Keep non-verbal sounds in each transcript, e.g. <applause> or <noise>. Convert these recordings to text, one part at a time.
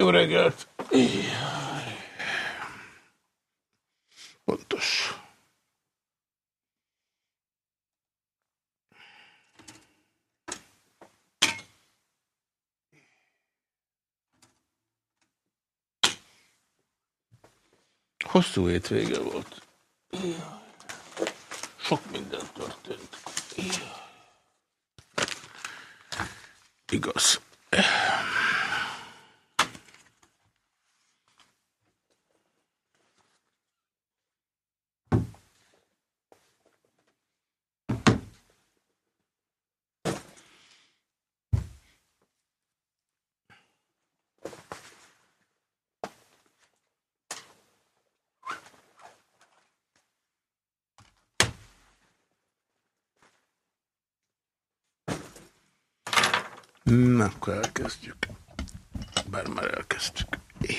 Jó reggelt! Pontos. Hosszú hétvége volt. Sok minden történt. Igaz. Na, akkor elkezdjük. Bár már elkezdtük. Őrzők,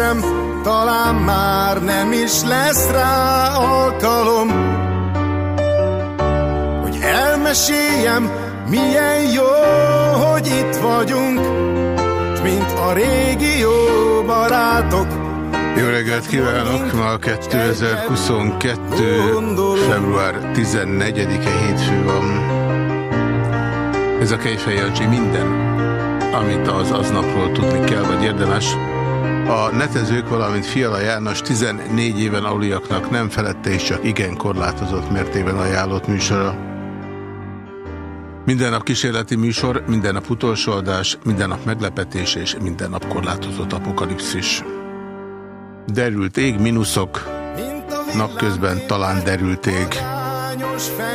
Teszem, talán már nem is lesz rá alkalom, hogy elmeséljem, milyen jó, hogy itt vagyunk, s mint a régi jó barátok. Jó reggelt kívánok! Ma 2022. február 14-e hétfő van. Ez a Kejfej minden, amit az aznapról tudni kell, vagy érdemes. A netezők, valamint Fiala János 14 éven aluliaknak nem felette és csak igen korlátozott mértében ajánlott műsora. Minden nap kísérleti műsor, minden nap utolsó adás, minden nap meglepetés és minden nap korlátozott apokalipszis. Derült ég, mínuszok, napközben talán derült ég,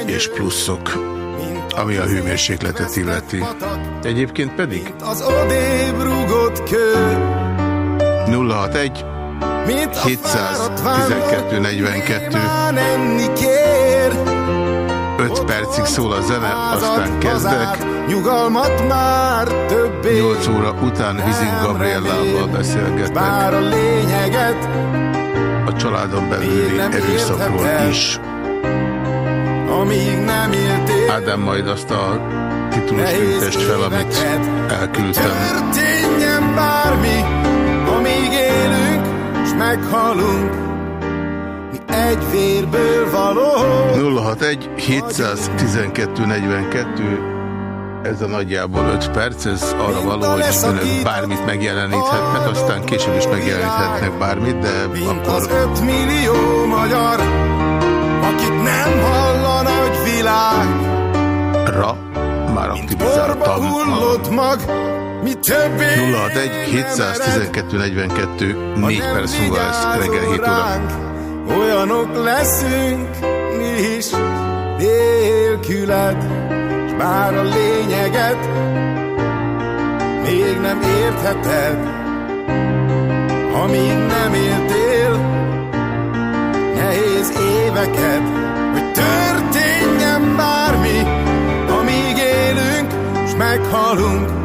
és pluszok, ami a hőmérsékletet illeti. Egyébként pedig... Az odébb rúgott 061 712 42 5 percig szól a zene, aztán kezdek. Nyugalmat már többé. 8 óra után Vizin Gabriellával beszélgetek. Bár a lényeget a családon belüli erőszakról is. Amíg nem éltél, Ádám majd azt a titulus fel, amit elküldtem. Történjen bármi, meghalunk, mi egy vérből való. 061 712 42 ez a nagyjából 5 perc, ez arra való, hogy önök bármit megjeleníthetnek, aztán később is megjeleníthetnek bármit, de Mint akkor... az 5 millió magyar, akit nem hall a nagy világ. Ra már aktivizáltam hullott mag, 061 712 42 4 perc múlva lesz reggel 7 óra. Olyanok leszünk mi is. Nélküled, s bár a lényeget még nem értheted, amíg nem éltél nehéz éveket, hogy történjen bármi, amíg élünk, s meghalunk,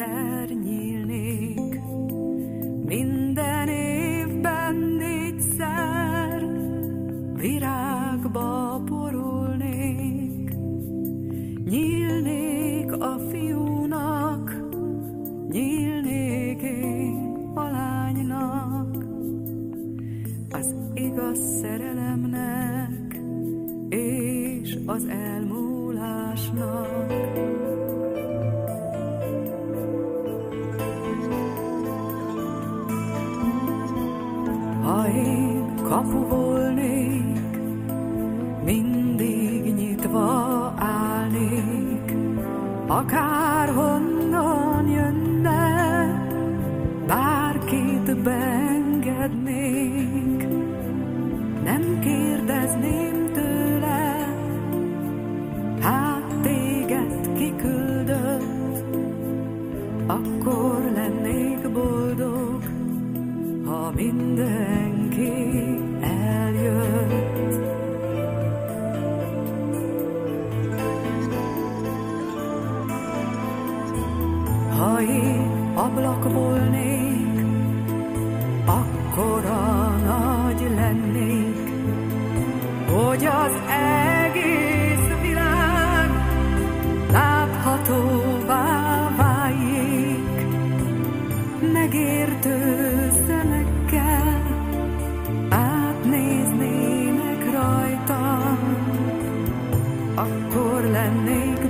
Csak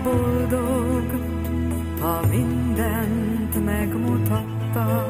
boldog, ha mindent megmutattam.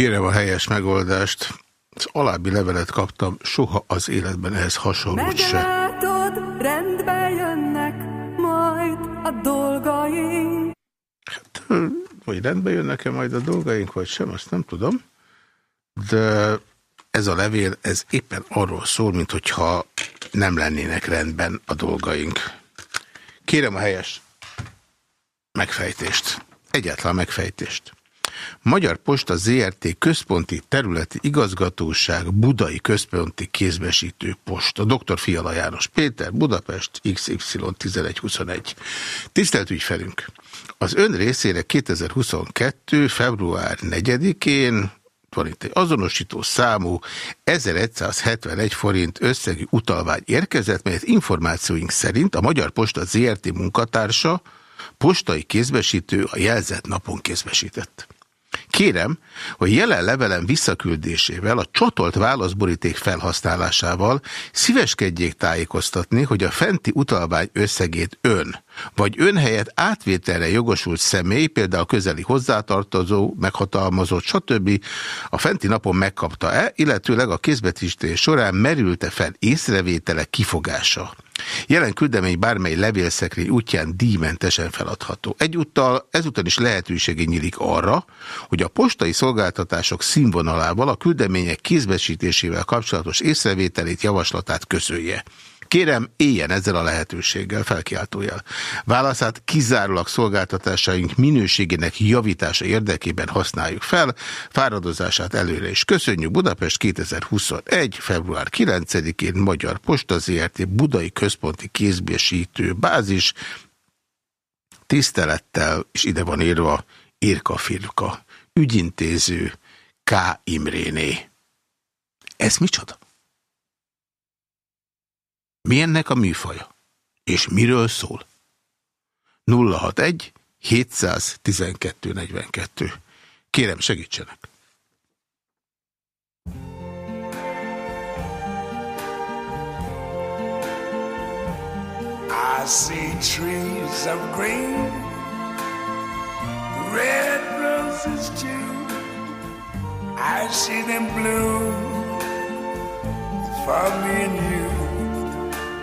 Kérem a helyes megoldást. Az alábbi levelet kaptam, soha az életben ehhez hasonlót se. Meglátod, rendbe jönnek majd a dolgaink. Hát, vagy rendbe jönnek-e majd a dolgaink, vagy sem, azt nem tudom. De ez a levél, ez éppen arról szól, mint hogyha nem lennének rendben a dolgaink. Kérem a helyes megfejtést. Egyáltalán megfejtést. Magyar Posta ZRT központi területi igazgatóság Budai központi kézbesítő posta. Dr. Fiala János Péter, Budapest, XY 1121. Tisztelt ügyfelünk! Az ön részére 2022. február 4-én van itt egy azonosító számú 1171 forint összegű utalvány érkezett, melyet információink szerint a Magyar Posta ZRT munkatársa postai kézbesítő a jelzett napon kézbesített. Kérem, hogy jelen levelem visszaküldésével, a csatolt válaszboríték felhasználásával szíveskedjék tájékoztatni, hogy a fenti utalvány összegét ön, vagy ön helyett átvételre jogosult személy, például közeli hozzátartozó, meghatalmazott, stb. a fenti napon megkapta-e, illetőleg a kézbetistés során merülte fel észrevétele kifogása. Jelen küldemény bármely levélszekrény útján díjmentesen feladható. Egyúttal ezúttal is lehetősége nyílik arra, hogy a postai szolgáltatások színvonalával a küldemények kézbesítésével kapcsolatos észrevételét, javaslatát közölje. Kérem, éljen ezzel a lehetőséggel, felkiáltójel. Válaszát kizárólag szolgáltatásaink minőségének javítása érdekében használjuk fel, fáradozását előre is köszönjük. Budapest 2021. február 9-én Magyar Posta ZRT Budai Központi Kézbesítő Bázis tisztelettel, és ide van írva Irka Firka, ügyintéző K. Imréné. Ez micsoda? Mi ennek a műfaja? És miről szól? 061 712 42. Kérem, segítsenek! I see trees of green, red roses too. I see them bloom for me and you.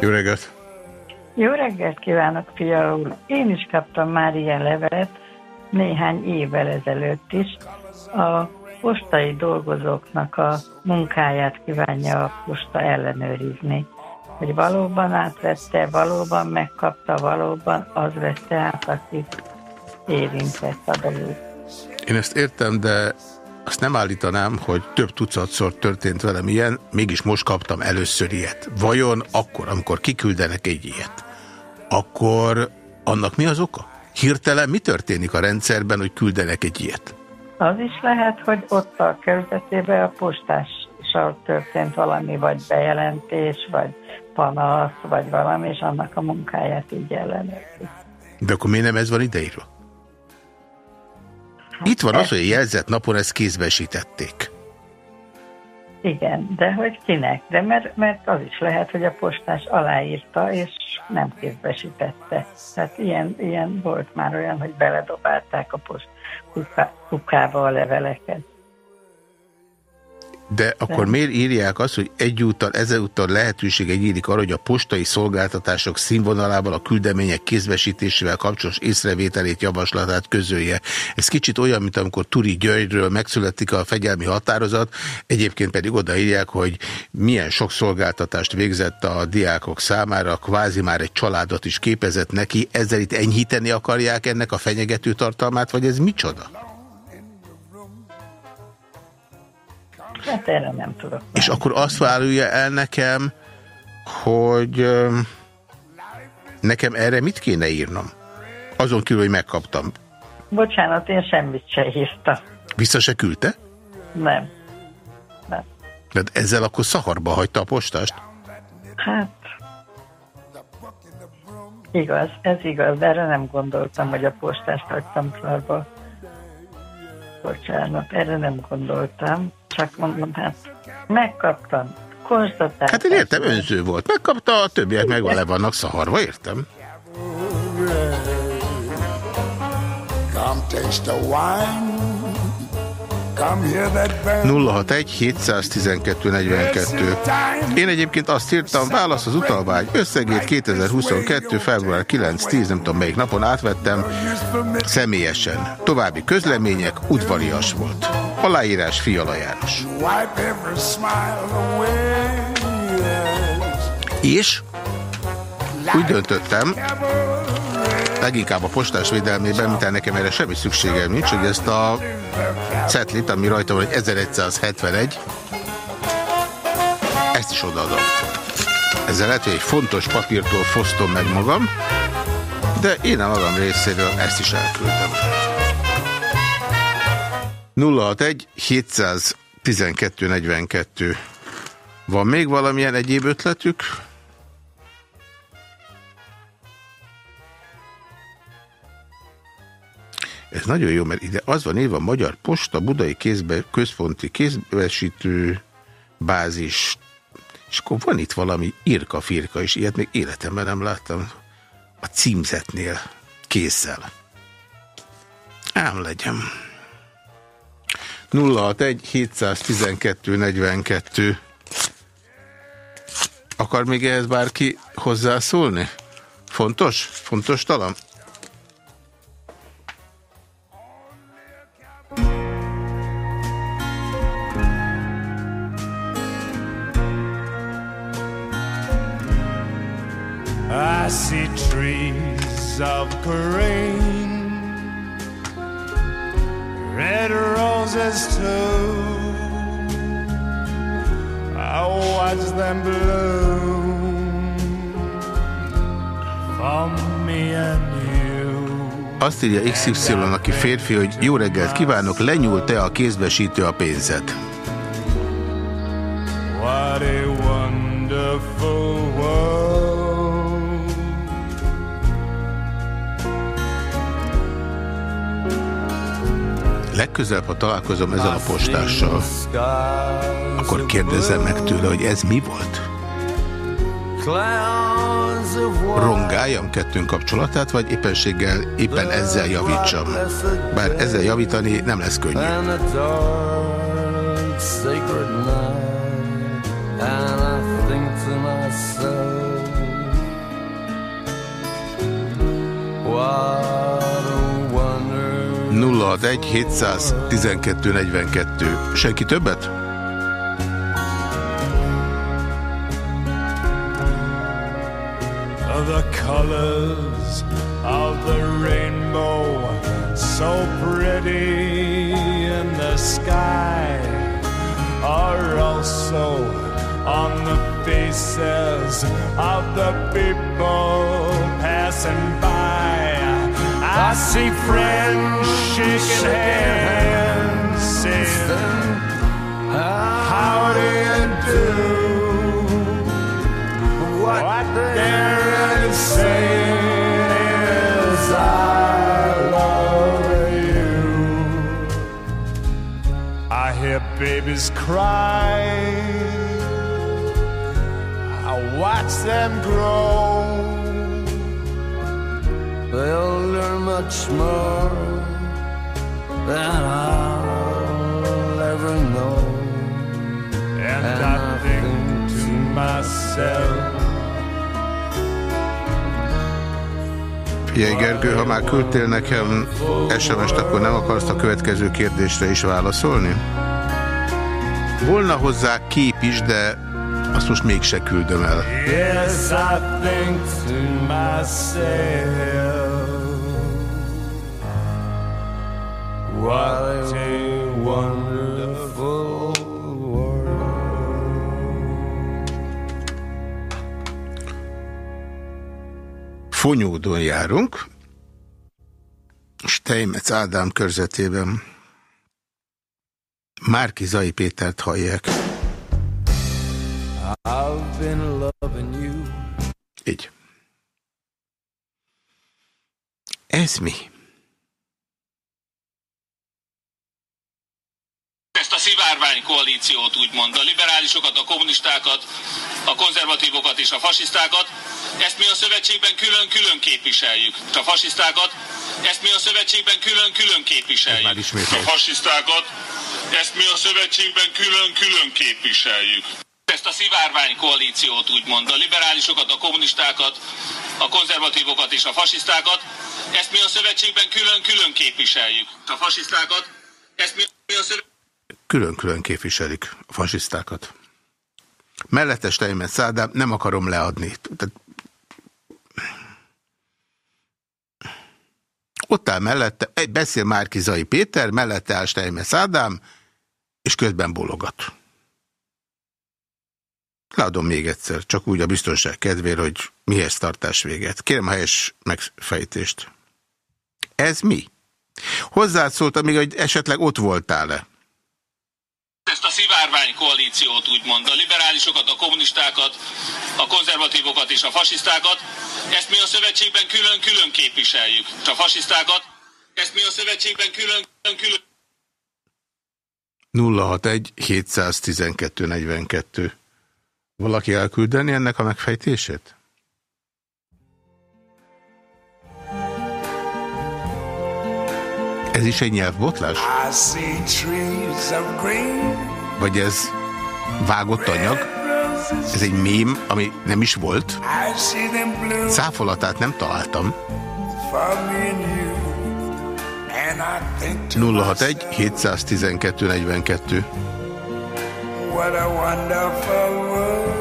Jó reggelt! Jó reggelt kívánok, fia úr! Én is kaptam már ilyen levelet, néhány évvel ezelőtt is. A postai dolgozóknak a munkáját kívánja a posta ellenőrizni. Hogy valóban átvette, valóban megkapta, valóban az vette át, aki érintett a dolog. Én ezt értem, de azt nem állítanám, hogy több tucatszor történt velem ilyen, mégis most kaptam először ilyet. Vajon akkor, amikor kiküldenek egy ilyet, akkor annak mi az oka? Hirtelen mi történik a rendszerben, hogy küldenek egy ilyet? Az is lehet, hogy ott a körzetében a postással történt valami, vagy bejelentés, vagy panasz, vagy valami, és annak a munkáját így ellenőrzik. De akkor miért nem ez van ideírva? Itt van az, hogy a jelzett napon ezt kézbesítették. Igen, de hogy kinek? De mert, mert az is lehet, hogy a postás aláírta, és nem kézbesítette. Tehát ilyen, ilyen volt már olyan, hogy beledobálták a post kukába a leveleket. De akkor De. miért írják azt, hogy egyúttal, ezúttal lehetősége nyílik arra, hogy a postai szolgáltatások színvonalával a küldemények kézbesítésével kapcsolatos észrevételét, javaslatát közölje. Ez kicsit olyan, mint amikor Turi Györgyről megszületik a fegyelmi határozat, egyébként pedig odaírják, hogy milyen sok szolgáltatást végzett a diákok számára, kvázi már egy családot is képezett neki, ezzel itt enyhíteni akarják ennek a fenyegető tartalmát, vagy ez micsoda? Hát erre nem tudok. És akkor azt vállalja el nekem, hogy nekem erre mit kéne írnom? Azon kívül, hogy megkaptam. Bocsánat, én semmit se hívtam. Vissza se küldte? Nem. Nem. De ezzel akkor szaharba hagyta a postást? Hát, igaz, ez igaz, de erre nem gondoltam, hogy a postást hagytam szarba. Bocsánat, erre nem gondoltam, csak mondom, hát megkaptam, konstatáltam. Hát én értem, önző volt. Megkapta, a többiek meg le vannak szaharva, értem. Come taste the wine 061 712 42. Én egyébként azt írtam, válasz az utalvány összegét 2022. február 9-10, nem tudom melyik napon átvettem személyesen. További közlemények, udvarias volt. Aláírás Fiala János. És úgy döntöttem, leginkább a postás védelmében, mint nekem erre semmi szükségem nincs, hogy ezt a cetlit, ami rajta van, hogy 1171, ezt is odaadom. Ezzel lehet, hogy egy fontos papírtól fosztom meg magam, de én a magam részéről ezt is elküldtem. 061 712 42 Van még valamilyen egyéb ötletük? Ez nagyon jó, mert ide az van írva Magyar Posta Budai kézbe, Központi Kézbesítő Bázis. És akkor van itt valami irka-firka, és ilyet még életemben nem láttam. A címzetnél kézzel. Ám legyen. 061 712 42 Akar még ehhez bárki hozzászólni? Fontos? Fontos talán? See trees of green, red roses too. I watch them bloom for me and. Azt írja XY, aki férfi, hogy jó reggelt kívánok, lenyúlt-e a kézbesítő a pénzet? Legközelebb, ha találkozom ezzel a postással, akkor kérdezzem meg tőle, hogy ez mi volt? Rongáljam kettőnk kapcsolatát, vagy éppenséggel éppen ezzel javítsam. Bár ezzel javítani nem lesz könnyű. What 061 712 42. Senki többet? The colors of the rainbow so pretty in the sky are also on the faces of the people passing by. I see friends shaking hands, saying, How do you do? What they're saying is, I love you. I hear babies cry, I watch them grow. They'll learn much more than I'll ever know. And, and I, I think, think to myself. Figyelj Gergő, ha már küldtél nekem SMS-t, akkor nem akarsz a következő kérdésre is válaszolni? Volna hozzá kép is, de azt most mégse küldöm el. Yes, I think to myself What a wonderful world Fonyódon járunk. Steinmetz Ádám körzetében. Márki Zai Pétert hallják. Így. Ez mi? Ezt a szivárvány koalíciót úgymond, a liberálisokat, a kommunistákat, a konzervatívokat és a fasisztákat, ezt mi a szövetségben külön-külön képviseljük. A fasisztákat, ezt mi a szövetségben külön-külön képviseljük. A fasisztákat, ezt mi a szövetségben külön-külön képviseljük. Ezt a szivárvány koalíciót úgymond, a liberálisokat, a kommunistákat, a konzervatívokat és a fasisztákat, ezt mi a szövetségben külön-külön képviseljük. A fasisztákat, ezt mi a szövetségben külön-külön képviselik a fasisztákat. Mellettes Steinmetz Szádám nem akarom leadni. Tehát Ott áll mellette, beszél Márkizai Péter, mellette áll Steinmetz Ádám, és közben bologat. Leadom még egyszer, csak úgy a biztonság kedvére, hogy mihez tartás véget. Kérem a helyes megfejtést. Ez mi? Hozzászóltam még, hogy esetleg ott voltál-e? ezt a szivárvány koalíciót úgymond, a liberálisokat, a kommunistákat, a konzervatívokat és a fasisztákat, ezt mi a szövetségben külön-külön képviseljük. A fasisztákat, ezt mi a szövetségben külön-külön 061 712 42. Valaki elküldeni ennek a megfejtését? Ez is egy nyelvbotlás? Vagy ez vágott anyag? Ez egy mém, ami nem is volt? Száfolatát nem találtam. 061 712 42 What a wonderful world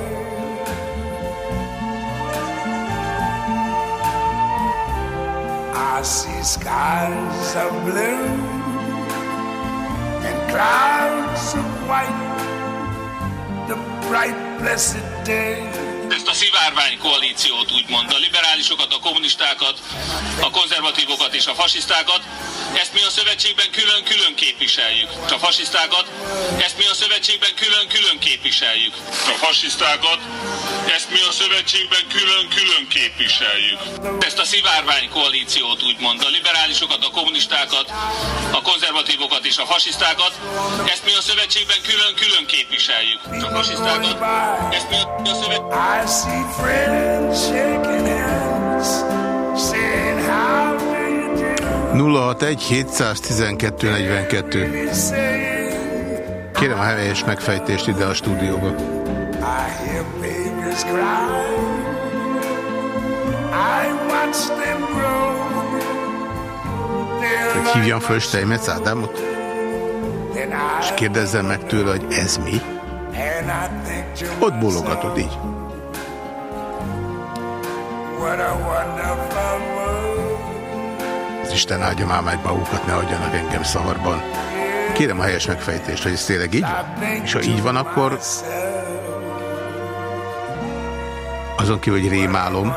I see skies of blue and clouds of white, the bright blessed day. Ezt a szivárvány koalíciót úgymond, a liberálisokat, a kommunistákat, a konzervatívokat és a fasisztákat, ezt mi a szövetségben külön-külön képviseljük. A fasisztákat, ezt mi a szövetségben külön-külön képviseljük. A fasisztákat, ezt mi a szövetségben külön-külön képviseljük. Ezt a szivárvány koalíciót úgymond, a liberálisokat, a kommunistákat, a konzervatívokat és a fasisztákat, ezt mi a szövetségben külön-külön képviseljük. A fasisztákat, ezt mi a szövetségben... I see friends shaking hands, saying how do you do? 061 712 42 Kérem a helyes megfejtést ide a stúdióba. I hear babies cry I watch them grow hívjam föl Steinmetz Ádámot? És kérdezzem meg tőle, hogy ez mi? Ott bólogatod így. Az Isten áldja már meg magukat, ne adjanak engem szavarban. Kérem a helyes megfejtést, hogy ez tényleg így van? És ha így van, akkor azon kívül, hogy rémálom,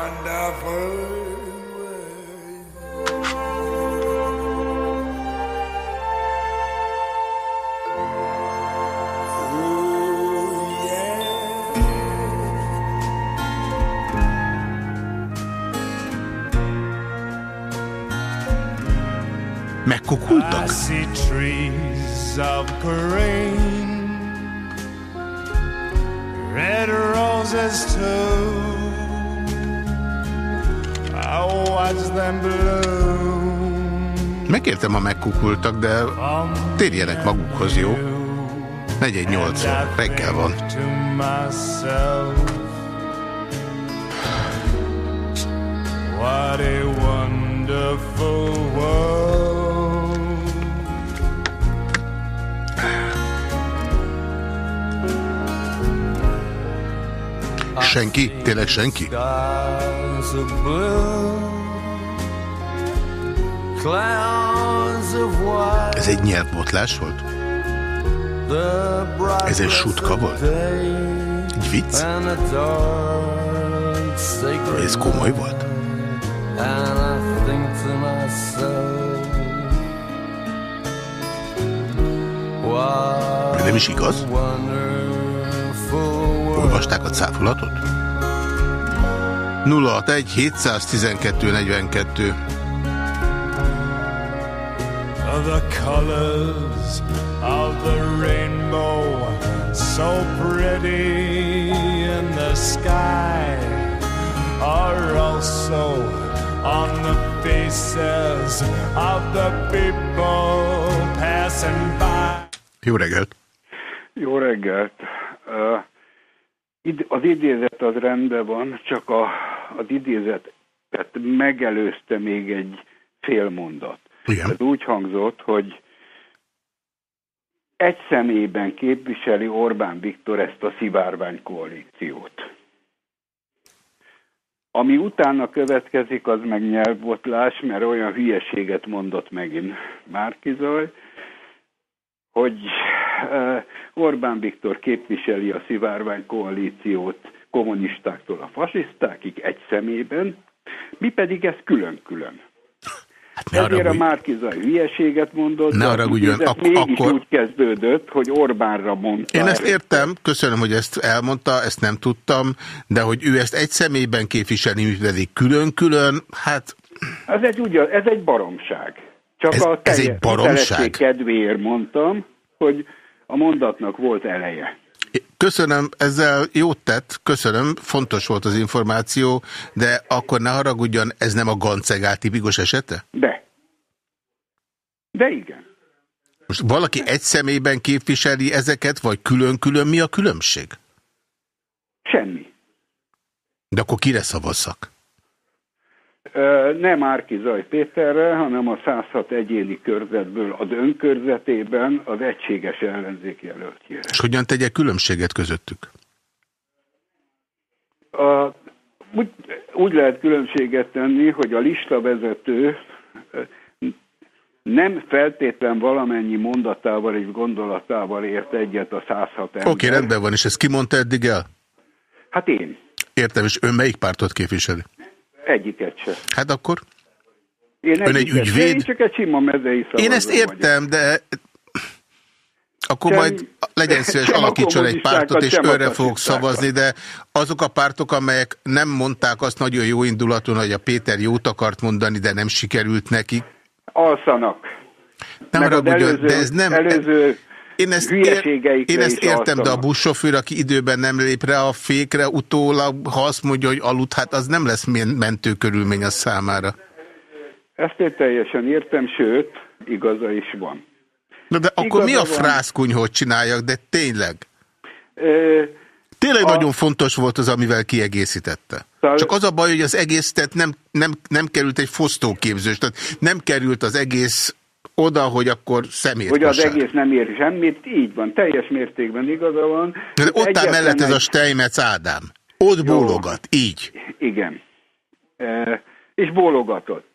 megkukultak? Red roses too I watch them bloom Megértem, ha megkukultak, de térjenek magukhoz, jó? 418 reggel van. What a wonderful world Senki? Tényleg senki? Ez egy nyelvbotlás volt? Ez egy sutka volt? Egy vicc? Ez komoly volt? De nem is igaz? Olvasták a cáfolatot? 061 712 42 The colors of the rainbow So pretty in the sky Are also on the faces of the people passing by Jó reggelt! Jó reggelt! Uh, az idézet az rendben van, csak a, az idézetet megelőzte még egy fél mondat. Igen. Ez úgy hangzott, hogy egy személyben képviseli Orbán Viktor ezt a szivárvány koalíciót. Ami utána következik, az meg nyelvbotlás, mert olyan hülyeséget mondott megint Márkizaj, hogy Orbán Viktor képviseli a szivárvány koalíciót kommunistáktól a fasisztákig egy szemében, mi pedig ez külön-külön. Hát ne Ezért a Márkizai hülyeséget mondott, ne arra ugyan, ak mégis akkor... úgy kezdődött, hogy Orbánra mondta. Én ezt értem, köszönöm, hogy ezt elmondta, ezt nem tudtam, de hogy ő ezt egy személyben képviseli, mi pedig külön-külön, hát... Ez egy, ugyan, ez egy baromság. Csak ez, a ez egy baromság? kedvéért mondtam, hogy a mondatnak volt eleje. Köszönöm, ezzel jót tett, köszönöm, fontos volt az információ, de akkor ne haragudjon, ez nem a gancegál tipikus esete? De. De igen. Most valaki egy személyben képviseli ezeket, vagy külön-külön mi a különbség? Semmi. De akkor kire szavazzak? Nem Árki Zaj Péterre, hanem a 106 egyéni körzetből az önkörzetében az egységes ellenzék jelöltjére. És hogyan tegye különbséget közöttük? A, úgy, úgy lehet különbséget tenni, hogy a lista vezető nem feltétlen valamennyi mondatával és gondolatával ért egyet a 106 ember. Oké, okay, rendben van, és ezt ki mondta eddig el? Hát én. Értem, és ön melyik pártot képviseli? Egyiket se. Hát akkor? Én Ön egy ügyvéd? Én csak egy sima mezei Én ezt értem, vagyok. de akkor sem, majd legyen <laughs> szíves, alakítson egy pártot, és őre fogok szavazni, de azok a pártok, amelyek nem mondták azt nagyon jó indulatúan, hogy a Péter jót akart mondani, de nem sikerült neki. Alszanak. Nem előző, de ez nem... Előző én ezt, ér, én ezt értem, de a buszsofőr, aki időben nem lép rá a fékre, utólag, ha azt mondja, hogy aludt, hát az nem lesz mentő körülmény a számára. Ezt én teljesen értem, sőt, igaza is van. Na de akkor igaza mi a frászkuny, hogy csináljak, de tényleg? Ö, tényleg a... nagyon fontos volt az, amivel kiegészítette. Szóval... Csak az a baj, hogy az egész tehát nem, nem, nem került egy fosztóképzős, tehát nem került az egész oda, hogy akkor szemét Hogy az egész nem ér semmit, így van, teljes mértékben igaza van. De ott áll mellett ez a Steinmetz Ádám. Ott Jó. bólogat, így. Igen. E, és bólogatott.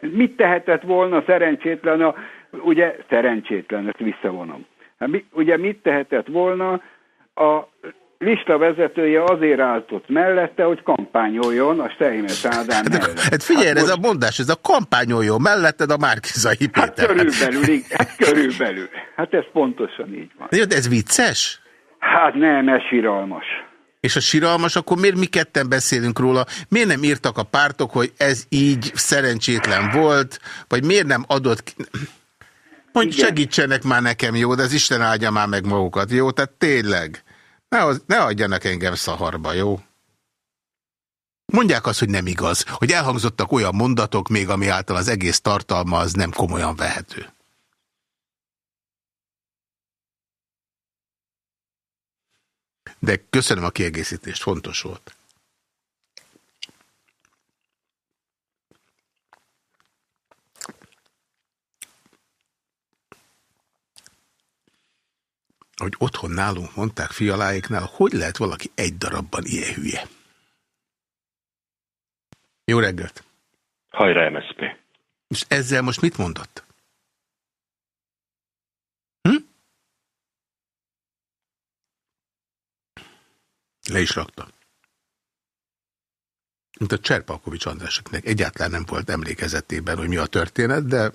Mit tehetett volna szerencsétlen, a, ugye szerencsétlen, ezt visszavonom. Hát ugye mit tehetett volna a lista vezetője azért állt ott mellette, hogy kampányoljon a Steinmetz Ádám hát, mellett. Hát figyelj, hát ez most... a mondás, ez a kampányoljon melletted a Márkizai Péter. Hát körülbelül, <laughs> hát körülbelül. Hát ez pontosan így van. De ez vicces? Hát nem, ez siralmas. És a siralmas, akkor miért mi ketten beszélünk róla? Miért nem írtak a pártok, hogy ez így szerencsétlen volt? Vagy miért nem adott... Mondj, segítsenek már nekem, jó? De ez Isten áldja már meg magukat, jó? Tehát tényleg. Ne, ne adjanak engem szaharba, jó? Mondják azt, hogy nem igaz, hogy elhangzottak olyan mondatok még, ami által az egész tartalma az nem komolyan vehető. De köszönöm a kiegészítést, fontos volt. Hogy otthon nálunk mondták fialáiknál, hogy lehet valaki egy darabban ilyen hülye. Jó reggelt! Hajrá MSZP! És ezzel most mit mondott? Hm? Le is rakta. Mint a Cserpalkovics Andrásoknak egyáltalán nem volt emlékezetében, hogy mi a történet, de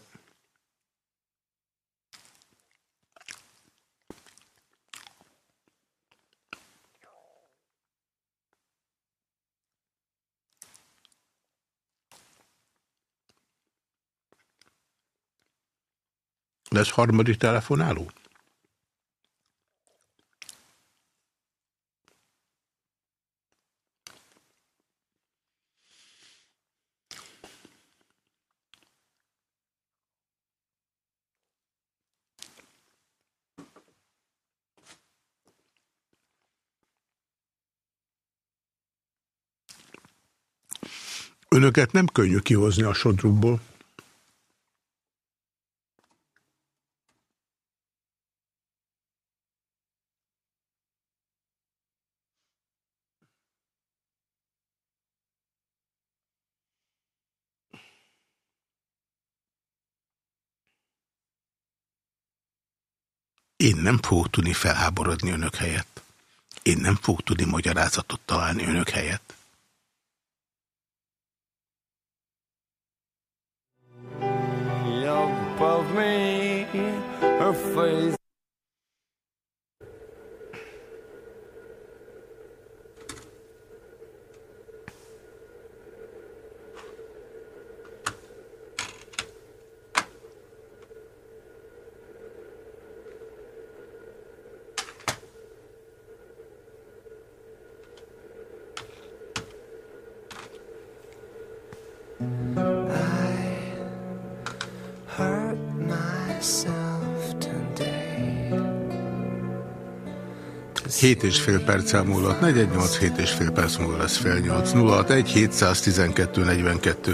Lesz harmadik telefonáló? Önöket nem könnyű kihozni a sodrukból. Én nem fogok tudni felháborodni önök helyett. Én nem fogok tudni magyarázatot találni önök helyett. Above me, her face Hét és fél perccel múlott, 418, 7 és fél perc múlva lesz fél 8. 061 712 42.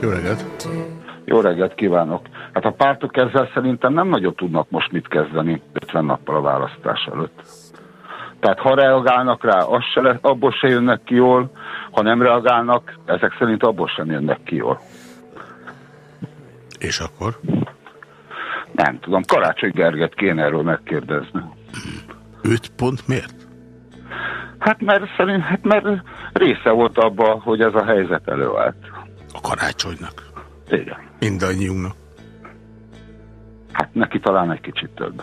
Jó reggelt! Jó reggelt kívánok! Hát a pártok ezzel szerintem nem nagyon tudnak most mit kezdeni 50 nappal a választás előtt. Tehát ha reagálnak rá, az se abból se jönnek ki jól, ha nem reagálnak, ezek szerint abból sem jönnek ki jól. És akkor? Nem tudom, Karácsony Gerget kéne erről megkérdezni. Őt pont miért? Hát mert szerint, hát mert része volt abba, hogy ez a helyzet előállt. A karácsonynak? Igen. Mindannyiunknak. Hát neki talán egy kicsit több.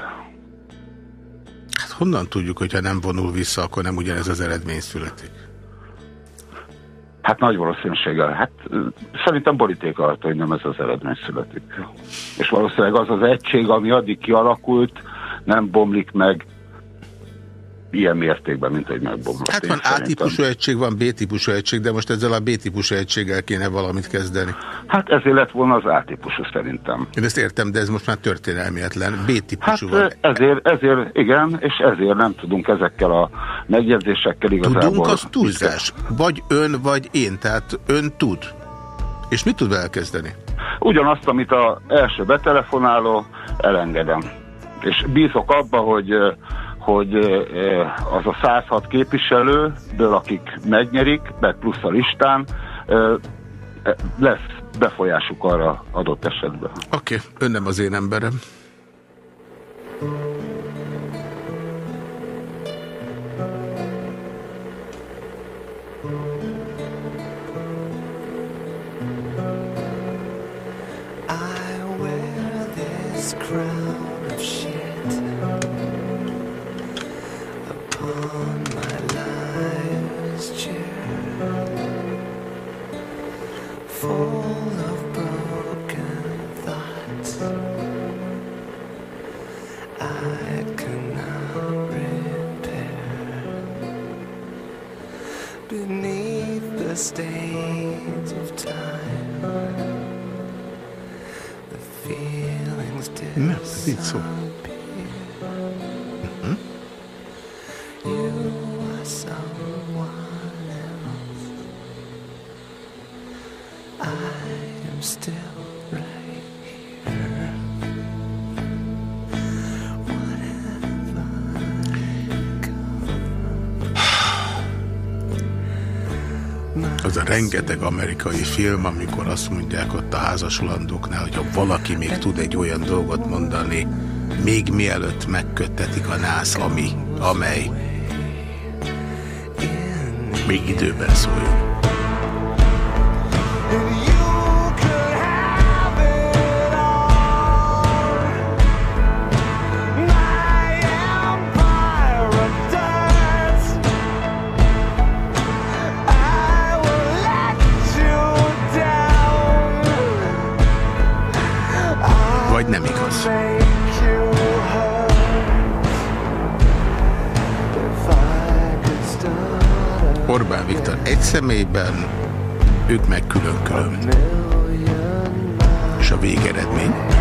Honnan tudjuk, hogyha nem vonul vissza, akkor nem ugyanez az eredmény születik? Hát nagy valószínűséggel. Hát szerintem boríték alatt, hogy nem ez az eredmény születik. És valószínűleg az az egység, ami addig kialakult, nem bomlik meg ilyen mértékben, mint hogy megbomlott. Hát van A-típusú egység, van B-típusú egység, de most ezzel a B-típusú egységgel kéne valamit kezdeni. Hát ezért lett volna az A-típusú szerintem. Én ezt értem, de ez most már történelmietlen. B-típusú hát, van. Ezért, ezért, igen, és ezért nem tudunk ezekkel a megjegyzésekkel igazából... Tudunk, az túlzás. Vagy ön, vagy én. Tehát ön tud. És mit tud elkezdeni? Ugyanazt, amit az első betelefonáló, elengedem. És bízok abba, hogy hogy az a 106 képviselőből, akik megnyerik, meg plusz a listán, lesz befolyásuk arra adott esetben. Oké, okay. ön nem az én emberem. I wear this crown stains of time. The feelings did. Na, so. Az a rengeteg amerikai film, amikor azt mondják ott a házasulandóknál, hogy ha valaki még tud egy olyan dolgot mondani, még mielőtt megköttetik a nász, ami, amely még időben szóljon. Viktor egy személyben, ők meg külön-külön. És a végeredmény?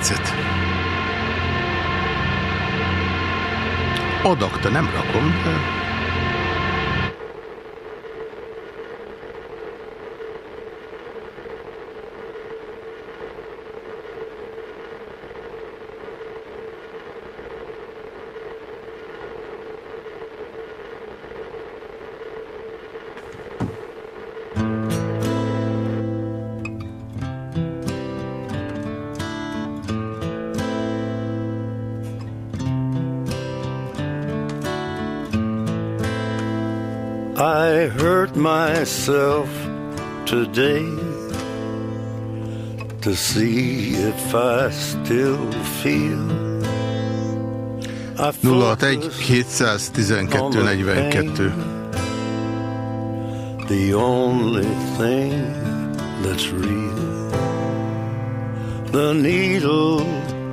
Percet. Adakta nem rakom, myself today to see if I still feel. 061 712 42 The only thing that's real. The needle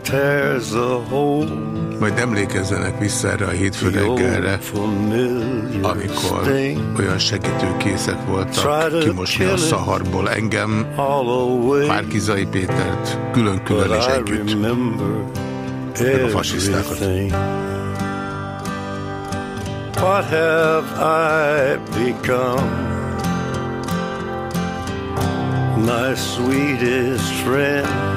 tears a hole Majd emlékezzenek vissza erre a hétfő reggelre, amikor olyan segítőkészek voltak kimosni a szaharból engem, Márkizai Pétert, külön-külön és együtt, meg a fasisztákat. What have I become? My sweetest friend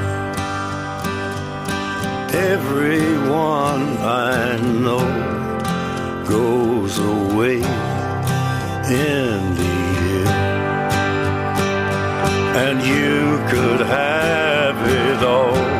Everyone I know goes away in the end, and you could have it all.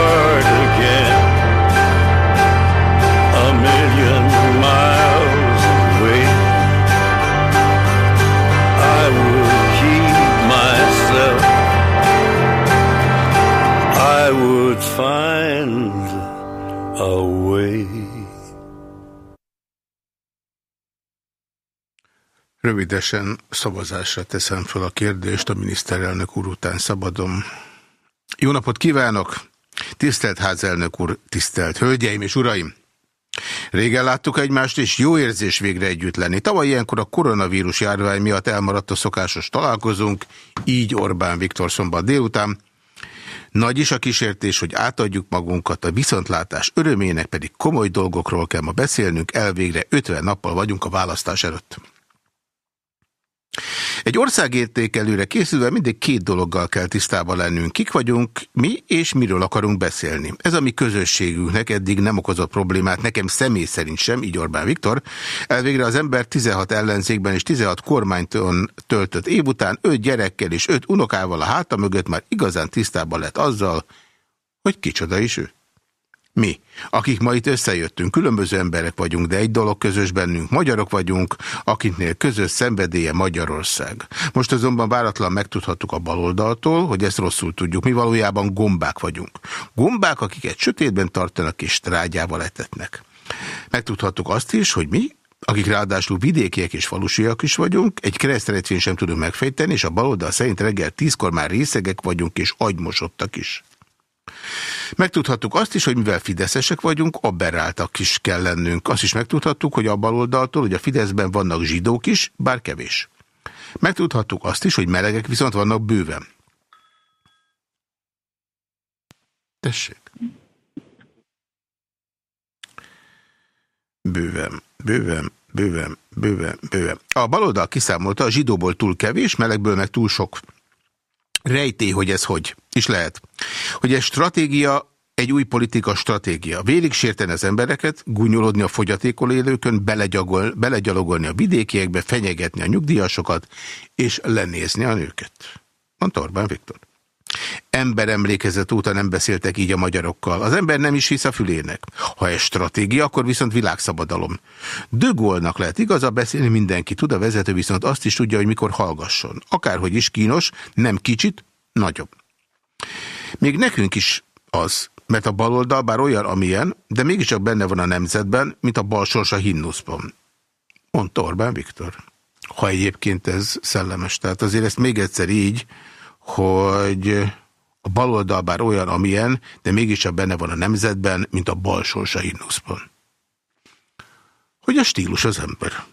Away. Rövidesen szavazásra teszem fel a kérdést, a miniszterelnök úr után szabadom. Jó napot kívánok! Tisztelt házelnök úr, tisztelt hölgyeim és uraim! Régen láttuk egymást, és jó érzés végre együtt lenni. Tavaly ilyenkor a koronavírus járvány miatt elmaradt a szokásos találkozunk, így Orbán Viktor szombat délután. Nagy is a kísértés, hogy átadjuk magunkat, a viszontlátás örömének pedig komoly dolgokról kell ma beszélnünk, elvégre 50 nappal vagyunk a választás előtt. Egy országértékelőre készülve mindig két dologgal kell tisztában lennünk. Kik vagyunk, mi és miről akarunk beszélni. Ez a mi közösségünknek eddig nem okozott problémát, nekem személy szerint sem, így Orbán Viktor. Elvégre az ember 16 ellenzékben és 16 kormánytól töltött év után 5 gyerekkel és 5 unokával a háta mögött már igazán tisztában lett azzal, hogy kicsoda is ő. Mi, akik ma itt összejöttünk, különböző emberek vagyunk, de egy dolog közös bennünk, magyarok vagyunk, akiknél közös szenvedélye Magyarország. Most azonban váratlan megtudhattuk a baloldaltól, hogy ezt rosszul tudjuk. Mi valójában gombák vagyunk. Gombák, akiket sötétben tartanak és trágyával etetnek. Megtudhattuk azt is, hogy mi, akik ráadásul vidékiek és falusiak is vagyunk, egy keresztretvény sem tudunk megfejteni, és a baloldal szerint reggel tízkor már részegek vagyunk és agymosodtak is. Megtudhattuk azt is, hogy mivel fideszesek vagyunk, aberráltak is kell lennünk. Azt is megtudhattuk, hogy a baloldaltól, hogy a Fideszben vannak zsidók is, bár kevés. Megtudhattuk azt is, hogy melegek viszont vannak bőven. Tessék. Bőven, bőven, bőven, bőven, bőven. A baloldal kiszámolta, a zsidóból túl kevés, melegből meg túl sok. Rejté, hogy ez hogy. És lehet. Hogy ez stratégia, egy új politika stratégia. Vélig sérteni az embereket, gúnyolódni a fogyatékol élőkön, belegyagol, belegyalogolni a vidékiekbe, fenyegetni a nyugdíjasokat, és lenézni a nőket. Mondta Orbán Viktor. Emberemlékezet óta nem beszéltek így a magyarokkal. Az ember nem is hisz a fülének. Ha ez stratégia, akkor viszont világszabadalom. Dögolnak lehet igaza beszélni, mindenki tud, a vezető viszont azt is tudja, hogy mikor hallgasson. Akárhogy is kínos, nem kicsit, nagyobb. Még nekünk is az, mert a baloldal bár olyan, amilyen, de mégiscsak benne van a nemzetben, mint a balsors a himnuszban. Mondta Orbán Viktor. Ha egyébként ez szellemes. Tehát azért ezt még egyszer így, hogy a baloldal bár olyan, amilyen, de mégiscsak benne van a nemzetben, mint a balsors a himnuszban. Hogy a stílus az ember.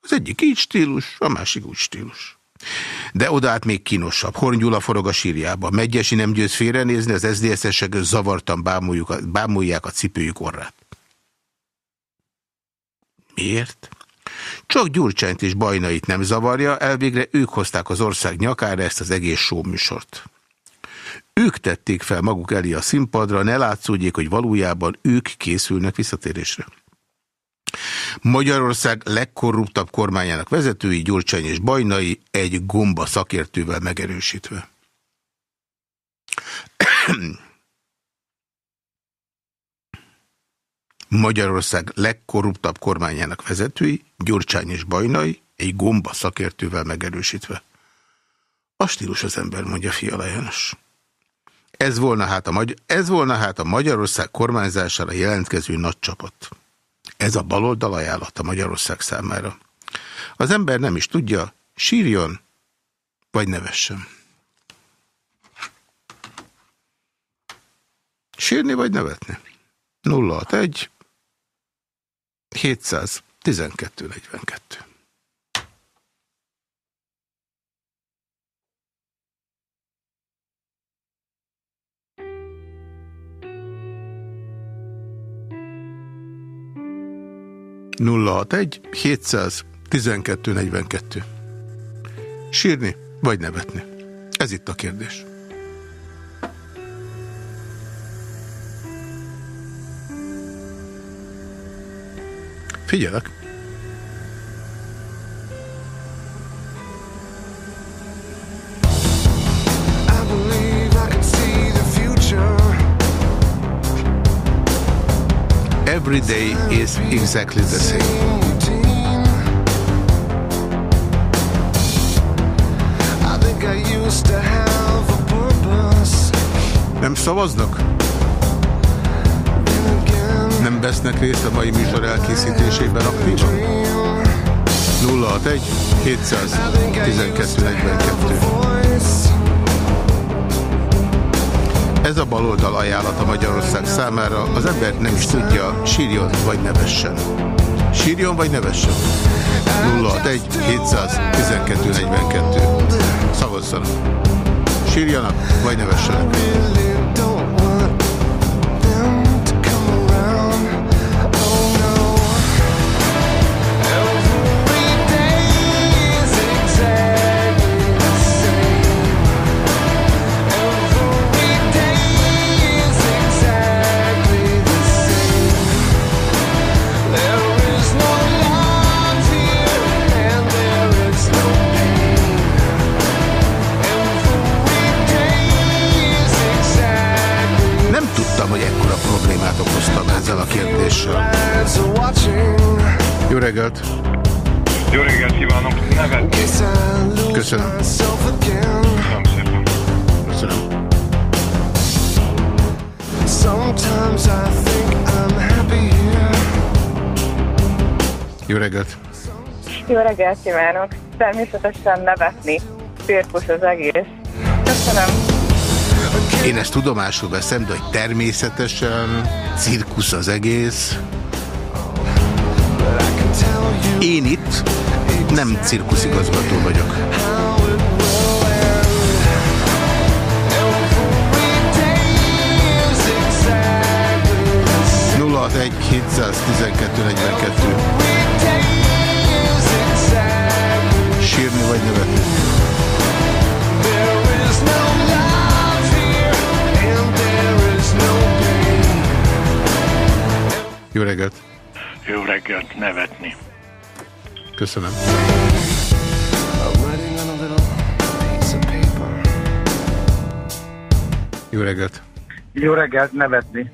Az egyik így stílus, a másik úgy stílus. De oda át még kínosabb. Horn Gyula forog a sírjába. Megyesi nem győz félrenézni, az SZDSZ-esek zavartan bámulják a cipőjük orrát. Miért? Csak Gyurcsányt és Bajnait nem zavarja, elvégre ők hozták az ország nyakára ezt az egész showműsort. Ők tették fel maguk elé a színpadra, ne látszódjék, hogy valójában ők készülnek visszatérésre. Magyarország legkorruptabb kormányának vezetői, Gyurcsány és Bajnai egy gomba szakértővel megerősítve. Magyarország legkorruptabb kormányának vezetői, Gyurcsány és Bajnai, egy gomba szakértővel megerősítve. A stílus az ember, mondja Fiala János. Ez volna, hát a, ez volna hát a Magyarország kormányzására jelentkező nagy csapat. Ez a baloldal ajánlata Magyarország számára. Az ember nem is tudja, sírjon, vagy nevessen. Sírni vagy nevetni? 061 712 42 061 712 42. Sírni vagy nevetni? Ez itt a kérdés. Figyelek. every day is exactly the same. Nem szavaznak? Vesznek részt a mai műsor elkészítésében aktívan? 061 712 42 Ez a baloldal ajánlata Magyarország számára. Az ember nem is tudja, sírjon vagy nevessen. Sírjon vagy nevessen. 061 712 42 Szavazzanak. Sírjanak vagy nevessenek. Köszönöm. Köszönöm szépen. Köszönöm. Jó reggelt! Jó reggelt kívánok! Természetesen nevetni. Cirkusz az egész. Köszönöm. Én ezt tudomásul veszem, de hogy természetesen cirkusz az egész. Én itt nem cirkuszigazgató vagyok. Egy 712 42 Sírni vagy nevetni? Jó reggelt! Jó reggelt, nevetni. Köszönöm. Jó reggelt! Jó reggelt, nevetni.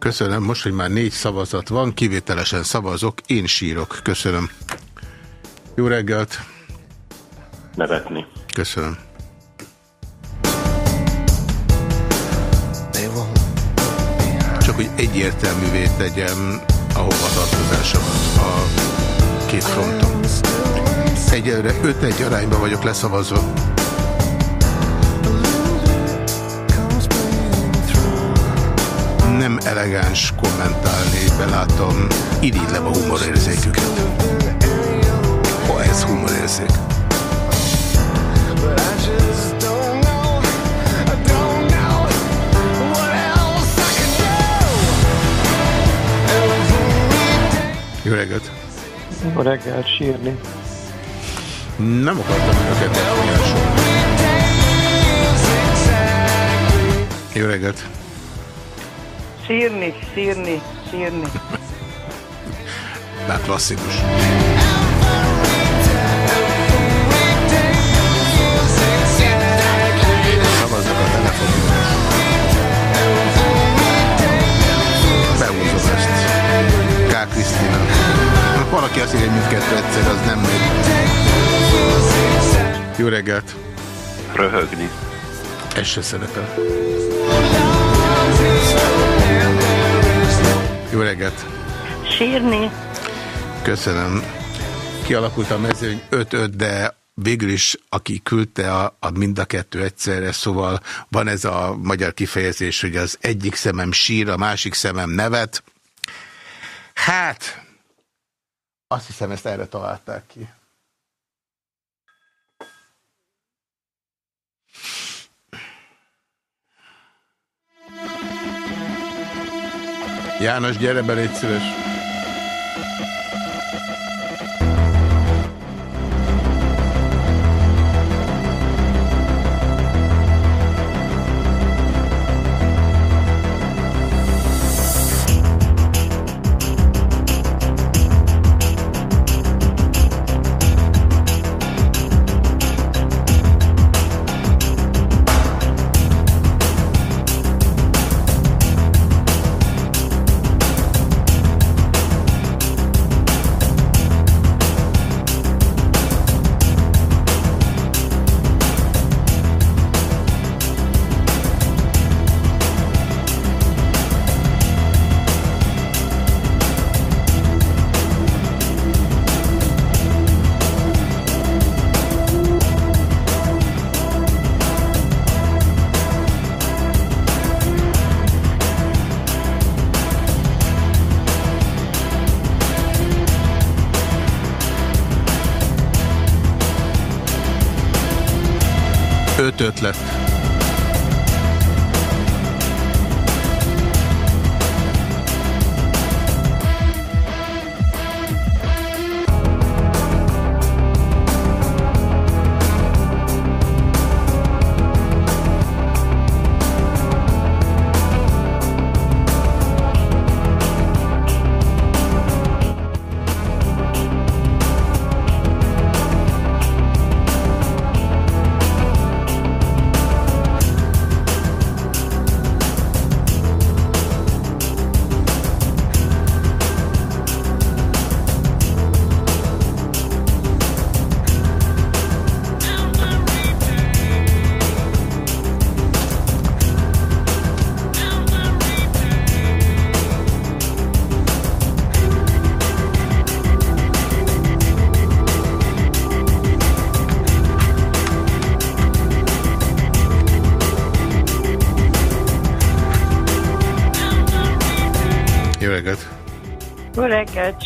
Köszönöm. Most, hogy már négy szavazat van, kivételesen szavazok, én sírok. Köszönöm. Jó reggelt! Nevetni. Köszönöm. Csak hogy egyértelművé tegyem a hovatartozásomat a két fronton. Egyelőre 5-1 arányban vagyok leszavazva. Elegáns kommentálni, belátom, irigylem a humorérzéküket. Ha ez humorérzék. Jó reggelt! Jó reggelt, sírni. Nem akartam önöket befolyásolni. Jó reggelt! Sírni, sírni, sírni. Már klasszikus. Szavaznak a telefonon. Behúzom ezt. K. Krisztina. Valaki azt írja, hogy mindkettő egyszer, az nem megy. Jó reggelt! Röhögni. Ez se szerepel. Jó reggelt! Sírni. Köszönöm. Kialakult a mezőny 5-5, de végül is, aki küldte a, a mind a kettő egyszerre, szóval van ez a magyar kifejezés, hogy az egyik szemem sír, a másik szemem nevet. Hát, azt hiszem, ezt erre találták ki. János, gyere be, légy szíves.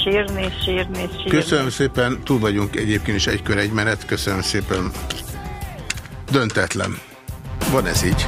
Sírni, sírni, sírni. Köszönöm szépen, túl vagyunk egyébként is egy kör, egy menet, köszönöm szépen. Döntetlen. Van ez így.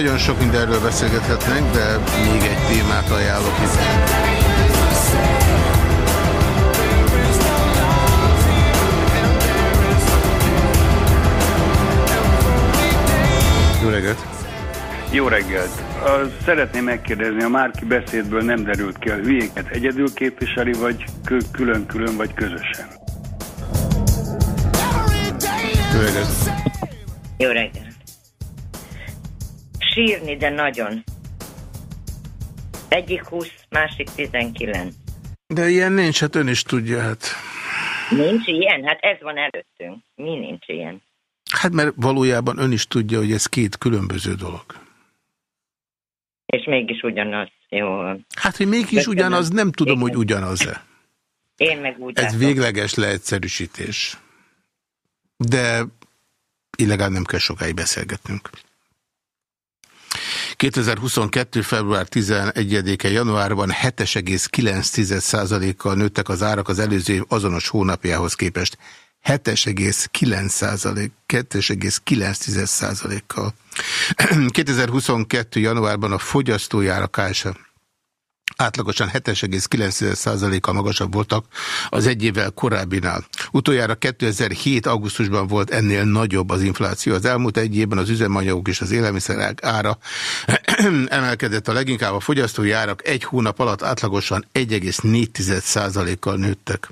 Nagyon sok mindenről beszélgethetnek, de még egy témát ajánlok itt. Jó reggelt! Jó reggelt! Szeretném megkérdezni, a Márki beszédből nem derült ki, a hülyéket egyedül képviseli, vagy külön-külön, vagy közösen? Jó reggelt! Jó reggelt! Sírni, de nagyon. Egyik 20, másik 19. De ilyen nincs, hát ön is tudja, hát. Nincs ilyen? Hát ez van előttünk. Mi nincs ilyen? Hát mert valójában ön is tudja, hogy ez két különböző dolog. És mégis ugyanaz. Jó. Hát, hogy mégis Köszönöm. ugyanaz, nem tudom, Én hogy ugyanaz-e. Én meg úgy Ez látom. végleges leegyszerűsítés. De illegál nem kell sokáig beszélgetnünk. 2022. február 11-e januárban 7,9%-kal nőttek az árak az előző év azonos hónapjához képest. 7,9%-kal. 2022. <clears throat> januárban a fogyasztójára KSA átlagosan 7,9%-kal magasabb voltak az egy évvel korábbinál. Utoljára 2007. augusztusban volt ennél nagyobb az infláció. Az elmúlt egy évben az üzemanyagok és az élelmiszerek ára <clears throat> emelkedett a leginkább a fogyasztói árak egy hónap alatt átlagosan 1,4%-kal nőttek.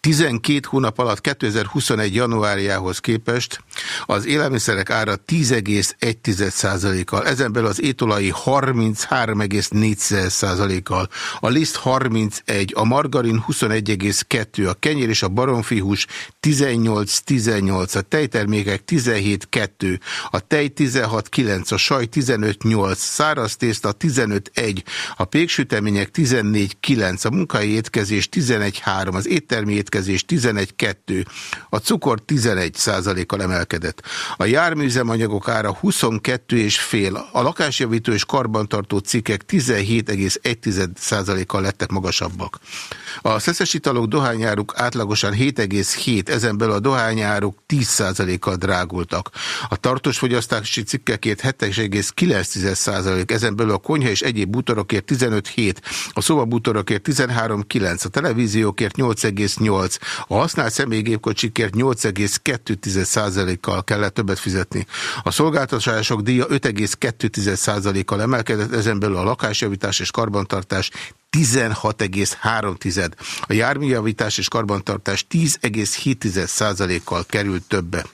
12 hónap alatt 2021. januárjához képest Az élelmiszerek ára 10,1%-kal, ezen belül az étolai 33,4%-kal, a liszt 31, a margarin 21,2, a kenyér és a baromfihús 18,18, a tejtermékek 17,2, a tej 16,9, a saj 15,8, száraz tészta 15,1, a péksütemények 14,9, a munkai étkezés 11,3, az éttermi étkezés 11,2, a cukor 11%-kal emelkedett. A járműzemanyagok ára 22,5, a lakásjavító és karbantartó cikkek 17,1%-kal lettek magasabbak. A szeszes italok dohányáruk átlagosan 7,7, ezen belül a dohányáruk 10%-kal drágultak. A tartós fogyasztási cikkekért 7,9%, ezen belül a konyha és egyéb bútorokért 15,7, a szobabútorokért 13,9, a televíziókért 8,8, a használt személygépkocsikért 8,2%-kal kellett többet fizetni. A szolgáltatások díja 5,2%-kal emelkedett, ezen belül a lakásjavítás és karbantartás 16,3. A járműjavítás és karbantartás 10,7%-kal került többe.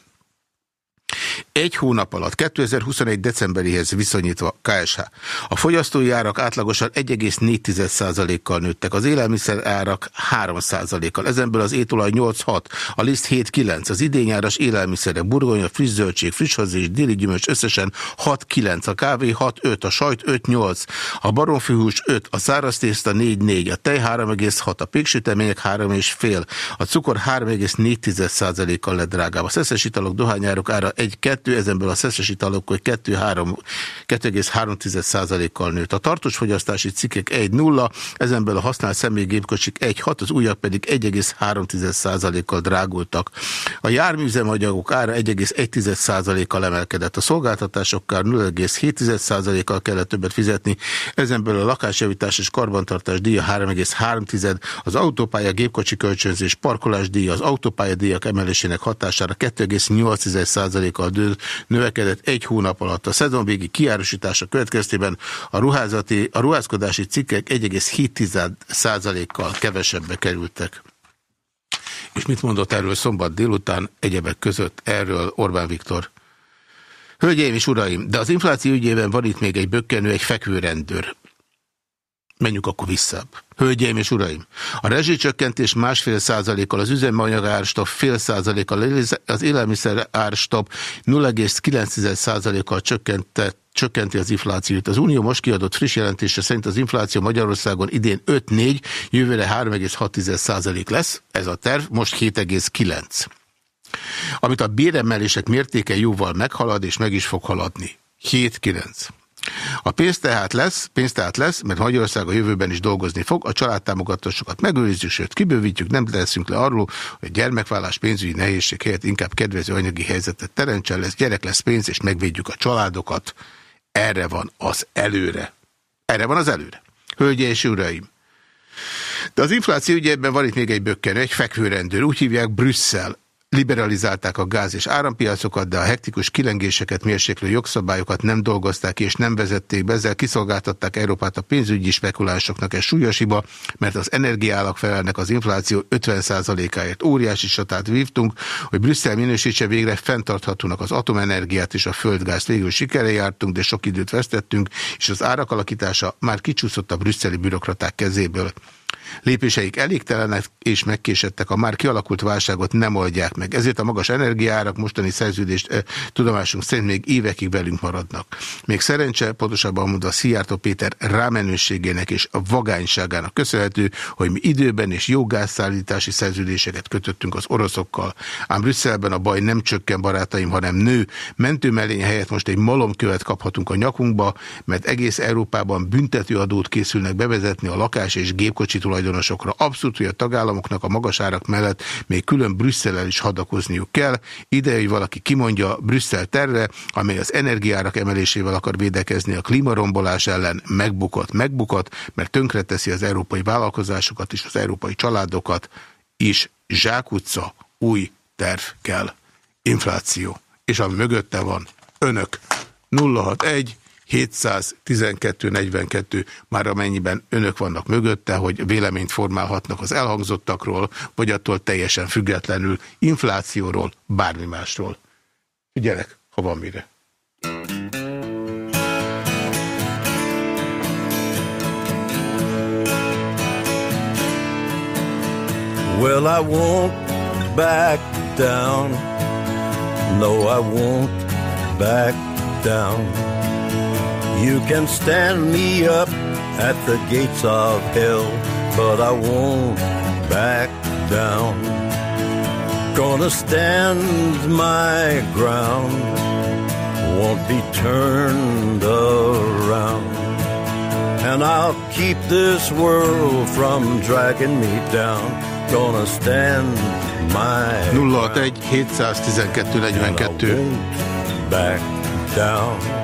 Egy hónap alatt, 2021. decemberéhez viszonyítva KSH. A fogyasztói árak átlagosan 1,4%-kal nőttek, az élelmiszer árak 3%-kal, ezenből az étolaj 8,6, a liszt 7,9, az idényáras élelmiszerek, burgonya, friss zöldség, friss és déli gyümölcs összesen 6,9, a kávé 6,5, a sajt 5,8, a baromfihús 5, a száraz tészta 4,4, a tej 3,6, a péksütemények 3,5, a cukor 3,4%-kal lett drágább. A szeszes italok dohányárok ára 1,2, ezenből a szeszes italok, hogy 2,3%-kal nőtt. A tartós fogyasztási cikkek 1,0, ezenből a használt személygépkocsik 1,6, az újak pedig 1,3%-kal drágultak. A járműzemanyagok ára 1,1%-kal emelkedett. A szolgáltatásokkal 0,7%-kal kellett többet fizetni, ezenből a lakásjavítás és karbantartás díja 3,3, az autópálya gépkocsi kölcsönzés parkolás díja, az autópálya díjak emelésének hatására 2,8%-kal növekedett egy hónap alatt. A szezonvégi kiárusítása következtében a, ruházati, a ruházkodási cikkek 1,7%-kal kevesebbe kerültek. És mit mondott erről szombat délután egyebek között erről Orbán Viktor? Hölgyeim és uraim, de az infláció ügyében van itt még egy bökkenő, egy fekvőrendőr. Menjünk akkor vissza. Hölgyeim és uraim, a rezsicsökkentés másfél százalékkal, az üzemanyag árstop fél százalékkal, az élelmiszer árstop 0,9 százalékkal csökkentett csökkenti az inflációt. Az Unió most kiadott friss jelentése szerint az infláció Magyarországon idén 5-4, jövőre 3,6 lesz. Ez a terv, most 7,9. Amit a béremelések mértéke jóval meghalad, és meg is fog haladni. 7,9. A pénz tehát lesz, pénz tehát lesz, mert Magyarország a jövőben is dolgozni fog, a családtámogatásokat megőrizzük, sőt kibővítjük, nem leszünk le arról, hogy a gyermekvállás pénzügyi nehézség helyett inkább kedvező anyagi helyzetet teremtsen, lesz gyerek, lesz pénz, és megvédjük a családokat. Erre van az előre. Erre van az előre. Hölgyeim és uraim! De az infláció ügyében van itt még egy bökkenő, egy fekvőrendőr, úgy hívják Brüsszel liberalizálták a gáz és árampiacokat, de a hektikus kilengéseket mérséklő jogszabályokat nem dolgozták és nem vezették be, ezzel kiszolgáltatták Európát a pénzügyi spekulánsoknak egy súlyos hiba, mert az energiálak felelnek az infláció 50%-áért. Óriási satát vívtunk, hogy Brüsszel minősítse végre fenntarthatónak az atomenergiát és a földgázt. Végül sikere jártunk, de sok időt vesztettünk, és az árak alakítása már kicsúszott a brüsszeli bürokraták kezéből. Lépéseik elégtelenek és megkésettek, a már kialakult válságot nem oldják meg. Ezért a magas energiárak mostani szerződést e, tudomásunk szerint még évekig velünk maradnak. Még szerencse, pontosabban mondva Szijjártó Péter rámenőségének és a vagányságának köszönhető, hogy mi időben és jó gázszállítási szerződéseket kötöttünk az oroszokkal. Ám Brüsszelben a baj nem csökken, barátaim, hanem nő. Mentőmelény helyett most egy malomkövet kaphatunk a nyakunkba, mert egész Európában büntetőadót készülnek bevezetni a lakás és gépkocsi tulajdonosokra. Abszolút, hogy a tagállamoknak a magas árak mellett még külön Brüsszellel is hadakozniuk kell. Ide, hogy valaki kimondja Brüsszel terve, amely az energiárak emelésével akar védekezni a klímarombolás ellen, megbukott, megbukott, mert tönkreteszi az európai vállalkozásokat és az európai családokat is. Zsákutca, új terv kell. Infláció. És ami mögötte van, önök. 061 712-42, már amennyiben önök vannak mögötte, hogy véleményt formálhatnak az elhangzottakról, vagy attól teljesen függetlenül inflációról, bármi másról. Figyelek, ha van mire. Well, I won't back down. No, I won't back down. You can stand me up at the gates of hell, but I won't back down. Gonna stand my ground, won't be turned around. And I'll keep this world from dragging me down. gonna stand my 061 712 back down.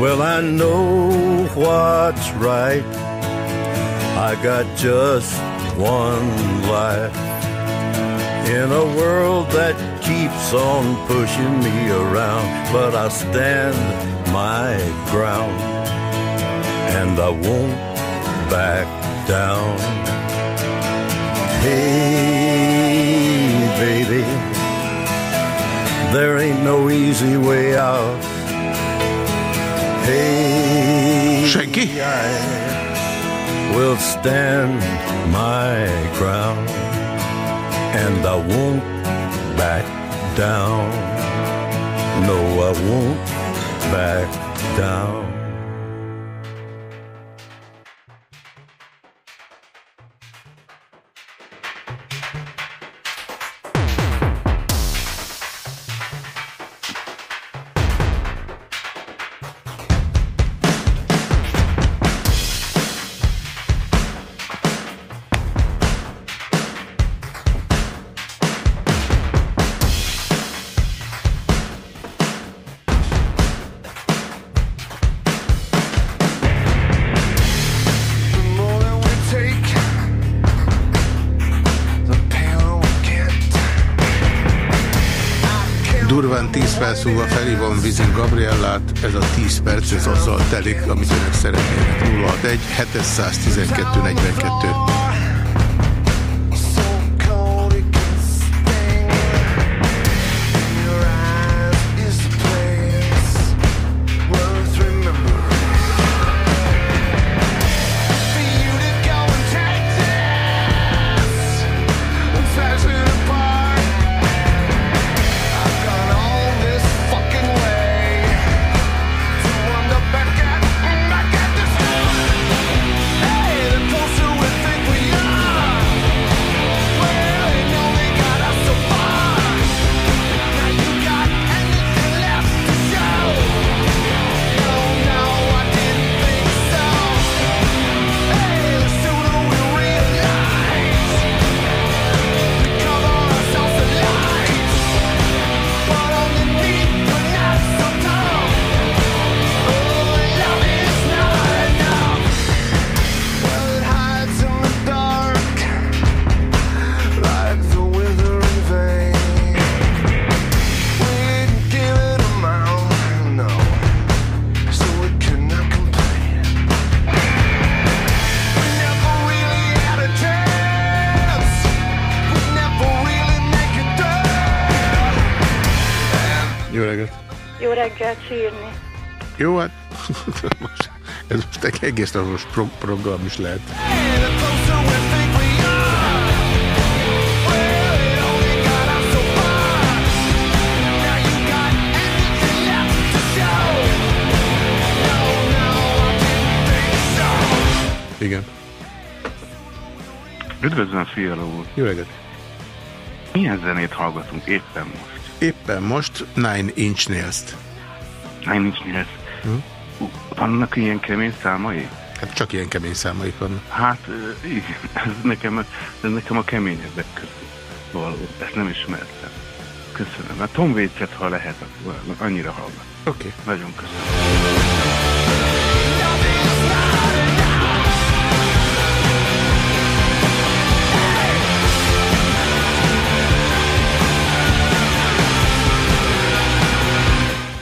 Well, I know what's right. I got just one life. In a world that keeps on pushing me around, but I stand my ground and I won't back down. Hey, baby, there ain't no easy way out. Hey, Senki? I will stand my ground and I won't back down. No, I won't back down. Felszólva felhívom Vizin Gabriellát, ez a 10 perc, ez azzal telik, amit önök szeretnének. 061 712 42. egész napos pro program is lehet. Igen. Üdvözlöm, Fiala úr! Jó reggelt! Milyen zenét hallgatunk éppen most? Éppen most Nine Inch Nails-t. Nine Inch Nails. Hm? Vannak ilyen kemény számai? Hát csak ilyen kemény számai vannak. Hát igen, <laughs> ez nekem, ez nekem a keményebbek között való. Ezt nem ismertem. Köszönöm. A Tom Waits-et, ha lehet, annyira hallgat. Oké. Okay. Nagyon köszönöm.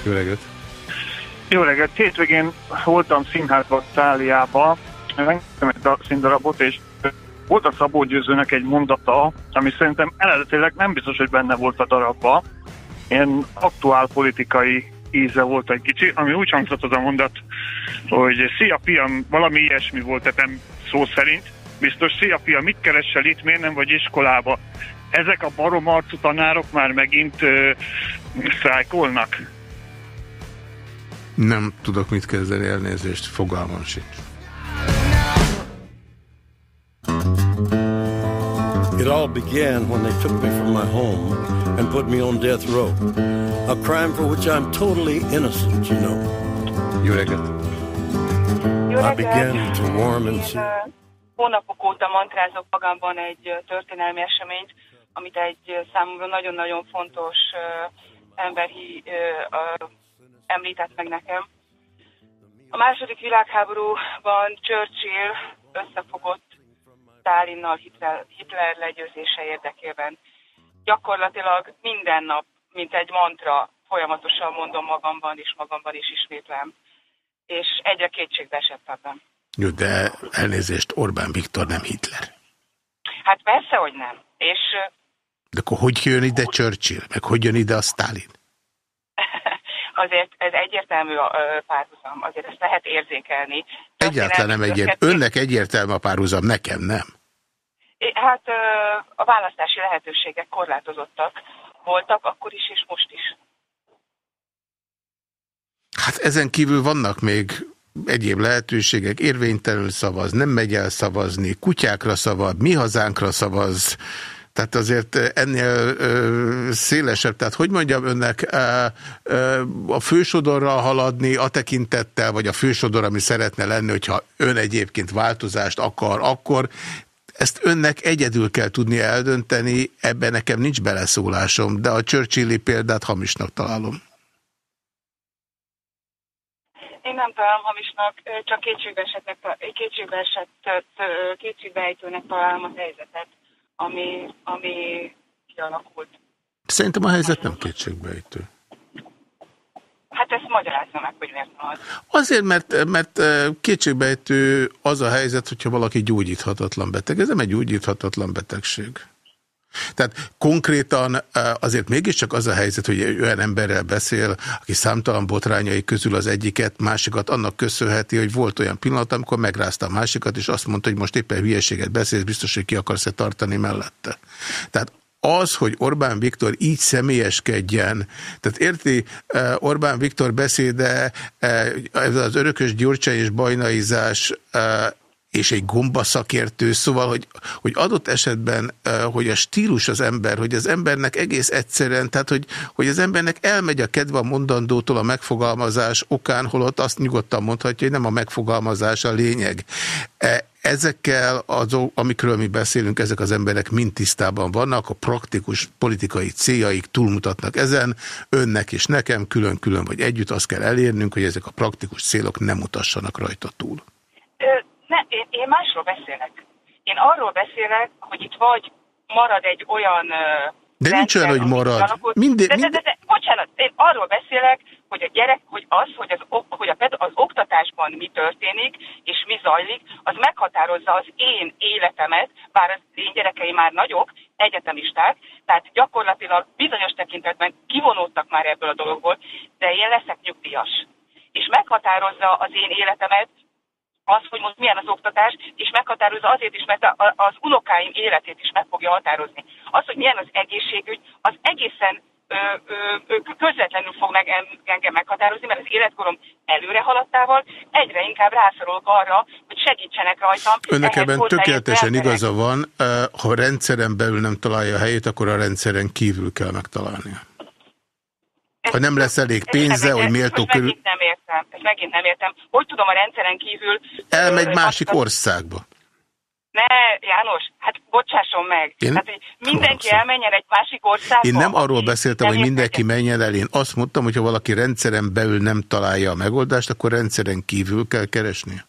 Jó reggelt! Jó reggelt! Hétvégén voltam színházban Táliában, megnéztem egy színdarabot, és volt a Szabó Győzőnek egy mondata, ami szerintem eredetileg nem biztos, hogy benne volt a darabban. Ilyen aktuál politikai íze volt egy kicsi, ami úgy hangzott az a mondat, hogy szia piam, valami ilyesmi volt, tehát nem szó szerint. Biztos, szia pia, mit keresel itt, miért nem vagy iskolába? Ezek a baromarcú tanárok már megint ö, sztrájkolnak? Nem tudok mit kezdeni, elnézést, fogalmam sincs. It all began when they took me from my home and put me on death row. A crime for which I'm totally innocent, you know. Jó reggelt! I began to warm and see. Hónapok óta mantrázok magamban egy történelmi eseményt, amit egy számomra nagyon-nagyon fontos ember említett meg nekem. A második világháborúban Churchill összefogott Stálinnal Hitler, Hitler legyőzése érdekében. Gyakorlatilag minden nap, mint egy mantra, folyamatosan mondom magamban és magamban is ismétlem. És egyre kétségbe esettebben. Jó, de elnézést, Orbán Viktor nem Hitler. Hát persze, hogy nem. És... De akkor hogy jön ide Churchill? Meg hogy jön ide a Stalin? <laughs> azért ez egyértelmű a párhuzam, azért ezt lehet érzékelni. Egyáltalán nem egyértelmű. Önnek egyértelmű a párhuzam, nekem nem. Hát a választási lehetőségek korlátozottak voltak akkor is és most is. Hát ezen kívül vannak még egyéb lehetőségek, érvénytelenül szavaz, nem megy el szavazni, kutyákra szavaz, mi hazánkra szavaz, tehát azért ennél szélesebb, tehát hogy mondjam önnek, a fősodorra haladni a tekintettel, vagy a fősodor, ami szeretne lenni, hogyha ön egyébként változást akar, akkor ezt önnek egyedül kell tudni eldönteni, ebben nekem nincs beleszólásom, de a Churchilli példát hamisnak találom. Én nem találom hamisnak, csak kétségbeejtőnek találom a helyzetet ami, ami kialakult. Szerintem a helyzet nem kétségbejtő. Hát ezt magyarázza meg, hogy miért van. Azért, mert, mert kétségbejtő az a helyzet, hogyha valaki gyógyíthatatlan beteg. Ez nem egy gyógyíthatatlan betegség. Tehát konkrétan azért mégiscsak az a helyzet, hogy olyan emberrel beszél, aki számtalan botrányai közül az egyiket, másikat annak köszönheti, hogy volt olyan pillanat, amikor megrázta a másikat, és azt mondta, hogy most éppen hülyeséget beszélsz, biztos, hogy ki akarsz-e tartani mellette. Tehát az, hogy Orbán Viktor így személyeskedjen, tehát érti, Orbán Viktor beszéde, ez az örökös gyurcsa és bajnaizás és egy gombaszakértő, szóval, hogy, hogy adott esetben, hogy a stílus az ember, hogy az embernek egész egyszerűen, tehát hogy, hogy az embernek elmegy a kedve a mondandótól a megfogalmazás okán, holott azt nyugodtan mondhatja, hogy nem a megfogalmazás a lényeg. E, ezekkel, azok, amikről mi beszélünk, ezek az emberek mind tisztában vannak, a praktikus politikai céljaik túlmutatnak ezen, önnek és nekem külön-külön vagy együtt azt kell elérnünk, hogy ezek a praktikus célok nem mutassanak rajta túl. Én, én másról beszélek. Én arról beszélek, hogy itt vagy marad egy olyan... De nincs olyan, hogy marad. Minden, de, de, de, de, bocsánat, én arról beszélek, hogy a gyerek, hogy az, hogy az, hogy a, az oktatásban mi történik, és mi zajlik, az meghatározza az én életemet, bár az én gyerekeim már nagyok, egyetemisták, tehát gyakorlatilag bizonyos tekintetben kivonódtak már ebből a dologból, de én leszek nyugdíjas. És meghatározza az én életemet, az, hogy most milyen az oktatás, és meghatározza azért is, mert az unokáim életét is meg fogja határozni. Az, hogy milyen az egészségügy, az egészen közvetlenül fog meg engem meghatározni, mert az életkorom előre haladtával egyre inkább rászorulok arra, hogy segítsenek rajtam. Önnek ebben tökéletesen igaza van, ha rendszeren belül nem találja a helyét, akkor a rendszeren kívül kell megtalálnia. Ha nem lesz elég pénze, hogy méltó körül... Megint nem értem. 'em. értem, ezt megint nem értem. Nem. Hogy tudom a rendszeren kívül... Elmegy másik országba. Nem nem nem. Ne, János, hát bocsásson meg. Én hát, hogy mindenki elmenjen egy másik országba. Én nem arról beszéltem, hogy mindenki menjen el. Én azt mondtam, hogy ha valaki rendszeren belül nem találja a megoldást, akkor rendszeren kívül kell keresni. <laughs>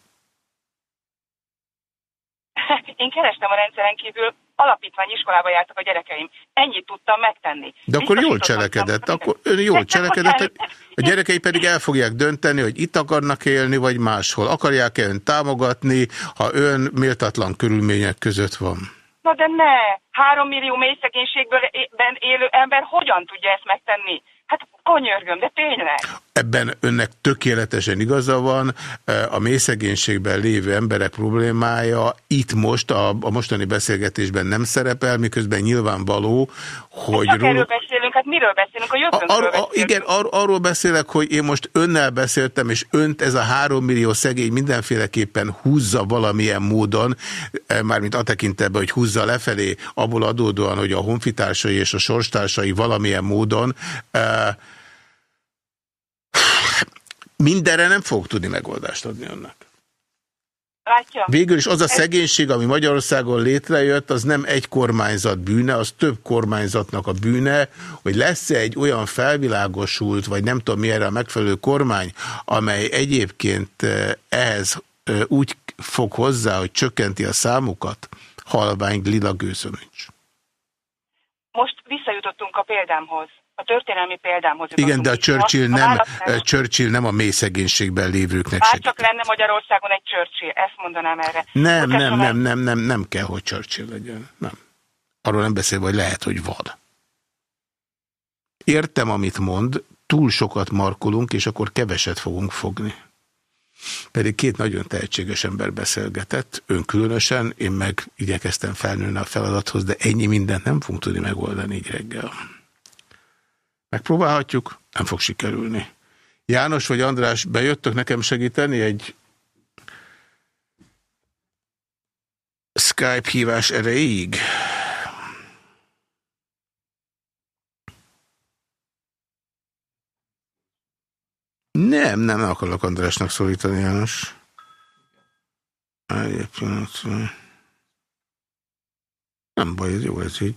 Én kerestem a rendszeren kívül, alapítvány iskolába jártak a gyerekeim. Ennyit tudtam megtenni. De akkor jól cselekedett. Akkor ön jól cselekedett. A gyerekei pedig el fogják dönteni, hogy itt akarnak élni, vagy máshol. Akarják-e ön támogatni, ha ön méltatlan körülmények között van? Na de ne! Három millió mély szegénységben élő ember hogyan tudja ezt megtenni? Hát konyörgöm, de tényleg. Ebben önnek tökéletesen igaza van. A mélyszegénységben lévő emberek problémája itt most, a, a mostani beszélgetésben nem szerepel, miközben nyilvánvaló, hogy... Csak erről beszélünk, hát miről beszélünk? A jövőnkről ar, ar, Igen, ar, arról beszélek, hogy én most önnel beszéltem, és önt ez a három millió szegény mindenféleképpen húzza valamilyen módon, mármint a tekintetben, hogy húzza lefelé, abból adódóan, hogy a honfitársai és a sorstársai valamilyen módon mindenre nem fog tudni megoldást adni önnek. Látja? Végül is az a szegénység, ami Magyarországon létrejött, az nem egy kormányzat bűne, az több kormányzatnak a bűne, hogy lesz-e egy olyan felvilágosult, vagy nem tudom mi erre a megfelelő kormány, amely egyébként eh, ehhez eh, úgy fog hozzá, hogy csökkenti a számukat, halvány lila gőzöm nincs. Most visszajutottunk a példámhoz a történelmi példámhoz. Igen, de a Churchill nem, a Churchill nem a mély szegénységben lévőknek Bár csak lenne Magyarországon egy Churchill, ezt mondanám erre. Nem, nem, nem, nem, nem, nem kell, hogy Churchill legyen. Nem. Arról nem beszélve, hogy lehet, hogy vad. Értem, amit mond, túl sokat markolunk, és akkor keveset fogunk fogni. Pedig két nagyon tehetséges ember beszélgetett, ön különösen, én meg igyekeztem felnőni a feladathoz, de ennyi mindent nem fogunk tudni megoldani így reggel. Megpróbálhatjuk, nem fog sikerülni. János vagy András, bejöttök nekem segíteni egy Skype hívás erejéig? Nem, nem akarok Andrásnak szólítani, János. Egy Nem baj, ez jó, ez így.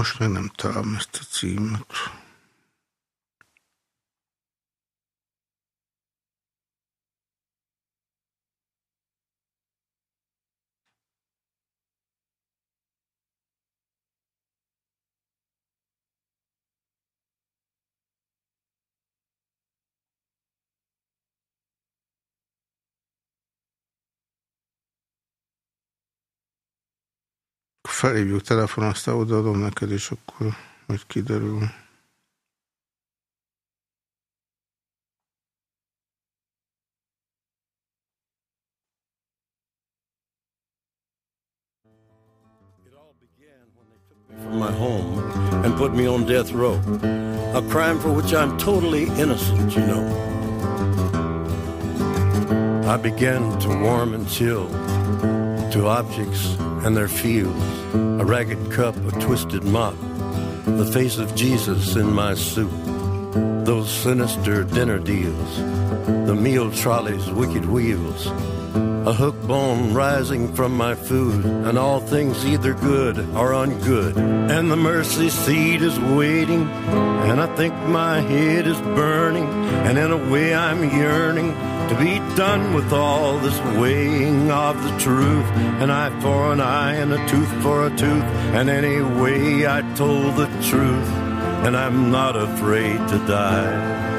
Most meg nem találom ezt a címet. Felhívjuk telefon, aztán odaadom neked, és akkor majd kiderül. from my home and put me on death row. A crime for which I'm totally innocent, you know. I began to warm and chill to objects and their fields, a ragged cup, a twisted mop, the face of Jesus in my soup, those sinister dinner deals, the meal trolley's wicked wheels, a hook bone rising from my food, and all things either good or ungood. And the mercy seat is waiting, and I think my head is burning, and in a way I'm yearning to be done with all this weighing of the truth. An eye for an eye and a tooth for a tooth. And anyway, I told the truth, and I'm not afraid to die.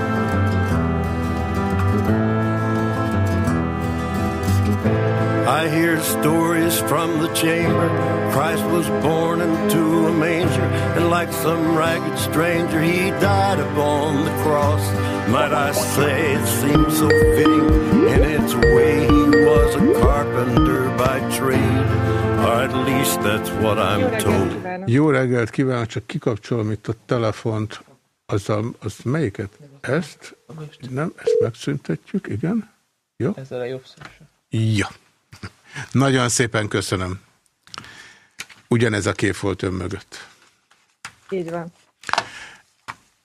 I hear stories from the chamber. Christ was born into a manger, and like some ragged stranger, he died upon the cross. Might I say it seems so fitting in its way. He was a carpenter by trade, or at least that's what I'm told. Jó reggelt kívánok, csak kikapcsolom itt a telefont. Az, a, az melyiket? Ezt? Nem, ezt megszüntetjük, igen. Jó? Ezzel a jobb szó. Ja. Nagyon szépen köszönöm. Ugyanez a kép volt ön mögött. Így van.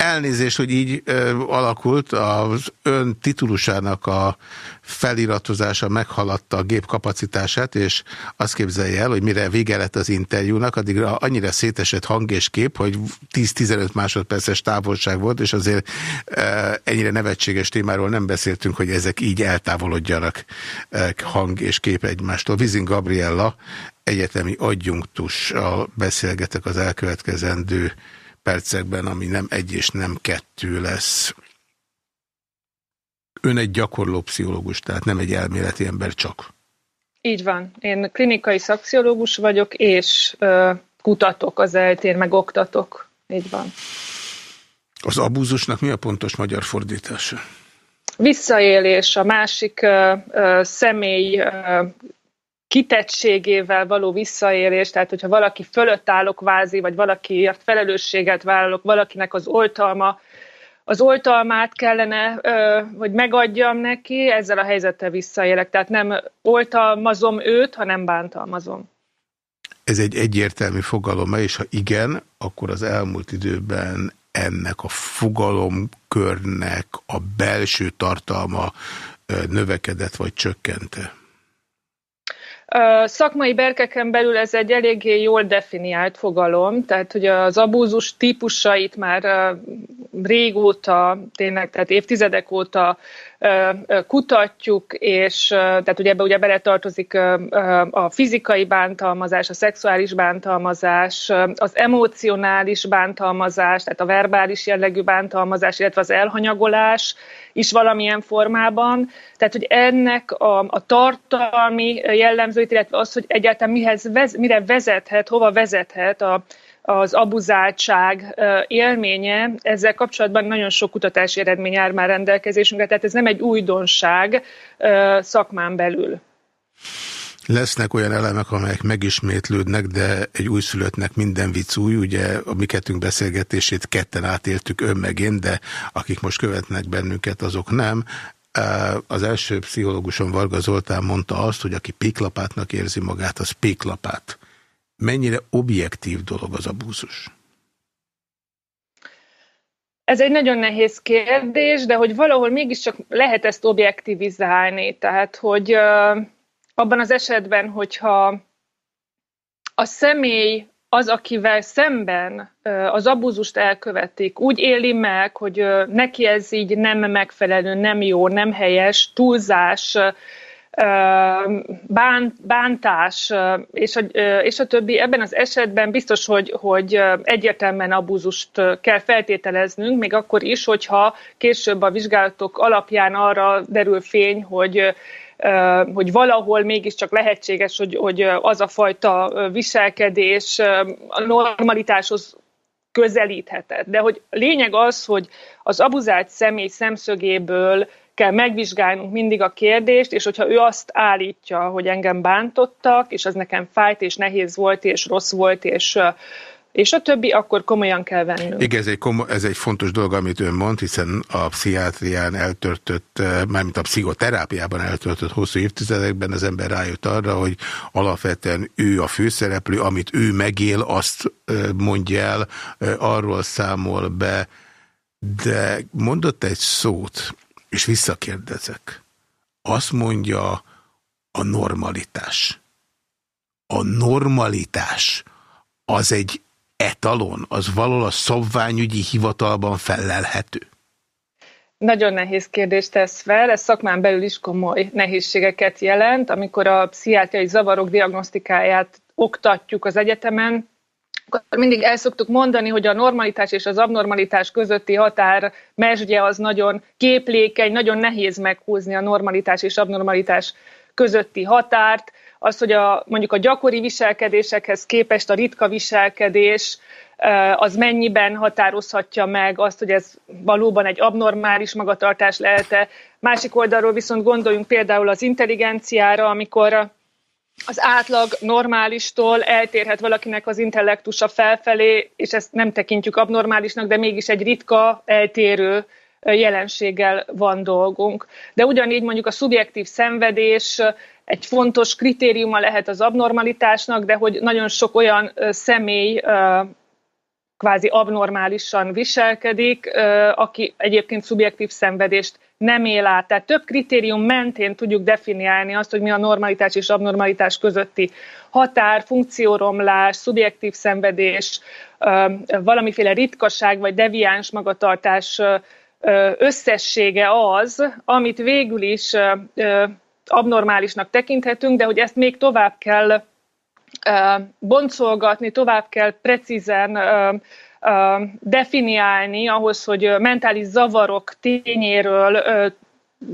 Elnézést, hogy így ö, alakult, az ön titulusának a feliratozása meghaladta a gép kapacitását, és azt képzelje el, hogy mire vége lett az interjúnak, addigra annyira szétesett hang és kép, hogy 10-15 másodperces távolság volt, és azért ö, ennyire nevetséges témáról nem beszéltünk, hogy ezek így eltávolodjanak ö, hang és kép egymástól. Vizin Gabriella egyetemi adjunktussal beszélgetek az elkövetkezendő percekben, ami nem egy és nem kettő lesz. Ön egy gyakorló pszichológus, tehát nem egy elméleti ember csak. Így van. Én klinikai szakciológus vagyok, és ö, kutatok az eltér, meg oktatok. Így van. Az abúzusnak mi a pontos magyar fordítása? Visszaélés, a másik ö, ö, személy ö, kitettségével való visszaélés, tehát hogyha valaki fölött állok vázi, vagy valakiért felelősséget vállalok, valakinek az oltalma, az oltalmát kellene, hogy megadjam neki, ezzel a helyzettel visszaélek. Tehát nem oltalmazom őt, hanem bántalmazom. Ez egy egyértelmű fogalom, és ha igen, akkor az elmúlt időben ennek a fogalomkörnek a belső tartalma növekedett vagy csökkente? Szakmai berkeken belül ez egy eléggé jól definiált fogalom, tehát hogy az abúzus típusait már régóta, tényleg, tehát évtizedek óta kutatjuk, és tehát ugye ebbe ugye beletartozik a fizikai bántalmazás, a szexuális bántalmazás, az emocionális bántalmazás, tehát a verbális jellegű bántalmazás, illetve az elhanyagolás is valamilyen formában. Tehát, hogy ennek a, a tartalmi jellemzőit, illetve az, hogy egyáltalán mihez, mire vezethet, hova vezethet a, az abuzáltság élménye, ezzel kapcsolatban nagyon sok kutatási eredmény áll már rendelkezésünkre, tehát ez nem egy újdonság szakmán belül. Lesznek olyan elemek, amelyek megismétlődnek, de egy újszülöttnek minden vicc új, ugye a mi kettünk beszélgetését ketten átéltük ön meg én, de akik most követnek bennünket, azok nem. Az első pszichológusom Varga Zoltán mondta azt, hogy aki péklapátnak érzi magát, az péklapát. Mennyire objektív dolog az abúzus? Ez egy nagyon nehéz kérdés, de hogy valahol mégiscsak lehet ezt objektivizálni. Tehát, hogy abban az esetben, hogyha a személy az, akivel szemben az abúzust elkövetik, úgy éli meg, hogy neki ez így nem megfelelő, nem jó, nem helyes, túlzás, bántás, és a, és a többi. Ebben az esetben biztos, hogy, hogy egyértelműen abúzust kell feltételeznünk, még akkor is, hogyha később a vizsgálatok alapján arra derül fény, hogy hogy valahol mégiscsak lehetséges, hogy, hogy az a fajta viselkedés a normalitáshoz közelíthetett. De hogy lényeg az, hogy az abuzált személy szemszögéből kell megvizsgálnunk mindig a kérdést, és hogyha ő azt állítja, hogy engem bántottak, és az nekem fájt, és nehéz volt, és rossz volt, és és a többi akkor komolyan kell vennünk. Igen, ez egy, komo- ez egy fontos dolog, amit ön mond, hiszen a pszichiátrián eltöltött, eh, mármint a pszichoterápiában eltöltött hosszú évtizedekben az ember rájött arra, hogy alapvetően ő a főszereplő, amit ő megél, azt mondja el, arról számol be, de mondott egy szót, és visszakérdezek. Azt mondja a normalitás. A normalitás az egy etalon, az valahol a szabványügyi hivatalban felelhető? Nagyon nehéz kérdést tesz fel, ez szakmán belül is komoly nehézségeket jelent, amikor a pszichiátriai zavarok diagnosztikáját oktatjuk az egyetemen, akkor mindig el szoktuk mondani, hogy a normalitás és az abnormalitás közötti határ mesdje az nagyon képlékeny, nagyon nehéz meghúzni a normalitás és abnormalitás közötti határt. az, hogy a, mondjuk a gyakori viselkedésekhez képest a ritka viselkedés az mennyiben határozhatja meg azt, hogy ez valóban egy abnormális magatartás lehet-e. Másik oldalról viszont gondoljunk például az intelligenciára, amikor az átlag normálistól eltérhet valakinek az intellektusa felfelé, és ezt nem tekintjük abnormálisnak, de mégis egy ritka, eltérő jelenséggel van dolgunk. De ugyanígy mondjuk a szubjektív szenvedés egy fontos kritériuma lehet az abnormalitásnak, de hogy nagyon sok olyan személy kvázi abnormálisan viselkedik, aki egyébként szubjektív szenvedést nem él át. Tehát több kritérium mentén tudjuk definiálni azt, hogy mi a normalitás és abnormalitás közötti határ, funkcióromlás, szubjektív szenvedés, valamiféle ritkaság vagy deviáns magatartás összessége az, amit végül is abnormálisnak tekinthetünk, de hogy ezt még tovább kell boncolgatni, tovább kell precízen definiálni ahhoz, hogy mentális zavarok tényéről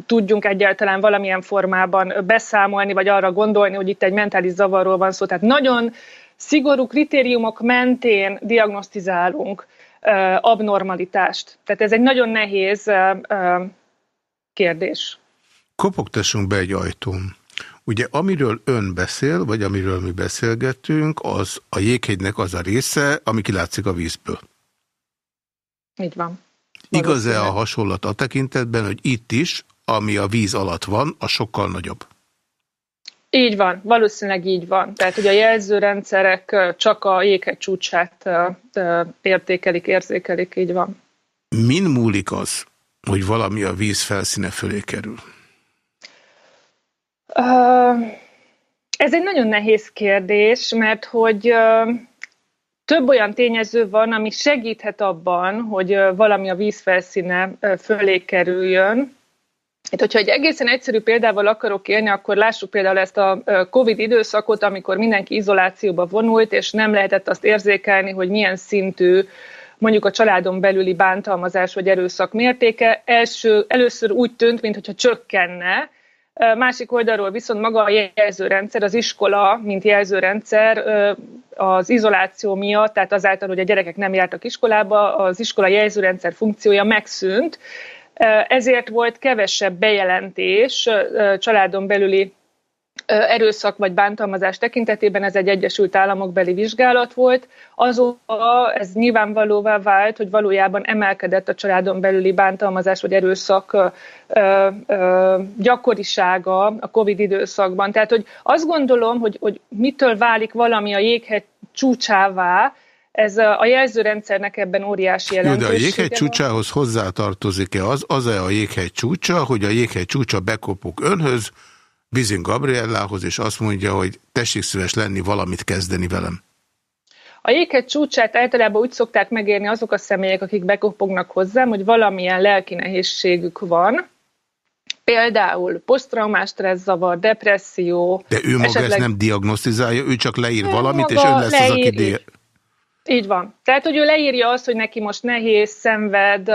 tudjunk egyáltalán valamilyen formában beszámolni, vagy arra gondolni, hogy itt egy mentális zavarról van szó. Tehát nagyon szigorú kritériumok mentén diagnosztizálunk abnormalitást. Tehát ez egy nagyon nehéz kérdés. Kopogtassunk be egy ajtón. Ugye amiről ön beszél, vagy amiről mi beszélgetünk, az a jéghegynek az a része, ami kilátszik a vízből. Így van. Igaz-e a hasonlat a tekintetben, hogy itt is, ami a víz alatt van, a sokkal nagyobb? Így van, valószínűleg így van. Tehát, hogy a jelzőrendszerek csak a jéghegy csúcsát értékelik, érzékelik, így van. Min múlik az, hogy valami a víz felszíne fölé kerül? Ez egy nagyon nehéz kérdés, mert hogy több olyan tényező van, ami segíthet abban, hogy valami a vízfelszíne fölé kerüljön. Itt, hogyha egy egészen egyszerű példával akarok élni, akkor lássuk például ezt a COVID időszakot, amikor mindenki izolációba vonult, és nem lehetett azt érzékelni, hogy milyen szintű mondjuk a családon belüli bántalmazás vagy erőszak mértéke. Első, először úgy tűnt, mintha csökkenne, Másik oldalról viszont maga a jelzőrendszer, az iskola, mint jelzőrendszer az izoláció miatt, tehát azáltal, hogy a gyerekek nem jártak iskolába, az iskola jelzőrendszer funkciója megszűnt, ezért volt kevesebb bejelentés családon belüli erőszak vagy bántalmazás tekintetében ez egy Egyesült Államok beli vizsgálat volt. Azóta ez nyilvánvalóvá vált, hogy valójában emelkedett a családon belüli bántalmazás vagy erőszak ö, ö, gyakorisága a COVID időszakban. Tehát, hogy azt gondolom, hogy, hogy mitől válik valami a jéghegy csúcsává, ez a jelzőrendszernek ebben óriási jelentősége. Jó, de a jéghegy csúcsához hozzátartozik-e az, az-e a jéghegy csúcsa, hogy a jéghegy csúcsa bekopuk önhöz, Bizin Gabriellához, és azt mondja, hogy tessék szíves lenni, valamit kezdeni velem. A jéghegy csúcsát általában úgy szokták megérni azok a személyek, akik bekopognak hozzám, hogy valamilyen lelki nehézségük van, például posztraumás stresszzavar, depresszió. De ő maga esetleg... ezt nem diagnosztizálja, ő csak leír ő valamit, és ön lesz leír, az, aki... Di- így van. Tehát, hogy ő leírja azt, hogy neki most nehéz, szenved,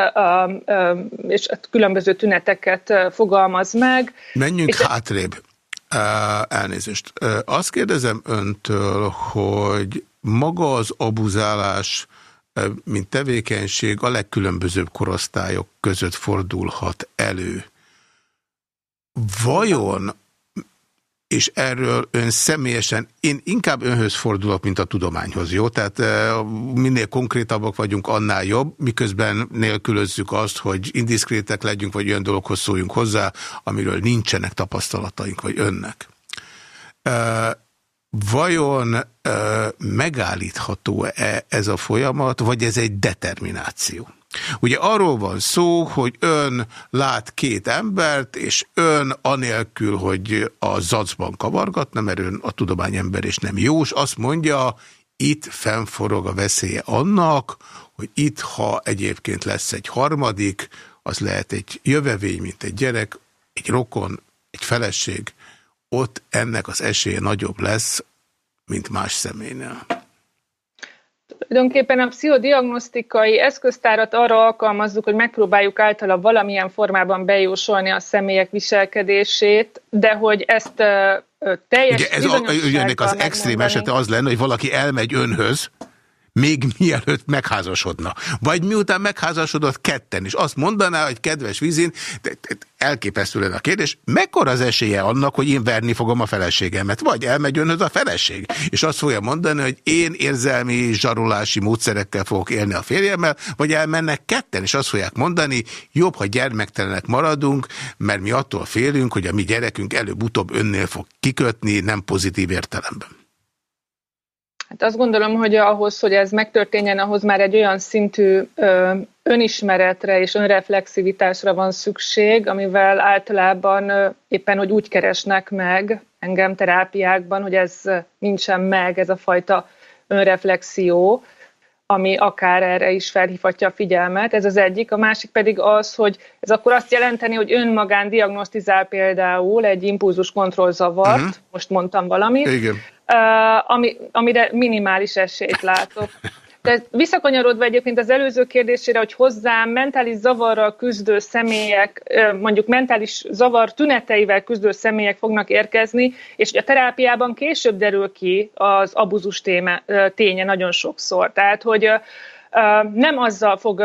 és különböző tüneteket fogalmaz meg. Menjünk és hátrébb. Elnézést. Azt kérdezem öntől, hogy maga az abuzálás, mint tevékenység a legkülönbözőbb korosztályok között fordulhat elő. Vajon és erről ön személyesen, én inkább önhöz fordulok, mint a tudományhoz, jó? Tehát minél konkrétabbak vagyunk, annál jobb, miközben nélkülözzük azt, hogy indiszkrétek legyünk, vagy olyan dologhoz szóljunk hozzá, amiről nincsenek tapasztalataink, vagy önnek. Vajon megállítható-e ez a folyamat, vagy ez egy determináció? Ugye arról van szó, hogy ön lát két embert, és ön anélkül, hogy a zacban kavargatna, mert ön a tudományember és nem jós, azt mondja, itt fennforog a veszélye annak, hogy itt, ha egyébként lesz egy harmadik, az lehet egy jövevény, mint egy gyerek, egy rokon, egy feleség, ott ennek az esélye nagyobb lesz, mint más személynél. Tulajdonképpen a pszichodiagnosztikai eszköztárat arra alkalmazzuk, hogy megpróbáljuk általa valamilyen formában bejósolni a személyek viselkedését, de hogy ezt teljes Ugye ez a, ugye az extrém esete az lenne, hogy valaki elmegy önhöz, még mielőtt megházasodna. Vagy miután megházasodott ketten, és azt mondaná, hogy kedves vízin, elképesztő a kérdés, mekkora az esélye annak, hogy én verni fogom a feleségemet? Vagy elmegy önhöz a feleség, és azt fogja mondani, hogy én érzelmi zsarolási módszerekkel fogok élni a férjemmel, vagy elmennek ketten, és azt fogják mondani, jobb, ha gyermektelenek maradunk, mert mi attól félünk, hogy a mi gyerekünk előbb-utóbb önnél fog kikötni, nem pozitív értelemben. Hát azt gondolom, hogy ahhoz, hogy ez megtörténjen, ahhoz már egy olyan szintű önismeretre és önreflexivitásra van szükség, amivel általában éppen, hogy úgy keresnek meg engem terápiákban, hogy ez nincsen meg, ez a fajta önreflexió, ami akár erre is felhívhatja a figyelmet. Ez az egyik. A másik pedig az, hogy ez akkor azt jelenteni, hogy önmagán diagnosztizál például egy impulzus kontrollzavart, uh-huh. most mondtam valamit, Igen ami, amire minimális esélyt látok. De visszakanyarodva egyébként az előző kérdésére, hogy hozzám mentális zavarral küzdő személyek, mondjuk mentális zavar tüneteivel küzdő személyek fognak érkezni, és a terápiában később derül ki az abuzus téme, ténye nagyon sokszor. Tehát, hogy nem azzal fog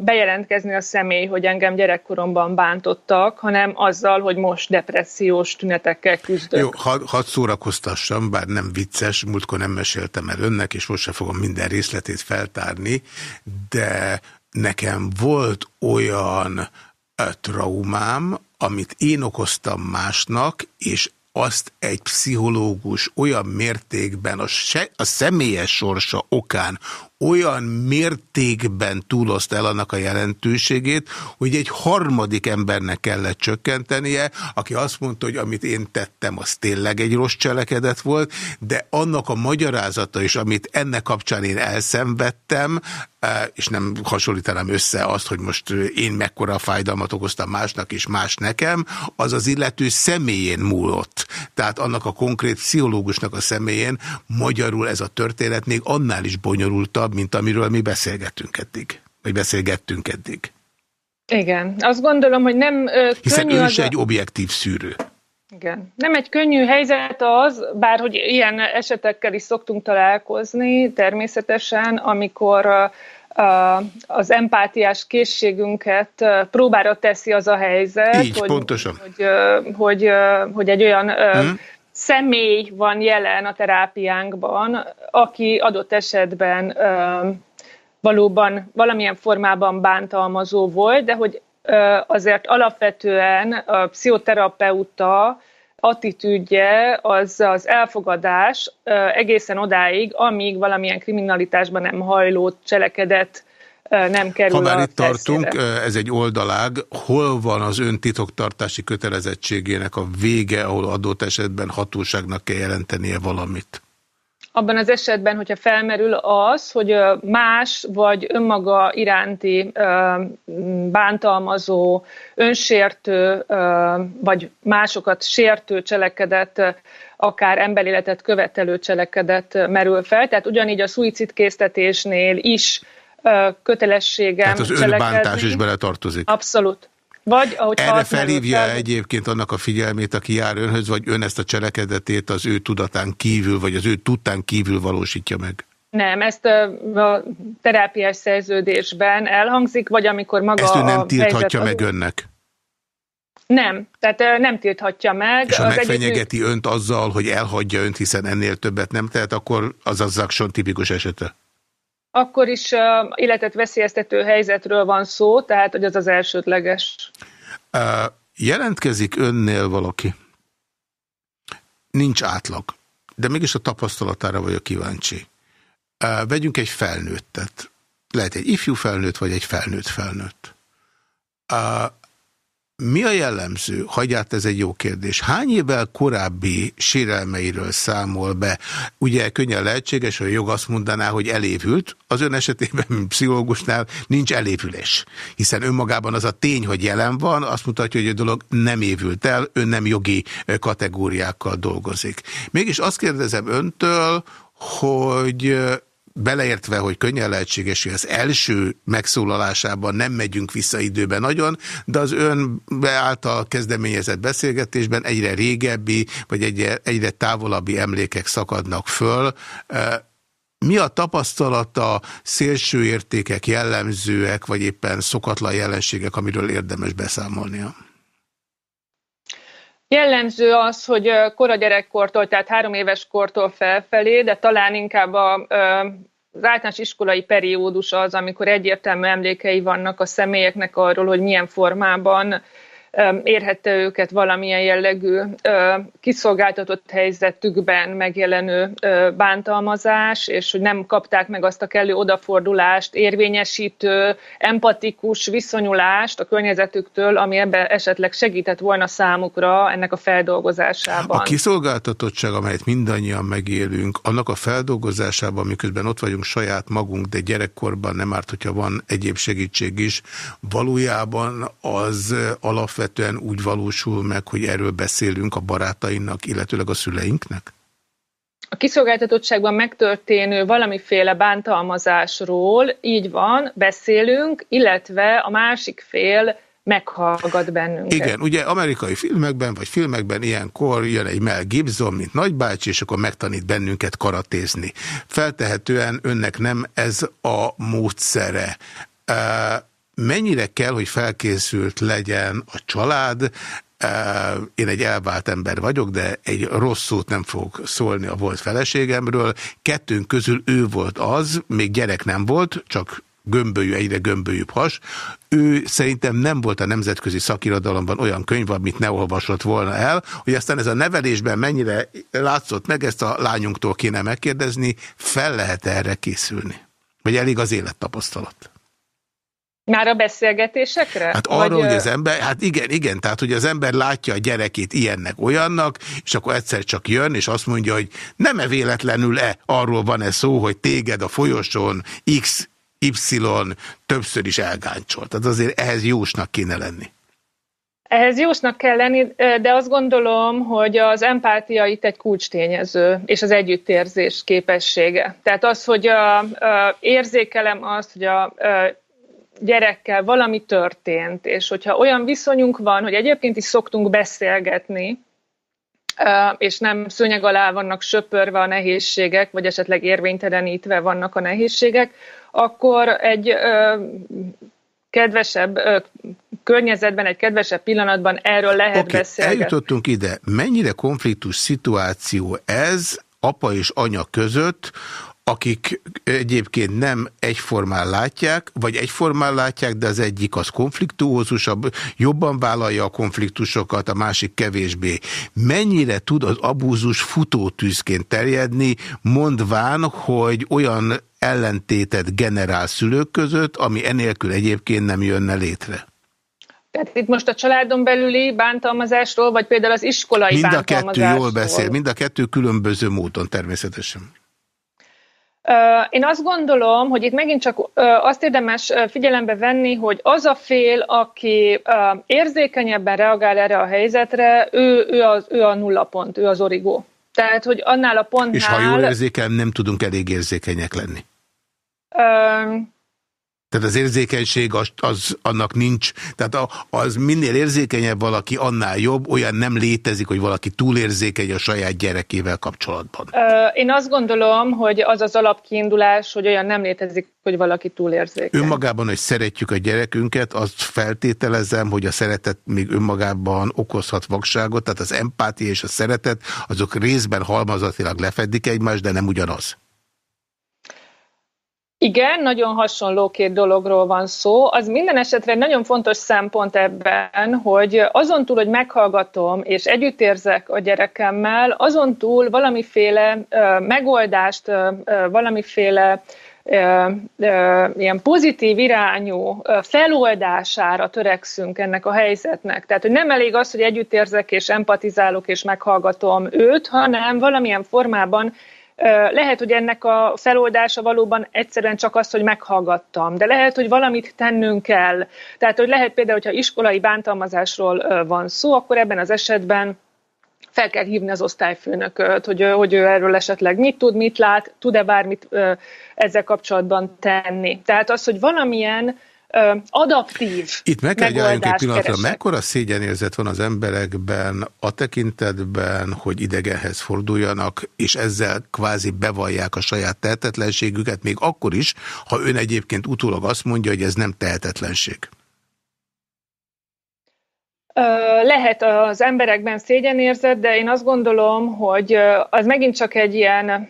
bejelentkezni a személy, hogy engem gyerekkoromban bántottak, hanem azzal, hogy most depressziós tünetekkel küzdök. Jó, hadd had szórakoztassam, bár nem vicces, múltkor nem meséltem el önnek, és most se fogom minden részletét feltárni, de nekem volt olyan traumám, amit én okoztam másnak, és azt egy pszichológus olyan mértékben a, se, a személyes sorsa okán olyan mértékben túlozt el annak a jelentőségét, hogy egy harmadik embernek kellett csökkentenie, aki azt mondta, hogy amit én tettem, az tényleg egy rossz cselekedet volt, de annak a magyarázata is, amit ennek kapcsán én elszenvedtem, e, és nem hasonlítanám össze azt, hogy most én mekkora fájdalmat okoztam másnak és más nekem, az az illető személyén múlott. Tehát annak a konkrét pszichológusnak a személyén magyarul ez a történet még annál is bonyolultabb, rosszabb, mint amiről mi beszélgetünk eddig, vagy beszélgettünk eddig. Igen, azt gondolom, hogy nem Hiszen ő is a... egy objektív szűrő. Igen. Nem egy könnyű helyzet az, bár hogy ilyen esetekkel is szoktunk találkozni természetesen, amikor az empátiás készségünket próbára teszi az a helyzet, Így, hogy, pontosan. Hogy, hogy, hogy egy olyan hmm személy van jelen a terápiánkban, aki adott esetben valóban valamilyen formában bántalmazó volt, de hogy azért alapvetően a pszichoterapeuta attitűdje az az elfogadás egészen odáig, amíg valamilyen kriminalitásban nem hajló cselekedet nem kerül Ha már itt tartunk, ez egy oldalág, hol van az ön titoktartási kötelezettségének a vége, ahol adott esetben hatóságnak kell jelentenie valamit? Abban az esetben, hogyha felmerül az, hogy más vagy önmaga iránti bántalmazó, önsértő, vagy másokat sértő cselekedet, akár emberéletet követelő cselekedet merül fel. Tehát ugyanígy a szuicidkésztetésnél is kötelességem Tehát az önbántás is beletartozik. Abszolút. Vagy, ahogy Erre felhívja fel... egyébként annak a figyelmét, aki jár önhöz, vagy ön ezt a cselekedetét az ő tudatán kívül, vagy az ő tudtán kívül valósítja meg? Nem, ezt a terápiás szerződésben elhangzik, vagy amikor maga Ezt ő nem tilthatja meg az... önnek? Nem, tehát nem tilthatja meg. És ha az megfenyegeti egyik... önt azzal, hogy elhagyja önt, hiszen ennél többet nem tehet, akkor az az Zakson tipikus esete? Akkor is életet veszélyeztető helyzetről van szó, tehát hogy az az elsődleges. Jelentkezik önnél valaki? Nincs átlag, de mégis a tapasztalatára vagyok kíváncsi. Vegyünk egy felnőttet. Lehet egy ifjú felnőtt, vagy egy felnőtt felnőtt. Mi a jellemző? Hagyját, ez egy jó kérdés. Hány évvel korábbi sérelmeiről számol be? Ugye könnyen lehetséges, hogy a jog azt mondaná, hogy elévült. Az ön esetében, pszichológusnál nincs elévülés. Hiszen önmagában az a tény, hogy jelen van, azt mutatja, hogy a dolog nem évült el, ön nem jogi kategóriákkal dolgozik. Mégis azt kérdezem öntől, hogy beleértve, hogy könnyen lehetséges, hogy az első megszólalásában nem megyünk vissza időben nagyon, de az ön által kezdeményezett beszélgetésben egyre régebbi, vagy egyre, egyre távolabbi emlékek szakadnak föl. Mi a tapasztalata, szélső értékek jellemzőek, vagy éppen szokatlan jelenségek, amiről érdemes beszámolnia? Jellemző az, hogy kora gyerekkortól, tehát három éves kortól felfelé, de talán inkább a, az általános iskolai periódus az, amikor egyértelmű emlékei vannak a személyeknek arról, hogy milyen formában érhette őket valamilyen jellegű kiszolgáltatott helyzetükben megjelenő bántalmazás, és hogy nem kapták meg azt a kellő odafordulást, érvényesítő, empatikus viszonyulást a környezetüktől, ami ebben esetleg segített volna számukra ennek a feldolgozásában. A kiszolgáltatottság, amelyet mindannyian megélünk, annak a feldolgozásában, miközben ott vagyunk saját magunk, de gyerekkorban nem árt, hogyha van egyéb segítség is, valójában az alapvető alapvetően úgy valósul meg, hogy erről beszélünk a barátainak, illetőleg a szüleinknek? A kiszolgáltatottságban megtörténő valamiféle bántalmazásról így van, beszélünk, illetve a másik fél meghallgat bennünket. Igen, ugye amerikai filmekben, vagy filmekben ilyenkor jön egy Mel Gibson, mint nagybácsi, és akkor megtanít bennünket karatézni. Feltehetően önnek nem ez a módszere mennyire kell, hogy felkészült legyen a család, én egy elvált ember vagyok, de egy rossz szót nem fogok szólni a volt feleségemről. Kettőnk közül ő volt az, még gyerek nem volt, csak gömbölyű, egyre gömbölyűbb has. Ő szerintem nem volt a nemzetközi szakirodalomban olyan könyv, amit ne olvasott volna el, hogy aztán ez a nevelésben mennyire látszott meg, ezt a lányunktól kéne megkérdezni, fel lehet -e erre készülni? Vagy elég az élettapasztalat? Már a beszélgetésekre? Hát arról, Vagy, hogy az ember, hát igen, igen, tehát hogy az ember látja a gyerekét ilyennek, olyannak, és akkor egyszer csak jön, és azt mondja, hogy nem-e véletlenül-e arról van-e szó, hogy téged a folyosón X, Y többször is elgáncsolt. Tehát azért ehhez jósnak kéne lenni. Ehhez jósnak kell lenni, de azt gondolom, hogy az empátia itt egy kulcstényező, és az együttérzés képessége. Tehát az, hogy a, a, érzékelem azt, hogy a, a gyerekkel valami történt, és hogyha olyan viszonyunk van, hogy egyébként is szoktunk beszélgetni, és nem szőnyeg alá vannak söpörve a nehézségek, vagy esetleg érvénytelenítve vannak a nehézségek, akkor egy kedvesebb környezetben, egy kedvesebb pillanatban erről lehet okay, beszélgetni. Eljutottunk ide. Mennyire konfliktus szituáció ez apa és anya között, akik egyébként nem egyformán látják, vagy egyformán látják, de az egyik az konfliktuózusabb, jobban vállalja a konfliktusokat, a másik kevésbé. Mennyire tud az abúzus futótűzként terjedni, mondván, hogy olyan ellentétet generál szülők között, ami enélkül egyébként nem jönne létre? Tehát itt most a családon belüli bántalmazásról, vagy például az iskolai mind bántalmazásról? Mind a kettő jól beszél, mind a kettő különböző módon természetesen. Én azt gondolom, hogy itt megint csak azt érdemes figyelembe venni, hogy az a fél, aki érzékenyebben reagál erre a helyzetre, ő, ő, az, ő a nulla pont, ő az origó. Tehát, hogy annál a pontnál... És ha jól érzékel, nem tudunk elég érzékenyek lenni. Tehát az érzékenység az, az annak nincs, tehát az minél érzékenyebb valaki, annál jobb, olyan nem létezik, hogy valaki túlérzékeny a saját gyerekével kapcsolatban. Én azt gondolom, hogy az az alapkiindulás, hogy olyan nem létezik, hogy valaki túlérzékeny. Önmagában, hogy szeretjük a gyerekünket, azt feltételezem, hogy a szeretet még önmagában okozhat vakságot, tehát az empátia és a szeretet, azok részben halmazatilag lefedik egymást, de nem ugyanaz. Igen, nagyon hasonló két dologról van szó. Az minden esetre egy nagyon fontos szempont ebben, hogy azon túl, hogy meghallgatom és együttérzek a gyerekemmel, azon túl valamiféle uh, megoldást, uh, valamiféle uh, ilyen pozitív irányú feloldására törekszünk ennek a helyzetnek. Tehát, hogy nem elég az, hogy együttérzek és empatizálok és meghallgatom őt, hanem valamilyen formában lehet, hogy ennek a feloldása valóban egyszerűen csak az, hogy meghallgattam, de lehet, hogy valamit tennünk kell. Tehát, hogy lehet például, hogyha iskolai bántalmazásról van szó, akkor ebben az esetben fel kell hívni az osztályfőnököt, hogy, hogy ő erről esetleg mit tud, mit lát, tud-e bármit ezzel kapcsolatban tenni. Tehát az, hogy valamilyen adaptív Itt meg kell álljunk egy pillanatra, keresek. mekkora szégyenérzet van az emberekben a tekintetben, hogy idegenhez forduljanak, és ezzel kvázi bevallják a saját tehetetlenségüket, még akkor is, ha ön egyébként utólag azt mondja, hogy ez nem tehetetlenség. Lehet az emberekben szégyenérzet, de én azt gondolom, hogy az megint csak egy ilyen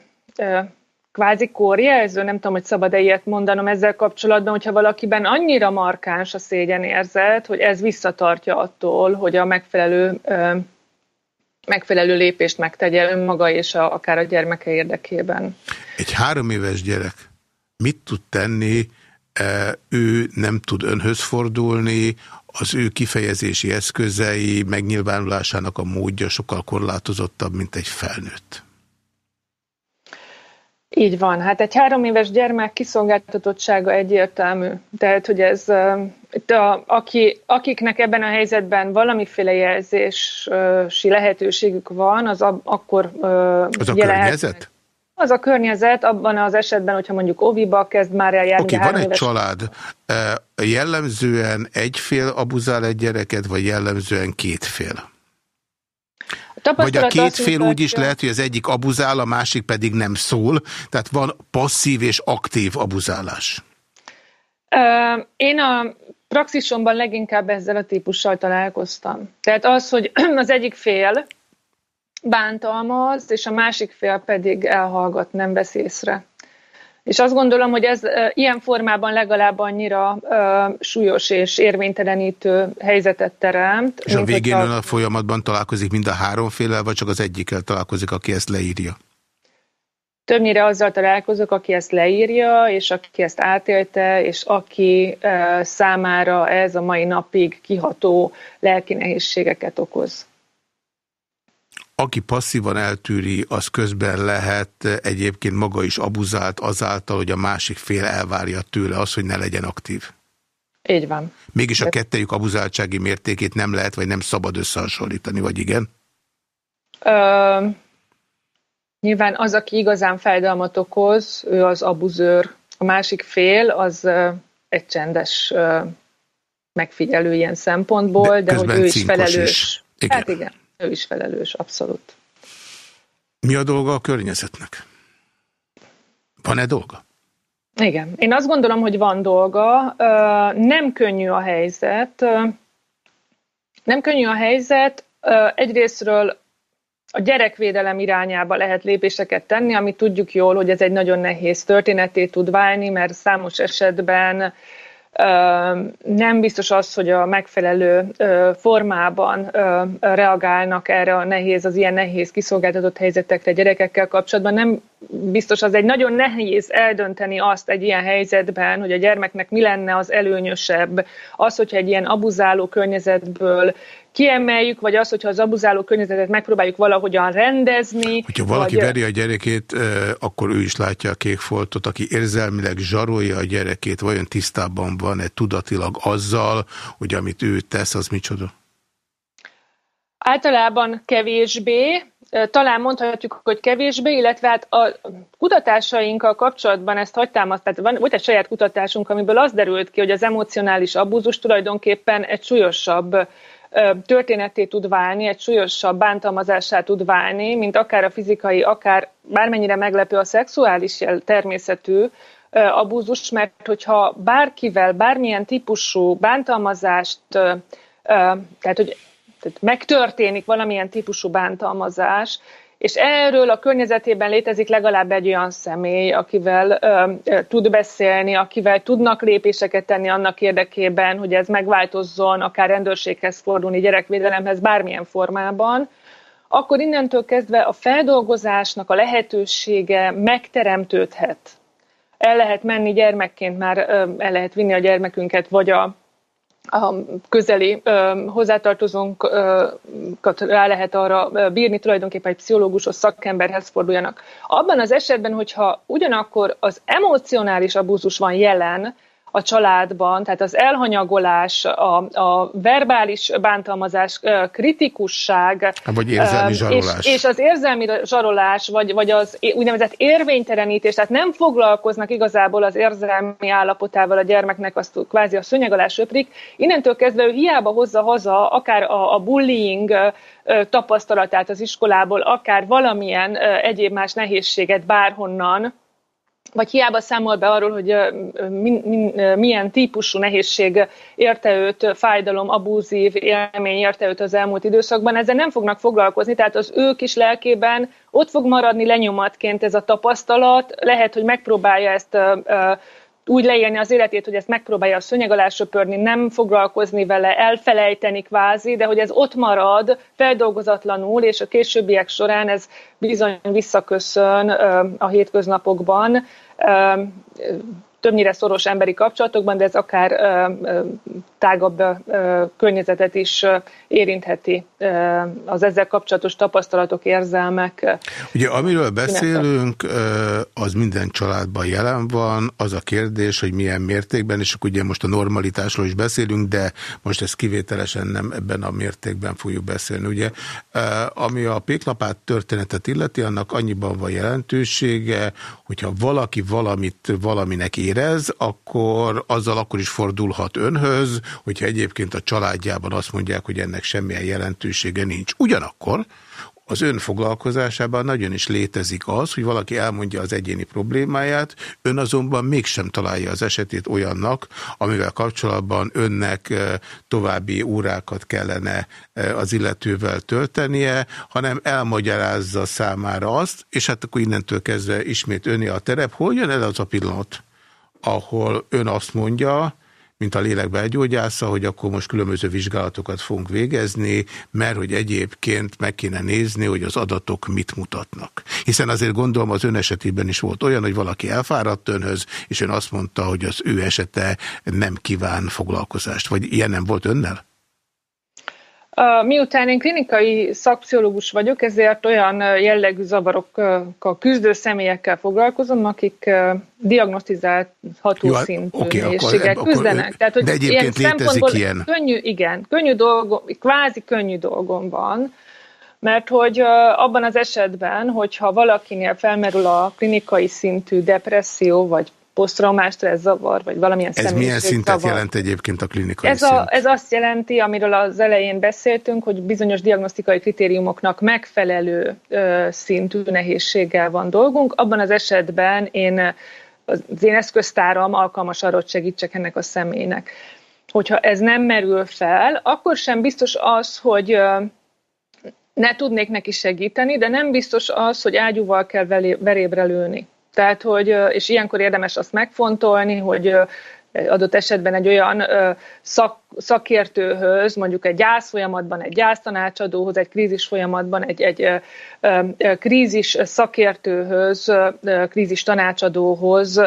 kvázi kórjelző, nem tudom, hogy szabad-e ilyet mondanom ezzel kapcsolatban, hogyha valakiben annyira markáns a szégyenérzet, hogy ez visszatartja attól, hogy a megfelelő megfelelő lépést megtegye önmaga és a, akár a gyermeke érdekében. Egy három éves gyerek mit tud tenni, ő nem tud önhöz fordulni, az ő kifejezési eszközei megnyilvánulásának a módja sokkal korlátozottabb, mint egy felnőtt. Így van. Hát egy három éves gyermek kiszolgáltatottsága egyértelmű. Tehát, hogy ez, a, aki, akiknek ebben a helyzetben valamiféle jelzési lehetőségük van, az a, akkor Az a környezet? Az a környezet abban az esetben, hogyha mondjuk oviba kezd már eljárni. Oké, okay, van egy éves... család, jellemzően egy fél abuzál egy gyereket, vagy jellemzően két fél? Vagy a két fél úgy is lehet, hogy az egyik abuzál, a másik pedig nem szól, tehát van passzív és aktív abuzálás. Én a praxisomban leginkább ezzel a típussal találkoztam. Tehát az, hogy <clears throat> az egyik fél bántalmaz, és a másik fél pedig elhallgat, nem vesz észre. És azt gondolom, hogy ez ilyen formában legalább annyira súlyos és érvénytelenítő helyzetet teremt. És a végén a... ön a folyamatban találkozik mind a háromfélel, vagy csak az egyikkel találkozik, aki ezt leírja? Többnyire azzal találkozok, aki ezt leírja, és aki ezt átélte, és aki számára ez a mai napig kiható lelki nehézségeket okoz. Aki passzívan eltűri, az közben lehet egyébként maga is abuzált azáltal, hogy a másik fél elvárja tőle az, hogy ne legyen aktív. Így van. Mégis a kettejük abuzáltsági mértékét nem lehet, vagy nem szabad összehasonlítani, vagy igen? Ö, nyilván az, aki igazán fájdalmat okoz, ő az abuzőr. A másik fél az egy csendes megfigyelő ilyen szempontból, de, de hogy ő is felelős. Is. Igen. Hát igen. Ő is felelős, abszolút. Mi a dolga a környezetnek? Van-e dolga? Igen. Én azt gondolom, hogy van dolga. Nem könnyű a helyzet. Nem könnyű a helyzet. Egyrésztről a gyerekvédelem irányába lehet lépéseket tenni, ami tudjuk jól, hogy ez egy nagyon nehéz történeté tud válni, mert számos esetben nem biztos az, hogy a megfelelő formában reagálnak erre a nehéz, az ilyen nehéz kiszolgáltatott helyzetekre gyerekekkel kapcsolatban. Nem biztos az egy nagyon nehéz eldönteni azt egy ilyen helyzetben, hogy a gyermeknek mi lenne az előnyösebb. Az, hogyha egy ilyen abuzáló környezetből kiemeljük, vagy az, hogyha az abuzáló környezetet megpróbáljuk valahogyan rendezni. Hogyha valaki vagy... veri a gyerekét, akkor ő is látja a kék foltot, aki érzelmileg zsarolja a gyerekét, vajon tisztában van-e tudatilag azzal, hogy amit ő tesz, az micsoda? Általában kevésbé, talán mondhatjuk, hogy kevésbé, illetve hát a kutatásainkkal kapcsolatban ezt hagytám, tehát van, volt egy saját kutatásunk, amiből az derült ki, hogy az emocionális abúzus tulajdonképpen egy súlyosabb történetté tud válni, egy súlyosabb bántalmazásá tud válni, mint akár a fizikai, akár bármennyire meglepő a szexuális természetű abúzus, mert hogyha bárkivel bármilyen típusú bántalmazást, tehát hogy tehát megtörténik valamilyen típusú bántalmazás, és erről a környezetében létezik legalább egy olyan személy, akivel ö, tud beszélni, akivel tudnak lépéseket tenni annak érdekében, hogy ez megváltozzon, akár rendőrséghez fordulni, gyerekvédelemhez, bármilyen formában, akkor innentől kezdve a feldolgozásnak a lehetősége megteremtődhet. El lehet menni gyermekként, már el lehet vinni a gyermekünket, vagy a a közeli ö, hozzátartozónkat rá lehet arra bírni, tulajdonképpen egy pszichológushoz, szakemberhez forduljanak. Abban az esetben, hogyha ugyanakkor az emocionális abúzus van jelen, a családban, tehát az elhanyagolás, a, a verbális bántalmazás, kritikusság, vagy érzelmi zsarolás. És, és az érzelmi zsarolás, vagy, vagy az úgynevezett érvénytelenítés, tehát nem foglalkoznak igazából az érzelmi állapotával a gyermeknek, azt kvázi a szönyeg alá söprik. Innentől kezdve ő hiába hozza haza akár a, a bullying tapasztalatát az iskolából, akár valamilyen egyéb más nehézséget bárhonnan, vagy hiába számol be arról, hogy milyen típusú nehézség érte őt, fájdalom, abúzív élmény érte őt az elmúlt időszakban, ezzel nem fognak foglalkozni, tehát az ő kis lelkében ott fog maradni lenyomatként ez a tapasztalat, lehet, hogy megpróbálja ezt úgy leélni az életét, hogy ezt megpróbálja a szönyeg alá söpörni, nem foglalkozni vele, elfelejteni kvázi, de hogy ez ott marad feldolgozatlanul, és a későbbiek során ez bizony visszaköszön a hétköznapokban többnyire szoros emberi kapcsolatokban, de ez akár tágabb környezetet is érintheti az ezzel kapcsolatos tapasztalatok, érzelmek. Ugye amiről beszélünk, az minden családban jelen van, az a kérdés, hogy milyen mértékben, és ugye most a normalitásról is beszélünk, de most ezt kivételesen nem ebben a mértékben fogjuk beszélni. Ugye, ami a péklapát történetet illeti, annak annyiban van jelentősége, hogyha valaki valamit valaminek érez, akkor azzal akkor is fordulhat önhöz, hogyha egyébként a családjában azt mondják, hogy ennek semmilyen jelentősége nincs. Ugyanakkor az ön foglalkozásában nagyon is létezik az, hogy valaki elmondja az egyéni problémáját, ön azonban mégsem találja az esetét olyannak, amivel kapcsolatban önnek további órákat kellene az illetővel töltenie, hanem elmagyarázza számára azt, és hát akkor innentől kezdve ismét öné a terep, hol jön el az a pillanat, ahol ön azt mondja, mint a lélek belgyógyásza, hogy akkor most különböző vizsgálatokat fogunk végezni, mert hogy egyébként meg kéne nézni, hogy az adatok mit mutatnak. Hiszen azért gondolom az ön esetében is volt olyan, hogy valaki elfáradt önhöz, és ön azt mondta, hogy az ő esete nem kíván foglalkozást. Vagy ilyen nem volt önnel? Miután én klinikai szakpszichológus vagyok, ezért olyan jellegű zavarokkal küzdő személyekkel foglalkozom, akik diagnosztizálható hát, szintű okay, nehézséggel küzdenek. Akkor, Tehát, hogy de egyébként ilyen létezik ilyen? Könnyű, igen, könnyű dolgom, kvázi könnyű dolgom van, mert hogy abban az esetben, hogyha valakinél felmerül a klinikai szintű depresszió vagy posztraumás zavar, vagy valamilyen Ez milyen szintet zavar. jelent egyébként a klinikai ez, a, ez azt jelenti, amiről az elején beszéltünk, hogy bizonyos diagnosztikai kritériumoknak megfelelő ö, szintű nehézséggel van dolgunk. Abban az esetben én az én eszköztáram alkalmas arra, hogy segítsek ennek a személynek. Hogyha ez nem merül fel, akkor sem biztos az, hogy ö, ne tudnék neki segíteni, de nem biztos az, hogy ágyúval kell verébre lőni. Tehát, hogy, és ilyenkor érdemes azt megfontolni, hogy adott esetben egy olyan szak, szakértőhöz, mondjuk egy gyász folyamatban, egy gyásztanácsadóhoz, egy krízis folyamatban, egy, egy krízis szakértőhöz, krízis tanácsadóhoz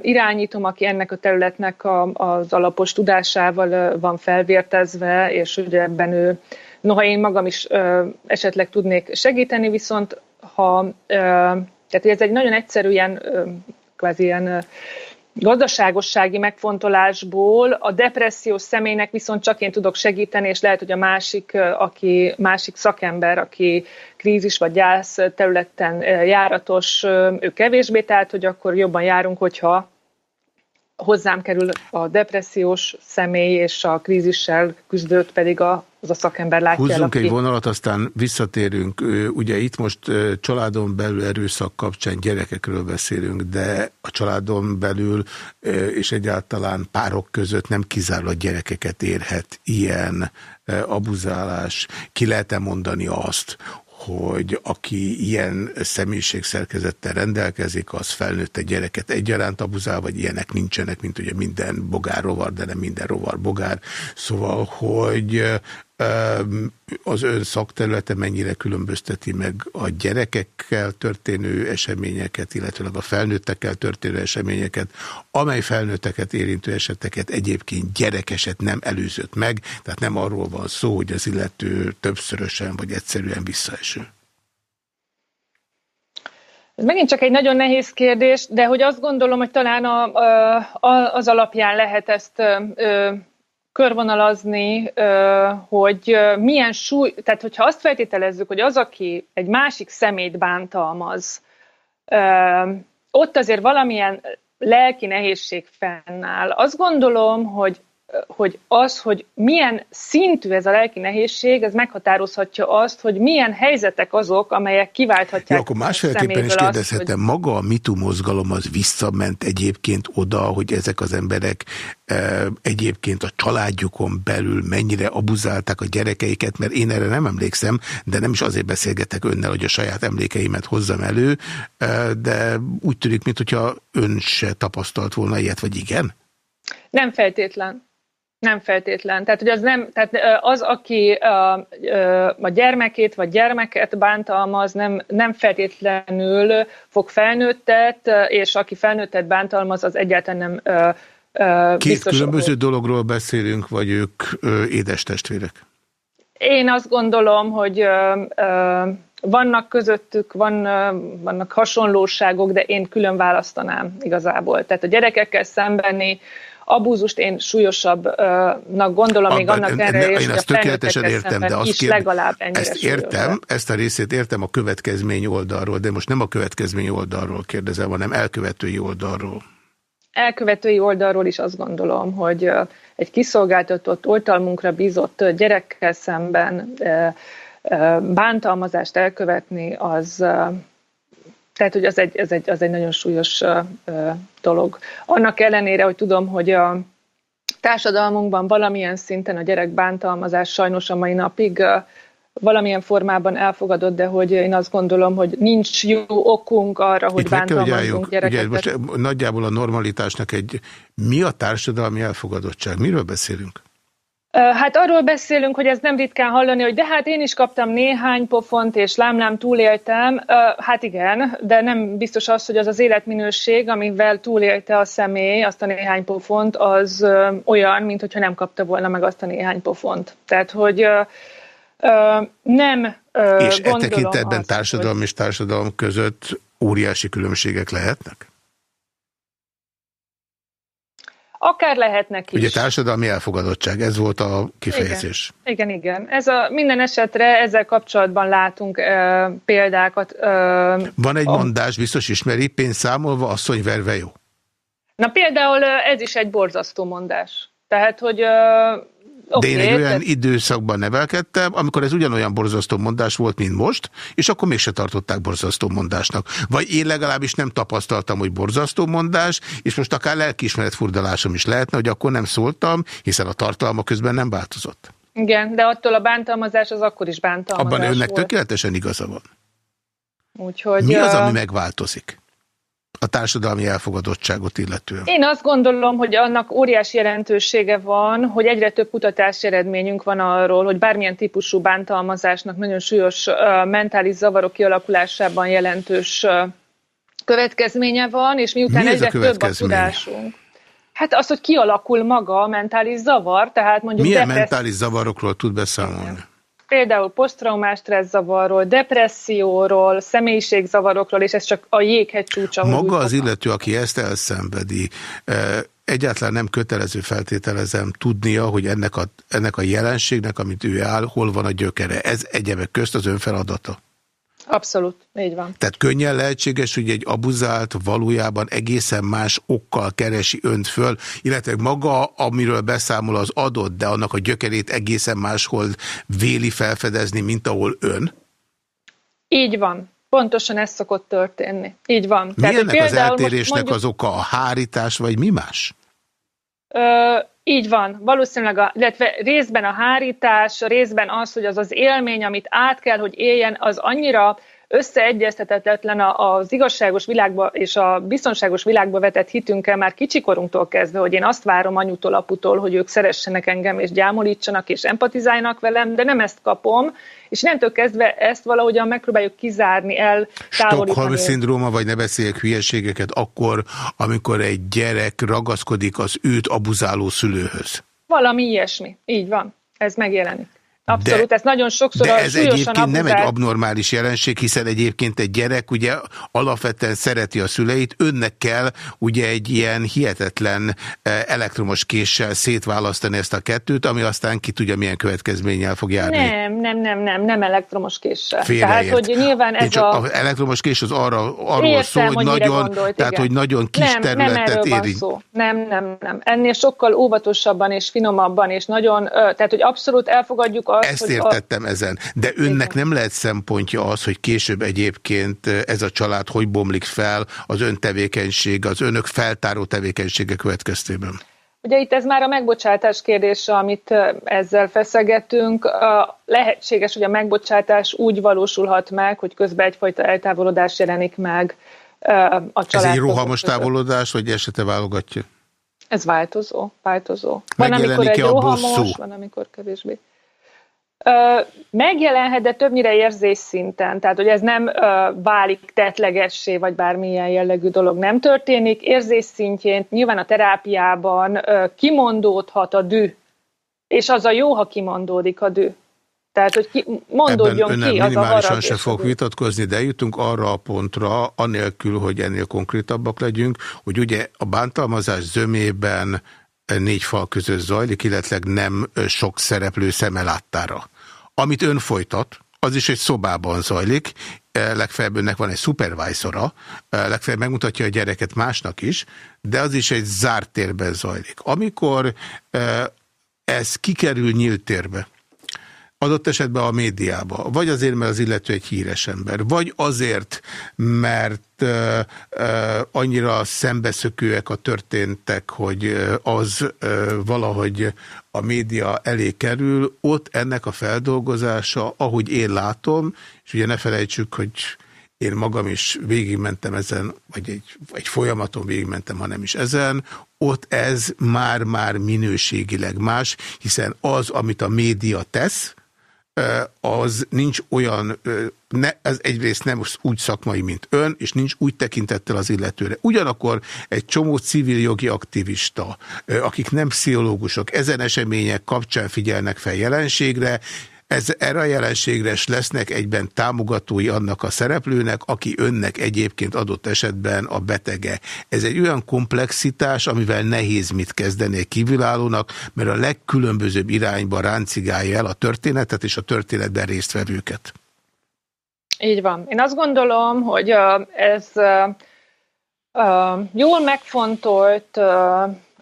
irányítom, aki ennek a területnek az alapos tudásával van felvértezve, és ugye ebben ő, noha én magam is esetleg tudnék segíteni, viszont ha tehát ez egy nagyon egyszerű ilyen, kvázi ilyen gazdaságossági megfontolásból a depressziós személynek viszont csak én tudok segíteni, és lehet, hogy a másik, aki, másik szakember, aki krízis vagy gyász területen járatos, ő kevésbé, tehát hogy akkor jobban járunk, hogyha hozzám kerül a depressziós személy, és a krízissel küzdőt pedig a, az a szakember látja Húzzunk el, egy vonalat, aztán visszatérünk. Ugye itt most családon belül erőszak kapcsán gyerekekről beszélünk, de a családon belül és egyáltalán párok között nem kizárólag gyerekeket érhet ilyen abuzálás. Ki lehet-e mondani azt, hogy aki ilyen személyiségszerkezettel rendelkezik, az felnőtte gyereket egyaránt abuzál, vagy ilyenek nincsenek, mint ugye minden bogár rovar, de nem minden rovar bogár. Szóval, hogy az ön szakterülete mennyire különbözteti meg a gyerekekkel történő eseményeket, illetve a felnőttekkel történő eseményeket, amely felnőtteket érintő eseteket egyébként gyerekeset nem előzött meg, tehát nem arról van szó, hogy az illető többszörösen vagy egyszerűen visszaeső. Ez megint csak egy nagyon nehéz kérdés, de hogy azt gondolom, hogy talán a, a, az alapján lehet ezt körvonalazni, hogy milyen súly, tehát hogyha azt feltételezzük, hogy az, aki egy másik szemét bántalmaz, ott azért valamilyen lelki nehézség fennáll. Azt gondolom, hogy hogy az, hogy milyen szintű ez a lelki nehézség, ez meghatározhatja azt, hogy milyen helyzetek azok, amelyek kiválthatják. Jó, akkor másféleképpen is kérdezhetem, hogy... maga a MeToo mozgalom az visszament egyébként oda, hogy ezek az emberek e, egyébként a családjukon belül mennyire abuzálták a gyerekeiket, mert én erre nem emlékszem, de nem is azért beszélgetek önnel, hogy a saját emlékeimet hozzam elő, e, de úgy tűnik, mintha ön se tapasztalt volna ilyet, vagy igen? Nem feltétlen. Nem feltétlen. Tehát, hogy az, nem, tehát az, aki a, a gyermekét vagy gyermeket bántalmaz, nem, nem feltétlenül fog felnőttet, és aki felnőttet bántalmaz, az egyáltalán nem Két biztos, különböző dologról beszélünk, vagy ők édes testvérek? Én azt gondolom, hogy vannak közöttük, van, vannak hasonlóságok, de én külön választanám igazából. Tehát a gyerekekkel szembeni abúzust én súlyosabbnak gondolom, még annak erre hogy a tökéletesen értem, de azt kérd... legalább Ezt értem, súlyos. ezt a részét értem a következmény oldalról, de most nem a következmény oldalról kérdezem, hanem elkövetői oldalról. Elkövetői oldalról is azt gondolom, hogy egy kiszolgáltatott, oltalmunkra bízott gyerekkel szemben bántalmazást elkövetni, az tehát, hogy az egy, az egy, az egy nagyon súlyos dolog. Annak ellenére, hogy tudom, hogy a társadalmunkban valamilyen szinten a gyerek bántalmazás sajnos a mai napig valamilyen formában elfogadott, de hogy én azt gondolom, hogy nincs jó okunk arra, hogy Itt bántalmazunk gyerekeket. Ugye, most nagyjából a normalitásnak egy mi a társadalmi elfogadottság? Miről beszélünk? Hát arról beszélünk, hogy ez nem ritkán hallani, hogy de hát én is kaptam néhány pofont, és lámlám túléltem. Hát igen, de nem biztos az, hogy az az életminőség, amivel túlélte a személy azt a néhány pofont, az olyan, mint hogyha nem kapta volna meg azt a néhány pofont. Tehát, hogy nem És e tekintetben társadalom hogy... és társadalom között óriási különbségek lehetnek? Akár lehetnek is. Ugye társadalmi elfogadottság, ez volt a kifejezés. Igen, igen. igen. Ez a, minden esetre ezzel kapcsolatban látunk ö, példákat. Ö, Van egy a... mondás, biztos ismeri, pénz számolva, asszony verve jó. Na például ez is egy borzasztó mondás. Tehát, hogy Okay, De én egy olyan tehát... időszakban nevelkedtem, amikor ez ugyanolyan borzasztó mondás volt, mint most, és akkor mégse tartották borzasztó mondásnak. Vagy én legalábbis nem tapasztaltam, hogy borzasztó mondás, és most akár lelkiismeret furdalásom is lehetne, hogy akkor nem szóltam, hiszen a tartalma közben nem változott. Igen, de attól a bántalmazás az akkor is bántalmazás Abban önnek volt. tökéletesen igaza van. Úgyhogy, Mi az, ami megváltozik? A társadalmi elfogadottságot illetően? Én azt gondolom, hogy annak óriási jelentősége van, hogy egyre több kutatási eredményünk van arról, hogy bármilyen típusú bántalmazásnak nagyon súlyos uh, mentális zavarok kialakulásában jelentős uh, következménye van, és miután Mi egyre több a tudásunk. Hát az, hogy kialakul maga a mentális zavar, tehát mondjuk... Milyen depressz... mentális zavarokról tud beszámolni? Például posztraumás stresszavarról, depresszióról, személyiségzavarokról, és ez csak a jéghegy csúcsa. Maga az illető, aki ezt elszenvedi, egyáltalán nem kötelező feltételezem tudnia, hogy ennek a, ennek a jelenségnek, amit ő áll, hol van a gyökere. Ez egyebek közt az ön feladata. Abszolút, így van. Tehát könnyen lehetséges, hogy egy abuzált valójában egészen más okkal keresi önt föl, illetve maga, amiről beszámol az adott, de annak a gyökerét egészen máshol véli felfedezni, mint ahol ön? Így van. Pontosan ez szokott történni. Így van. Mi Tehát, ennek az eltérésnek mondjuk... az oka? A hárítás, vagy mi más? Ö, így van, valószínűleg, a, illetve részben a hárítás, részben az, hogy az az élmény, amit át kell, hogy éljen, az annyira összeegyeztetetlen az igazságos világba és a biztonságos világba vetett hitünkkel már kicsikorunktól kezdve, hogy én azt várom anyutól, aputól, hogy ők szeressenek engem, és gyámolítsanak, és empatizáljanak velem, de nem ezt kapom, és nemtől kezdve ezt valahogyan megpróbáljuk kizárni, el Stockholm szindróma, vagy ne beszéljek hülyeségeket, akkor, amikor egy gyerek ragaszkodik az őt abuzáló szülőhöz. Valami ilyesmi. Így van. Ez megjelenik. Abszolút, de, ez nagyon sokszor de ez egyébként abuzált. nem egy abnormális jelenség, hiszen egyébként egy gyerek ugye alapvetően szereti a szüleit, önnek kell ugye egy ilyen hihetetlen eh, elektromos késsel szétválasztani ezt a kettőt, ami aztán ki tudja milyen következménnyel fog járni. Nem, nem, nem, nem, nem elektromos késsel. Tehát, hogy nyilván ez a... Az elektromos kés az arra, arról Értem, szól, hogy, hogy nagyon, gondolt, tehát, hogy nagyon kis nem, területet nem érint. Szó. Nem, nem, nem. Ennél sokkal óvatosabban és finomabban, és nagyon, tehát, hogy abszolút elfogadjuk azt, Ezt értettem a... ezen. De önnek Igen. nem lehet szempontja az, hogy később egyébként ez a család hogy bomlik fel az ön tevékenység, az önök feltáró tevékenysége következtében? Ugye itt ez már a megbocsátás kérdése, amit ezzel feszegetünk. Lehetséges, hogy a megbocsátás úgy valósulhat meg, hogy közben egyfajta eltávolodás jelenik meg a család. Ez egy rohamos távolodás, vagy esete válogatja? Ez változó, változó. Van, amikor egy rohamos, van, amikor kevésbé. Megjelenhet, de többnyire érzés szinten, tehát hogy ez nem válik tetlegessé, vagy bármilyen jellegű dolog nem történik. Érzés szintjén nyilván a terápiában kimondódhat a dű, és az a jó, ha kimondódik a dű. Tehát, hogy ki, mondódjon Ebben ki az a harag. se fog vitatkozni, de jutunk arra a pontra, anélkül, hogy ennél konkrétabbak legyünk, hogy ugye a bántalmazás zömében négy fal között zajlik, illetve nem sok szereplő szeme láttára. Amit ön folytat, az is egy szobában zajlik, legfeljebb önnek van egy supervisora, legfeljebb megmutatja a gyereket másnak is, de az is egy zárt térben zajlik. Amikor ez kikerül nyílt térbe, adott esetben a médiába, vagy azért, mert az illető egy híres ember, vagy azért, mert uh, uh, annyira szembeszökőek a történtek, hogy uh, az valahogy a média elé kerül, ott ennek a feldolgozása, ahogy én látom, és ugye ne felejtsük, hogy én magam is végigmentem ezen, vagy egy, egy folyamaton végigmentem, hanem is ezen, ott ez már-már minőségileg más, hiszen az, amit a média tesz, az nincs olyan, ne, ez egyrészt nem úgy szakmai, mint ön, és nincs úgy tekintettel az illetőre. Ugyanakkor egy csomó civil jogi aktivista, akik nem pszichológusok, ezen események kapcsán figyelnek fel jelenségre, ez, erre a jelenségre is lesznek egyben támogatói annak a szereplőnek, aki önnek egyébként adott esetben a betege. Ez egy olyan komplexitás, amivel nehéz mit kezdeni egy kívülállónak, mert a legkülönbözőbb irányba ráncigálja el a történetet és a történetben résztvevőket. Így van. Én azt gondolom, hogy ez jól megfontolt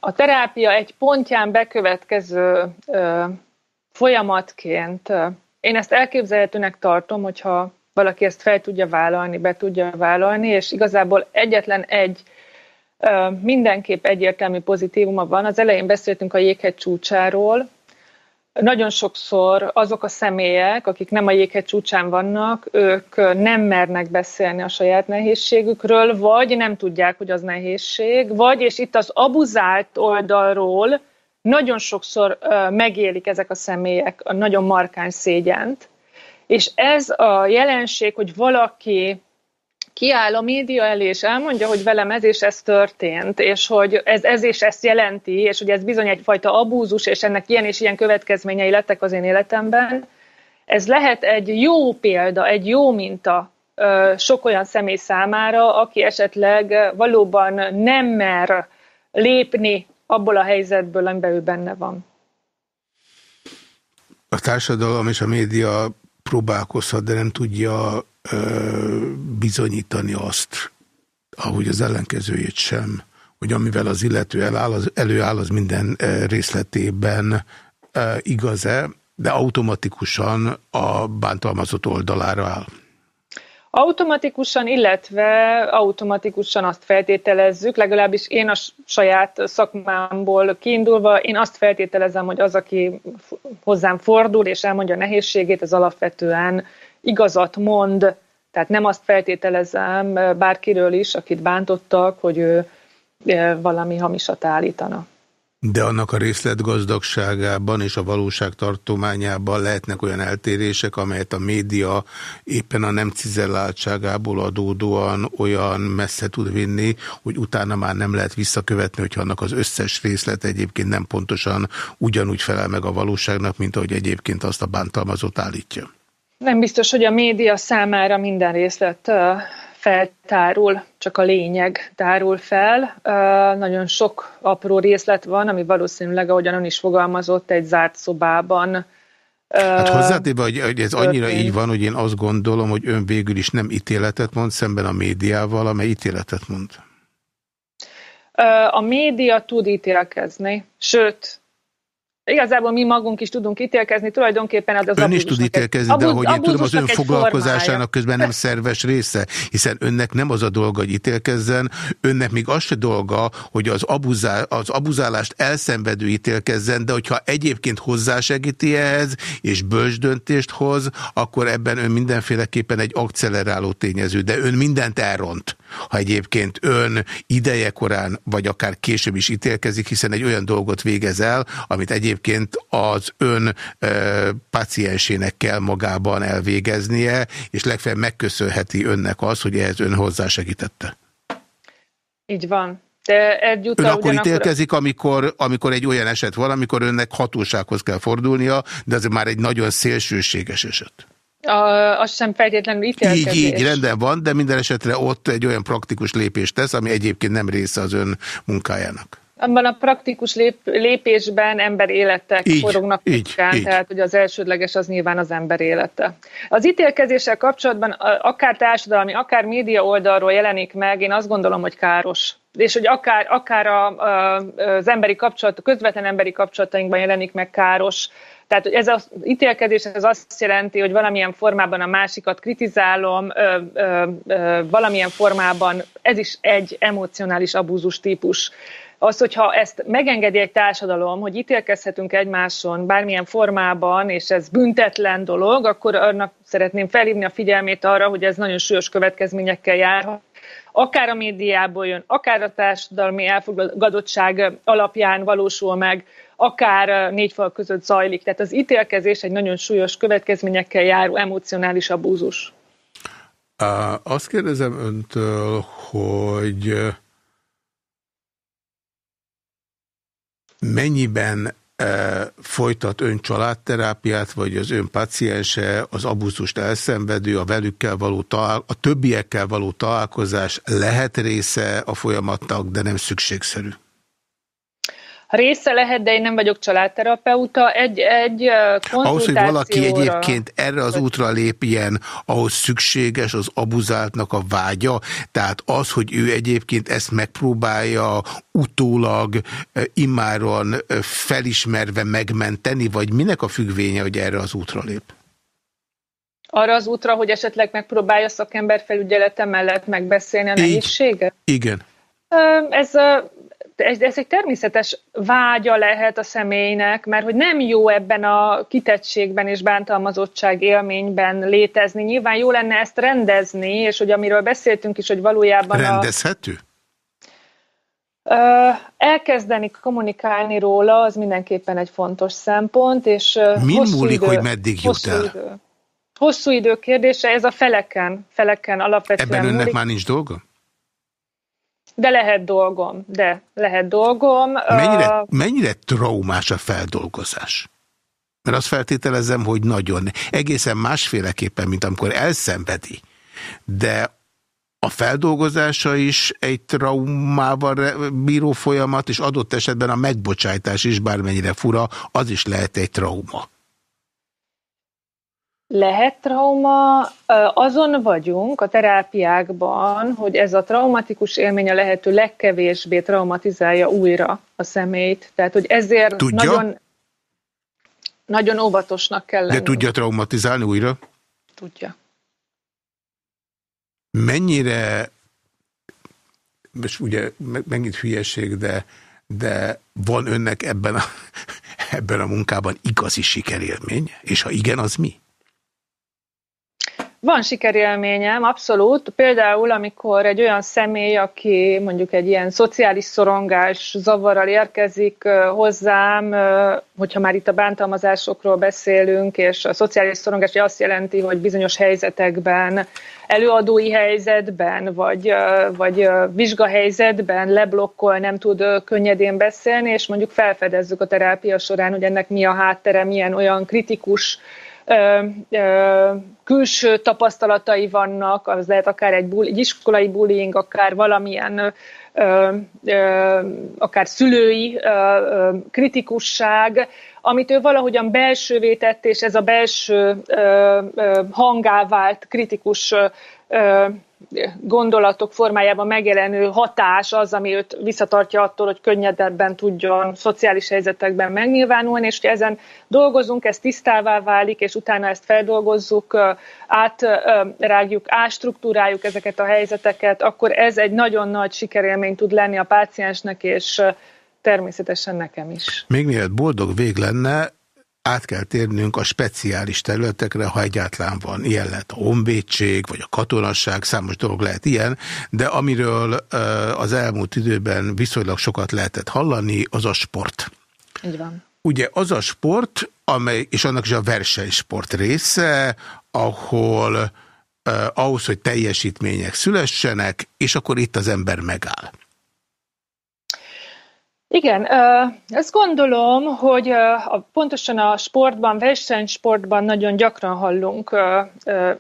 a terápia egy pontján bekövetkező folyamatként. Én ezt elképzelhetőnek tartom, hogyha valaki ezt fel tudja vállalni, be tudja vállalni, és igazából egyetlen egy mindenképp egyértelmű pozitívuma van. Az elején beszéltünk a jéghegy csúcsáról. Nagyon sokszor azok a személyek, akik nem a jéghegy csúcsán vannak, ők nem mernek beszélni a saját nehézségükről, vagy nem tudják, hogy az nehézség, vagy, és itt az abuzált oldalról nagyon sokszor megélik ezek a személyek a nagyon markáns szégyent, és ez a jelenség, hogy valaki kiáll a média elé, és elmondja, hogy velem ez és ez történt, és hogy ez, ez és ezt jelenti, és hogy ez bizony egyfajta abúzus, és ennek ilyen és ilyen következményei lettek az én életemben, ez lehet egy jó példa, egy jó minta sok olyan személy számára, aki esetleg valóban nem mer lépni abból a helyzetből, amiben ő benne van. A társadalom és a média próbálkozhat, de nem tudja ö, bizonyítani azt, ahogy az ellenkezőjét sem, hogy amivel az illető eláll, az, előáll, az minden részletében igaz-e, de automatikusan a bántalmazott oldalára áll. Automatikusan, illetve automatikusan azt feltételezzük, legalábbis én a saját szakmámból kiindulva, én azt feltételezem, hogy az, aki hozzám fordul és elmondja a nehézségét, az alapvetően igazat mond, tehát nem azt feltételezem bárkiről is, akit bántottak, hogy ő valami hamisat állítana. De annak a részletgazdagságában és a valóság tartományában lehetnek olyan eltérések, amelyet a média éppen a nem cizelláltságából adódóan olyan messze tud vinni, hogy utána már nem lehet visszakövetni, hogyha annak az összes részlet egyébként nem pontosan ugyanúgy felel meg a valóságnak, mint ahogy egyébként azt a bántalmazott állítja. Nem biztos, hogy a média számára minden részlet feltárul, csak a lényeg tárul fel. Nagyon sok apró részlet van, ami valószínűleg, ahogyan ön is fogalmazott, egy zárt szobában Hát hozzátéve, hogy, hogy ez annyira történt. így van, hogy én azt gondolom, hogy ön végül is nem ítéletet mond szemben a médiával, amely ítéletet mond. A média tud ítélkezni, sőt, Igazából mi magunk is tudunk ítélkezni, tulajdonképpen az az Ön is tud ítélkezni, de ahogy én tudom, az ön foglalkozásának közben nem szerves része, hiszen önnek nem az a dolga, hogy ítélkezzen, önnek még az se dolga, hogy az, abuzál, az abuzálást elszenvedő ítélkezzen, de hogyha egyébként hozzásegíti ehhez, és bölcs döntést hoz, akkor ebben ön mindenféleképpen egy akceleráló tényező, de ön mindent elront ha egyébként ön idejekorán, vagy akár később is ítélkezik, hiszen egy olyan dolgot végez el, amit egyébként az ön e, paciensének kell magában elvégeznie, és legfeljebb megköszönheti önnek az, hogy ehhez ön hozzásegítette. Így van. De ön akkor ugyanakkor... ítélkezik, amikor, amikor egy olyan eset van, amikor önnek hatósághoz kell fordulnia, de ez már egy nagyon szélsőséges eset. A, az sem feltétlenül ítélkezés. Így, így, rendben van, de minden esetre ott egy olyan praktikus lépést tesz, ami egyébként nem része az ön munkájának. Abban a praktikus lép, lépésben ember életek így, forognak így, így. tehát hogy az elsődleges az nyilván az ember élete. Az ítélkezéssel kapcsolatban akár társadalmi, akár média oldalról jelenik meg, én azt gondolom, hogy káros. És hogy akár, akár a, a, az emberi kapcsolat, a közvetlen emberi kapcsolatainkban jelenik meg káros tehát hogy ez az ítélkezés ez azt jelenti, hogy valamilyen formában a másikat kritizálom, ö, ö, ö, valamilyen formában ez is egy emocionális abúzus típus. Az, hogyha ezt megengedi egy társadalom, hogy ítélkezhetünk egymáson bármilyen formában, és ez büntetlen dolog, akkor annak szeretném felhívni a figyelmét arra, hogy ez nagyon súlyos következményekkel járhat. Akár a médiából jön, akár a társadalmi elfogadottság alapján valósul meg, akár négy fal között zajlik. Tehát az ítélkezés egy nagyon súlyos következményekkel járó emocionális abúzus. Azt kérdezem öntől, hogy mennyiben folytat ön családterápiát, vagy az ön paciense, az abúzust elszenvedő, a velükkel való a többiekkel való találkozás lehet része a folyamatnak, de nem szükségszerű? Része lehet, de én nem vagyok családterapeuta. Egy, egy Ahhoz, hogy valaki egyébként erre az útra lépjen, ahhoz szükséges az abuzáltnak a vágya, tehát az, hogy ő egyébként ezt megpróbálja utólag immáron felismerve megmenteni, vagy minek a függvénye, hogy erre az útra lép? Arra az útra, hogy esetleg megpróbálja szakember felügyelete mellett megbeszélni a nehézséget? Igen. Ez ez, ez egy természetes vágya lehet a személynek, mert hogy nem jó ebben a kitettségben és bántalmazottság élményben létezni. Nyilván jó lenne ezt rendezni, és hogy amiről beszéltünk is, hogy valójában... Rendezhető? A, elkezdeni kommunikálni róla, az mindenképpen egy fontos szempont, és Min múlik, idő, hogy meddig jut el? Idő. Hosszú idő kérdése, ez a feleken, feleken alapvetően Ebben önnek múlik. már nincs dolga? De lehet dolgom, de lehet dolgom. Mennyire, mennyire traumás a feldolgozás? Mert azt feltételezem, hogy nagyon. Egészen másféleképpen, mint amikor elszenvedi. De a feldolgozása is egy traumával bíró folyamat, és adott esetben a megbocsájtás is, bármennyire fura, az is lehet egy trauma. Lehet trauma, azon vagyunk a terápiákban, hogy ez a traumatikus élmény a lehető legkevésbé traumatizálja újra a személyt. Tehát, hogy ezért Tudja? nagyon nagyon óvatosnak kell lenni. De tudja traumatizálni újra? Tudja. Mennyire, most ugye megint hülyeség, de, de van önnek ebben a, <laughs> ebben a munkában igazi sikerélmény? És ha igen, az mi? Van sikerélményem, abszolút. Például, amikor egy olyan személy, aki mondjuk egy ilyen szociális szorongás zavarral érkezik hozzám, hogyha már itt a bántalmazásokról beszélünk, és a szociális szorongás azt jelenti, hogy bizonyos helyzetekben, előadói helyzetben, vagy, vagy vizsgahelyzetben leblokkol, nem tud könnyedén beszélni, és mondjuk felfedezzük a terápia során, hogy ennek mi a háttere, milyen olyan kritikus ö, ö, külső tapasztalatai vannak, az lehet akár egy, bull, egy iskolai bullying, akár valamilyen ö, ö, akár szülői ö, ö, kritikusság, amit ő valahogyan belsővé tett, és ez a belső ö, ö, hangá vált kritikus ö, gondolatok formájában megjelenő hatás az, ami őt visszatartja attól, hogy könnyedebben tudjon szociális helyzetekben megnyilvánulni, és hogy ezen dolgozunk, ez tisztává válik, és utána ezt feldolgozzuk, átrágjuk, ástruktúráljuk ezeket a helyzeteket, akkor ez egy nagyon nagy sikerélmény tud lenni a páciensnek, és természetesen nekem is. Még mielőtt boldog vég lenne, át kell térnünk a speciális területekre, ha egyáltalán van. Ilyen lehet a honvédség, vagy a katonasság, számos dolog lehet ilyen, de amiről az elmúlt időben viszonylag sokat lehetett hallani, az a sport. Így van. Ugye az a sport, amely, és annak is a versenysport része, ahol ahhoz, hogy teljesítmények szülessenek, és akkor itt az ember megáll. Igen, ezt gondolom, hogy pontosan a sportban, versenysportban nagyon gyakran hallunk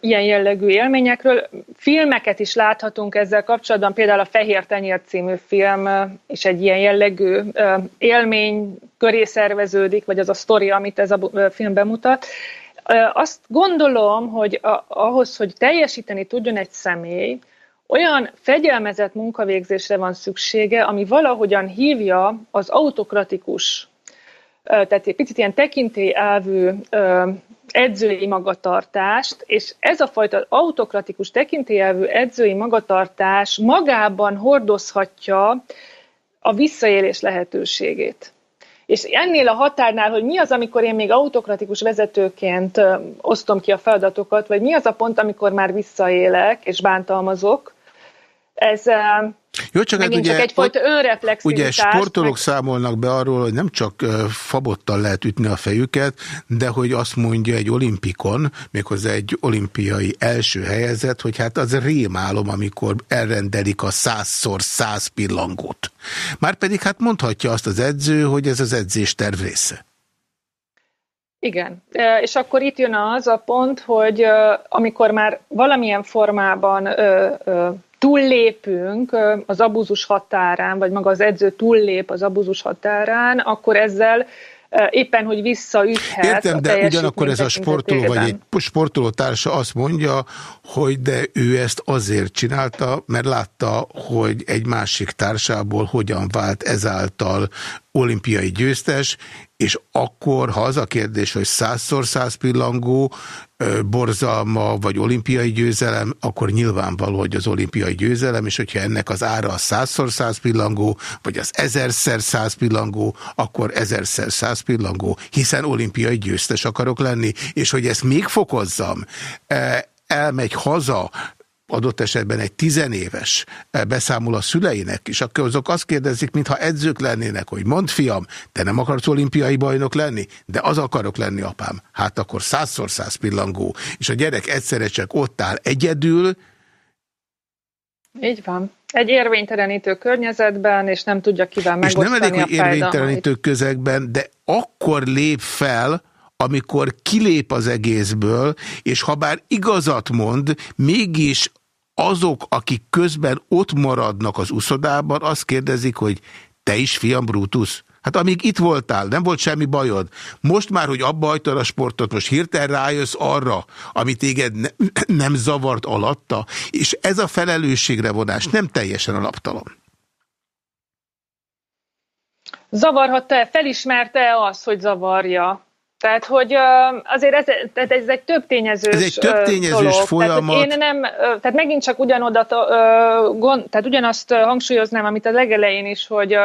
ilyen jellegű élményekről. Filmeket is láthatunk ezzel kapcsolatban, például a Fehér Tenyér című film és egy ilyen jellegű élmény köré szerveződik, vagy az a sztori, amit ez a film bemutat. Azt gondolom, hogy ahhoz, hogy teljesíteni tudjon egy személy, olyan fegyelmezett munkavégzésre van szüksége, ami valahogyan hívja az autokratikus, tehát egy picit ilyen tekintélyelvű edzői magatartást, és ez a fajta autokratikus tekintélyelvű edzői magatartás magában hordozhatja a visszaélés lehetőségét. És ennél a határnál, hogy mi az, amikor én még autokratikus vezetőként osztom ki a feladatokat, vagy mi az a pont, amikor már visszaélek és bántalmazok, ez jó, csak hát ugye, csak egyfajta önreflexivitás. Ugye sportolók meg... számolnak be arról, hogy nem csak fabottal lehet ütni a fejüket, de hogy azt mondja egy olimpikon, méghozzá egy olimpiai első helyezet, hogy hát az rémálom, amikor elrendelik a százszor száz pillangót. Márpedig hát mondhatja azt az edző, hogy ez az edzés terv része. Igen, és akkor itt jön az a pont, hogy amikor már valamilyen formában túllépünk az abúzus határán, vagy maga az edző túllép az abúzus határán, akkor ezzel éppen, hogy visszaüthet. Értem, de ugyanakkor ez a sportoló, vagy egy sportoló társa azt mondja, hogy de ő ezt azért csinálta, mert látta, hogy egy másik társából hogyan vált ezáltal olimpiai győztes, és akkor, ha az a kérdés, hogy százszor száz pillangó, borzalma vagy olimpiai győzelem, akkor nyilvánvaló, hogy az olimpiai győzelem, és hogyha ennek az ára a százszor száz pillangó, vagy az ezerszer száz pillangó, akkor ezerszer száz pillangó, hiszen olimpiai győztes akarok lenni, és hogy ezt még fokozzam, elmegy haza, adott esetben egy tizenéves eh, beszámol a szüleinek, és akkor azok azt kérdezik, mintha edzők lennének, hogy mond fiam, te nem akarsz olimpiai bajnok lenni? De az akarok lenni, apám. Hát akkor százszor száz pillangó, és a gyerek egyszerre csak ott áll egyedül. Így van. Egy érvénytelenítő környezetben, és nem tudja kivel megosztani És nem elég, hogy érvénytelenítő közegben, de akkor lép fel, amikor kilép az egészből, és ha bár igazat mond, mégis azok, akik közben ott maradnak az uszodában, azt kérdezik, hogy te is, fiam Brutus? Hát amíg itt voltál, nem volt semmi bajod. Most már, hogy abba a sportot, most hirtelen rájössz arra, ami téged ne, <clears throat> nem zavart alatta, és ez a felelősségre vonás nem teljesen alaptalan. Zavarhatta-e, felismerte-e az, hogy zavarja? Tehát, hogy azért ez, tehát ez egy több tényezős Ez egy több tényezős dolog. folyamat. Tehát, én nem, tehát megint csak ugyanoda, tehát ugyanazt hangsúlyoznám, amit a legelején is, hogy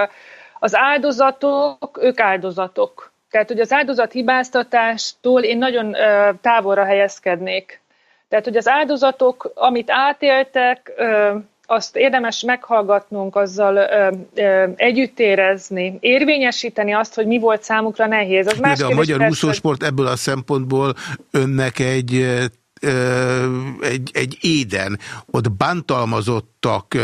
az áldozatok, ők áldozatok. Tehát, hogy az áldozat hibáztatástól én nagyon távolra helyezkednék. Tehát, hogy az áldozatok, amit átéltek, azt érdemes meghallgatnunk, azzal ö, ö, együtt érezni, érvényesíteni azt, hogy mi volt számukra nehéz. Az más De a magyar úszósport ebből a szempontból önnek egy egy, egy éden, ott bántalmazottak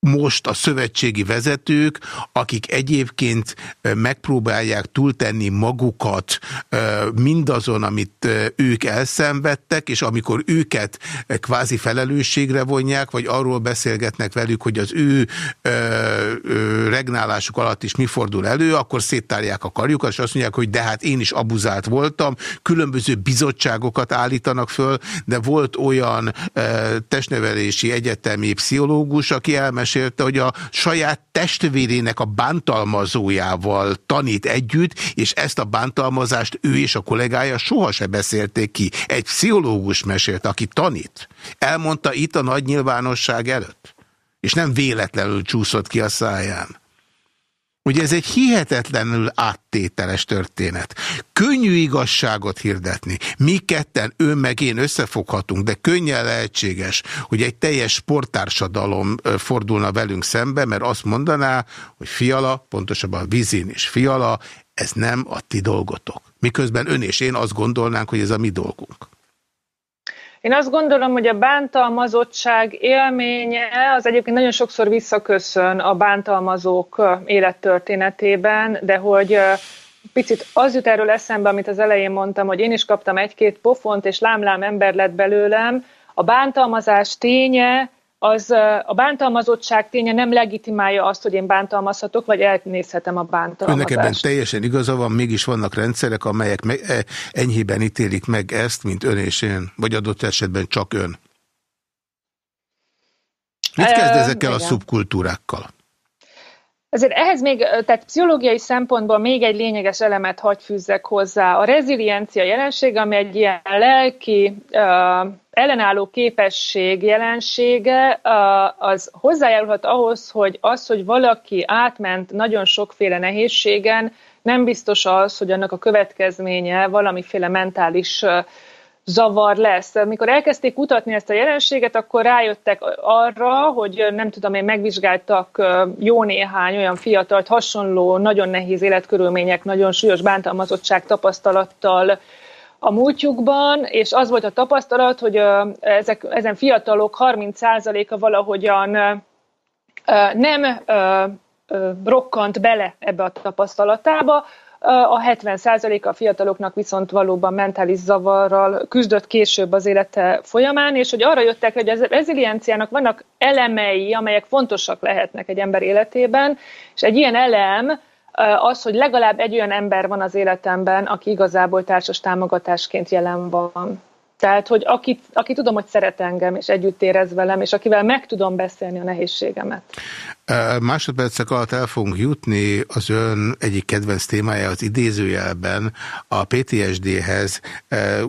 most a szövetségi vezetők, akik egyébként megpróbálják túltenni magukat mindazon, amit ők elszenvedtek, és amikor őket kvázi felelősségre vonják, vagy arról beszélgetnek velük, hogy az ő regnálásuk alatt is mi fordul elő, akkor széttárják a karjukat, és azt mondják, hogy de hát én is abuzált voltam, különböző bizottságokat állítanak föl, de volt olyan testnevelési egyetemi pszichológus, aki elmes elmesélte, hogy a saját testvérének a bántalmazójával tanít együtt, és ezt a bántalmazást ő és a kollégája soha se beszélték ki. Egy pszichológus mesélt, aki tanít. Elmondta itt a nagy nyilvánosság előtt. És nem véletlenül csúszott ki a száján. Ugye ez egy hihetetlenül áttételes történet. Könnyű igazságot hirdetni. Mi ketten, ő meg én összefoghatunk, de könnyen lehetséges, hogy egy teljes sporttársadalom fordulna velünk szembe, mert azt mondaná, hogy fiala, pontosabban Vizin és fiala, ez nem a ti dolgotok. Miközben ön és én azt gondolnánk, hogy ez a mi dolgunk. Én azt gondolom, hogy a bántalmazottság élménye az egyébként nagyon sokszor visszaköszön a bántalmazók élettörténetében, de hogy picit az jut erről eszembe, amit az elején mondtam, hogy én is kaptam egy-két pofont, és lámlám ember lett belőlem. A bántalmazás ténye az a bántalmazottság ténye nem legitimálja azt, hogy én bántalmazhatok, vagy elnézhetem a bántalmazást. Önnek ebben teljesen igaza van, mégis vannak rendszerek, amelyek meg, e, enyhében ítélik meg ezt, mint ön és én, vagy adott esetben csak ön. Mit kezd ezekkel a szubkultúrákkal? Azért ehhez még, tehát pszichológiai szempontból még egy lényeges elemet hagy fűzzek hozzá. A reziliencia jelenség, ami egy ilyen lelki uh, ellenálló képesség jelensége, uh, az hozzájárulhat ahhoz, hogy az, hogy valaki átment nagyon sokféle nehézségen, nem biztos az, hogy annak a következménye valamiféle mentális uh, zavar lesz. Amikor elkezdték kutatni ezt a jelenséget, akkor rájöttek arra, hogy nem tudom én, megvizsgáltak jó néhány olyan fiatalt hasonló, nagyon nehéz életkörülmények, nagyon súlyos bántalmazottság tapasztalattal a múltjukban, és az volt a tapasztalat, hogy ezek, ezen fiatalok 30%-a valahogyan nem rokkant bele ebbe a tapasztalatába, a 70% a fiataloknak viszont valóban mentális zavarral küzdött később az élete folyamán, és hogy arra jöttek, hogy az rezilienciának vannak elemei, amelyek fontosak lehetnek egy ember életében, és egy ilyen elem az, hogy legalább egy olyan ember van az életemben, aki igazából társas támogatásként jelen van. Tehát, hogy aki, aki tudom, hogy szeret engem, és együtt érez velem, és akivel meg tudom beszélni a nehézségemet. Másodpercek alatt el fogunk jutni az ön egyik kedvenc témája az idézőjelben a PTSD-hez.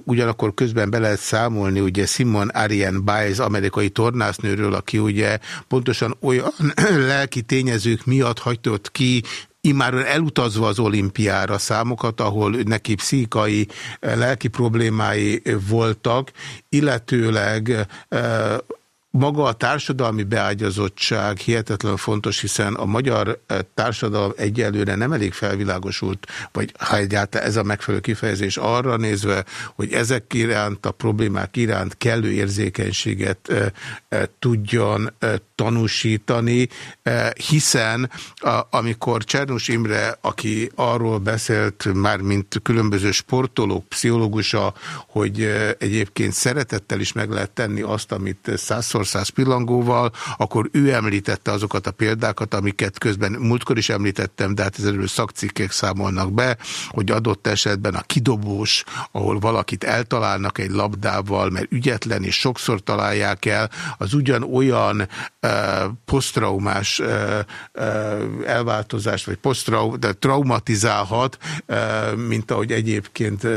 Ugyanakkor közben be lehet számolni ugye Simon Ariane Biles, amerikai tornásznőről, aki ugye pontosan olyan <clears throat> lelki tényezők miatt hagytott ki immáron elutazva az olimpiára számokat, ahol neki pszichai, eh, lelki problémái voltak, illetőleg eh, maga a társadalmi beágyazottság hihetetlen fontos, hiszen a magyar eh, társadalom egyelőre nem elég felvilágosult, vagy ha egyáltalán ez a megfelelő kifejezés arra nézve, hogy ezek iránt, a problémák iránt kellő érzékenységet e, e, tudjon tanúsítani, hiszen amikor Csernus Imre, aki arról beszélt már, mint különböző sportolók, pszichológusa, hogy egyébként szeretettel is meg lehet tenni azt, amit százszor százszor száz pillangóval, akkor ő említette azokat a példákat, amiket közben múltkor is említettem, de hát ezerről szakcikkek számolnak be, hogy adott esetben a kidobós, ahol valakit eltalálnak egy labdával, mert ügyetlen, és sokszor találják el, az ugyanolyan uh, posztraumás uh, uh, elváltozást, vagy posztrau, de traumatizálhat, uh, mint ahogy egyébként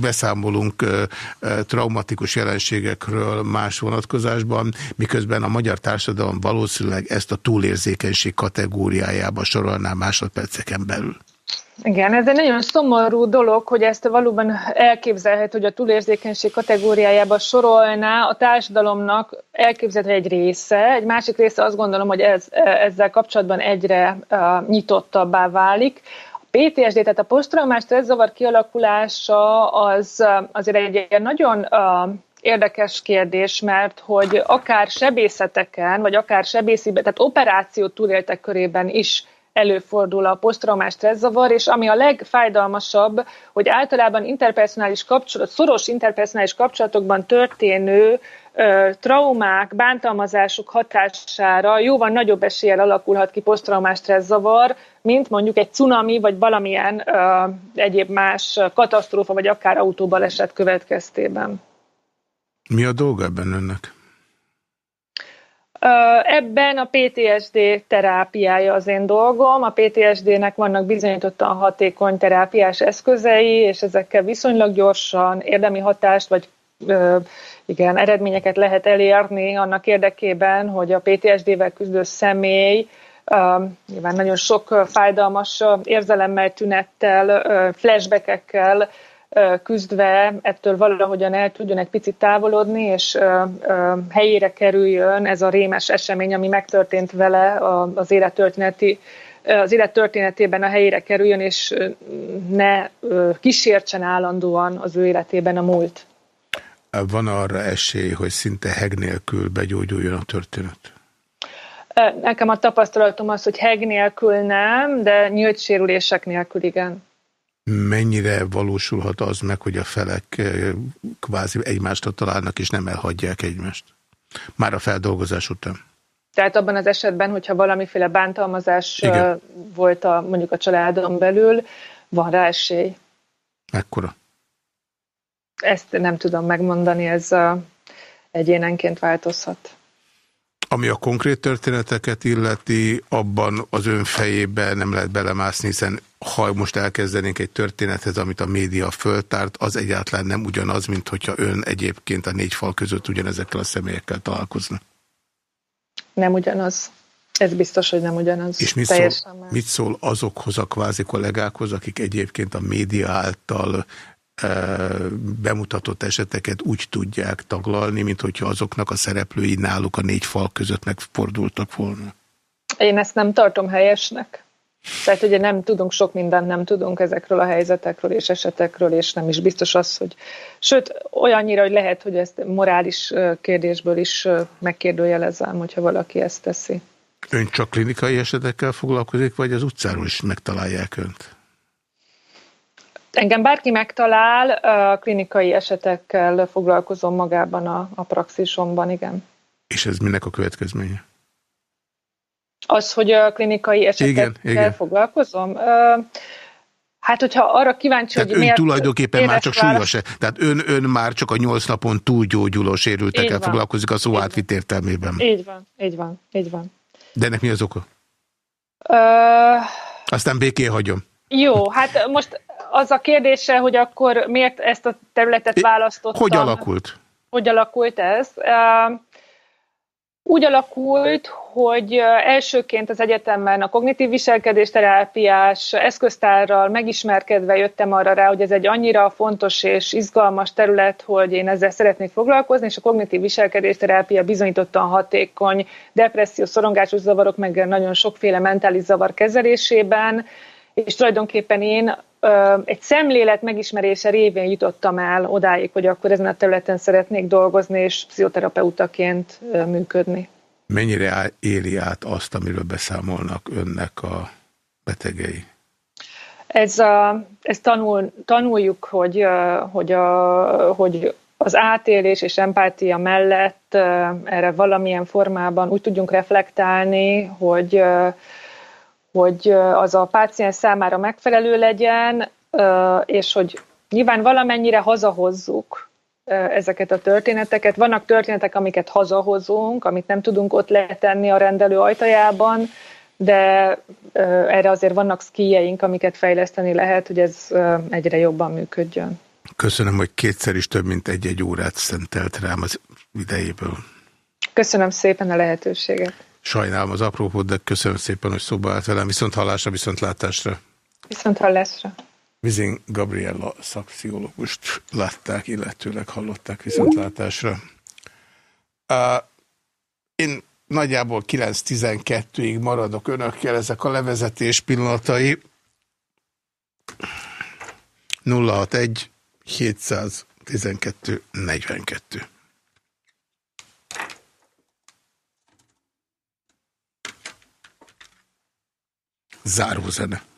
beszámolunk uh, traumatikus jelenségekről más vonatkozásban miközben a magyar társadalom valószínűleg ezt a túlérzékenység kategóriájába sorolná másodperceken belül. Igen, ez egy nagyon szomorú dolog, hogy ezt valóban elképzelhet, hogy a túlérzékenység kategóriájába sorolná a társadalomnak elképzelhető egy része. Egy másik része azt gondolom, hogy ez, ezzel kapcsolatban egyre uh, nyitottabbá válik. A PTSD, tehát a posztraumás stresszavar kialakulása az azért egy nagyon uh, érdekes kérdés, mert hogy akár sebészeteken, vagy akár sebészi, tehát operáció túléltek körében is előfordul a posztraumás stresszavar, és ami a legfájdalmasabb, hogy általában interpersonális kapcsolat, szoros interpersonális kapcsolatokban történő ö, traumák, bántalmazások hatására jóval nagyobb eséllyel alakulhat ki posztraumás stresszavar, mint mondjuk egy cunami, vagy valamilyen ö, egyéb más katasztrófa, vagy akár autóbaleset következtében. Mi a dolga ebben önnek? Ebben a PTSD terápiája az én dolgom. A PTSD-nek vannak bizonyítottan hatékony terápiás eszközei, és ezekkel viszonylag gyorsan érdemi hatást vagy igen, eredményeket lehet elérni annak érdekében, hogy a PTSD-vel küzdő személy nyilván nagyon sok fájdalmas érzelemmel, tünettel, flashbackekkel küzdve ettől valahogyan el tudjon egy picit távolodni, és helyére kerüljön ez a rémes esemény, ami megtörtént vele az élettörténeti az élet történetében a helyére kerüljön, és ne kísértsen állandóan az ő életében a múlt. Van arra esély, hogy szinte heg nélkül begyógyuljon a történet? Nekem a tapasztalatom az, hogy heg nélkül nem, de nyílt sérülések nélkül igen mennyire valósulhat az meg, hogy a felek eh, kvázi egymásra találnak, és nem elhagyják egymást? Már a feldolgozás után. Tehát abban az esetben, hogyha valamiféle bántalmazás Igen. Eh, volt a, mondjuk a családon belül, van rá esély. Ekkora? Ezt nem tudom megmondani, ez a, egyénenként változhat. Ami a konkrét történeteket illeti, abban az ön fejében nem lehet belemászni, hiszen ha most elkezdenénk egy történethez, amit a média föltárt, az egyáltalán nem ugyanaz, mint hogyha ön egyébként a négy fal között ugyanezekkel a személyekkel találkozna. Nem ugyanaz. Ez biztos, hogy nem ugyanaz. És mit szól, mit szól azokhoz a kvázi kollégákhoz, akik egyébként a média által bemutatott eseteket úgy tudják taglalni, mint hogyha azoknak a szereplői náluk a négy fal között megfordultak volna. Én ezt nem tartom helyesnek. Tehát ugye nem tudunk, sok mindent nem tudunk ezekről a helyzetekről és esetekről, és nem is biztos az, hogy... Sőt, olyannyira, hogy lehet, hogy ezt morális kérdésből is megkérdőjelezem, hogyha valaki ezt teszi. Ön csak klinikai esetekkel foglalkozik, vagy az utcáról is megtalálják önt? Engem bárki megtalál, a klinikai esetekkel foglalkozom magában a, a praxisomban, igen. És ez minek a következménye? Az, hogy a klinikai esetekkel igen, igen. foglalkozom? Hát, hogyha arra kíváncsi, Tehát hogy ön miért tulajdonképpen már csak súlyos -e? Tehát ön, ön már csak a nyolc napon túlgyógyuló sérültekkel foglalkozik a szó átvitt értelmében. Így van, így van, így van. De ennek mi az oka? Ö... Aztán békén hagyom. Jó, hát most az a kérdése, hogy akkor miért ezt a területet választottam. Hogy alakult? Hogy alakult ez? Úgy alakult, hogy elsőként az egyetemben a kognitív viselkedésterápiás eszköztárral megismerkedve jöttem arra rá, hogy ez egy annyira fontos és izgalmas terület, hogy én ezzel szeretnék foglalkozni, és a kognitív viselkedésterápia bizonyítottan hatékony depresszió, szorongásos zavarok, meg nagyon sokféle mentális zavar kezelésében, és tulajdonképpen én egy szemlélet megismerése révén jutottam el odáig, hogy akkor ezen a területen szeretnék dolgozni, és pszichoterapeutaként működni. Mennyire éli át azt, amiről beszámolnak önnek a betegei? Ez, a, ez tanul, tanuljuk, hogy, hogy, a, hogy az átélés és empátia mellett erre valamilyen formában úgy tudjunk reflektálni, hogy hogy az a páciens számára megfelelő legyen, és hogy nyilván valamennyire hazahozzuk ezeket a történeteket. Vannak történetek, amiket hazahozunk, amit nem tudunk ott letenni a rendelő ajtajában, de erre azért vannak szkíjeink, amiket fejleszteni lehet, hogy ez egyre jobban működjön. Köszönöm, hogy kétszer is több mint egy-egy órát szentelt rám az idejéből. Köszönöm szépen a lehetőséget. Sajnálom az aprópót, de köszönöm szépen, hogy szóba állt velem. Viszont hallásra, viszont látásra. Viszont hallásra. Vizing Gabriella szakpszichológust látták, illetőleg hallották viszontlátásra. Uh, én nagyjából 9-12-ig maradok önökkel, ezek a levezetés pillanatai. 061 712 42. Zárózene.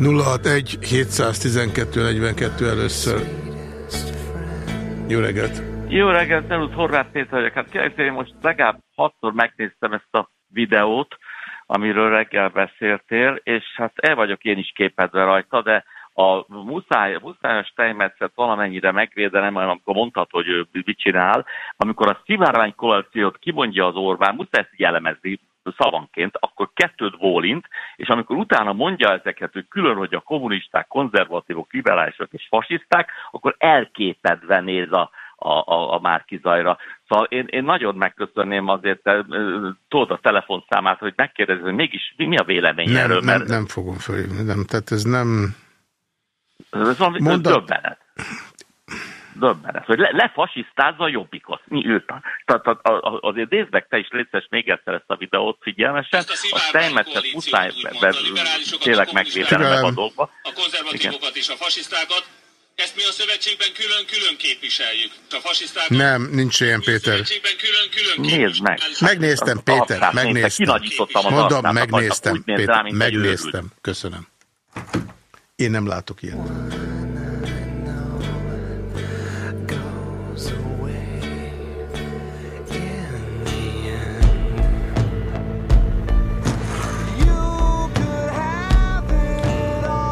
061 712 42 először. Jó reggelt! Jó reggelt, szervusz, Horváth Péter vagyok. Hát kérlek, én most legalább hatszor megnéztem ezt a videót, amiről reggel beszéltél, és hát el vagyok én is képedve rajta, de a muszáj, muszájos tejmetszet valamennyire megvédenem, amikor mondtad, hogy ő mit csinál, amikor a szivárvány koalíciót kimondja az Orbán, muszáj ezt elemezni, szavanként, akkor kettőt bólint, és amikor utána mondja ezeket, hogy külön, hogy a kommunisták, konzervatívok, liberálisok és fasiszták, akkor elképedve néz a, a, a, a Márki Zajra. Szóval én, én nagyon megköszönném azért, te, tudod a telefonszámát, hogy megkérdezni, hogy mégis mi a vélemény nem, erről. Mert... Nem, nem fogom felhívni, nem, tehát ez nem... Ez valami Mondat... döbbenet döbbenet, hogy le, lefasisztázza a jobbikot. Mi őt. Tehát azért nézd meg te is létszes még egyszer ezt a videót figyelmesen. A tejmetszet muszáj tényleg megvédelem a dolgba. A konzervatívokat és a fasisztákat, ezt mi a szövetségben külön-külön képviseljük. A fasisztákat... Nem, nincs ilyen, Péter. külön-külön Nézd meg. Megnéztem, Péter, megnéztem. Mondom, megnéztem, Péter, megnéztem. Köszönöm. Én nem látok ilyet.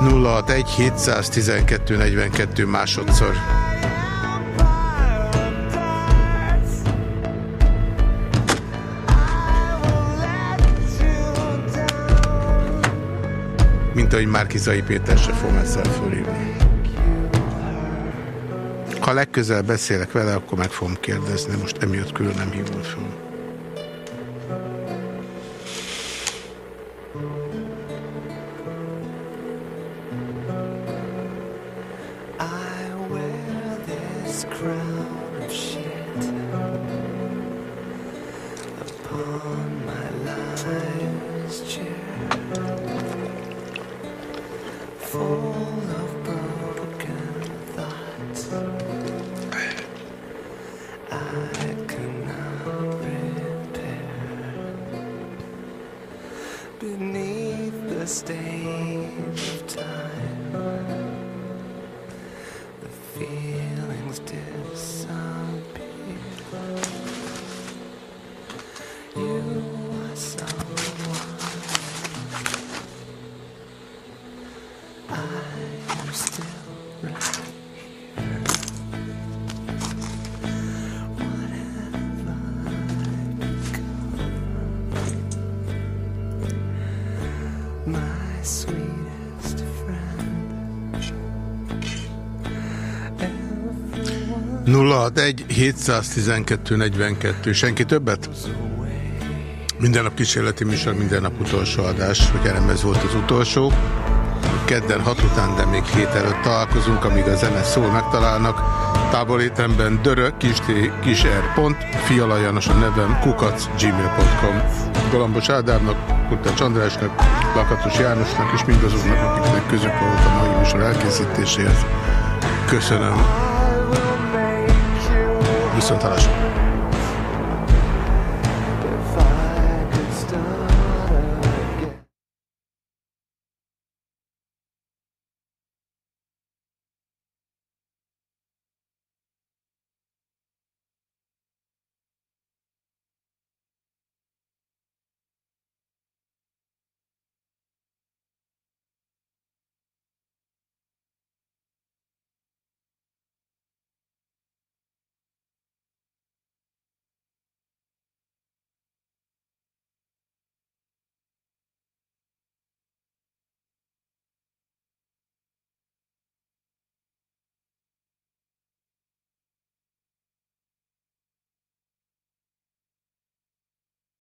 061 712 42 másodszor. Mint ahogy Márkizai Péter se fog ezzel fölhívni. Ha legközelebb beszélek vele, akkor meg fogom kérdezni. Most emiatt külön nem hívott fel. 061 712 42. Senki többet? Minden nap kísérleti műsor, minden nap utolsó adás, hogy nem ez volt az utolsó. Kedden hat után, de még hét előtt találkozunk, amíg a zene szól, megtalálnak. Távolétemben dörö, kisté, kiser, pont, Fiala János a nevem, kukac, gmail.com. Galambos Ádámnak, Kurtács Andrásnak, Lakatos Jánosnak és mindazoknak, akiknek közük volt a mai műsor elkészítéséhez. Köszönöm. Santarajara.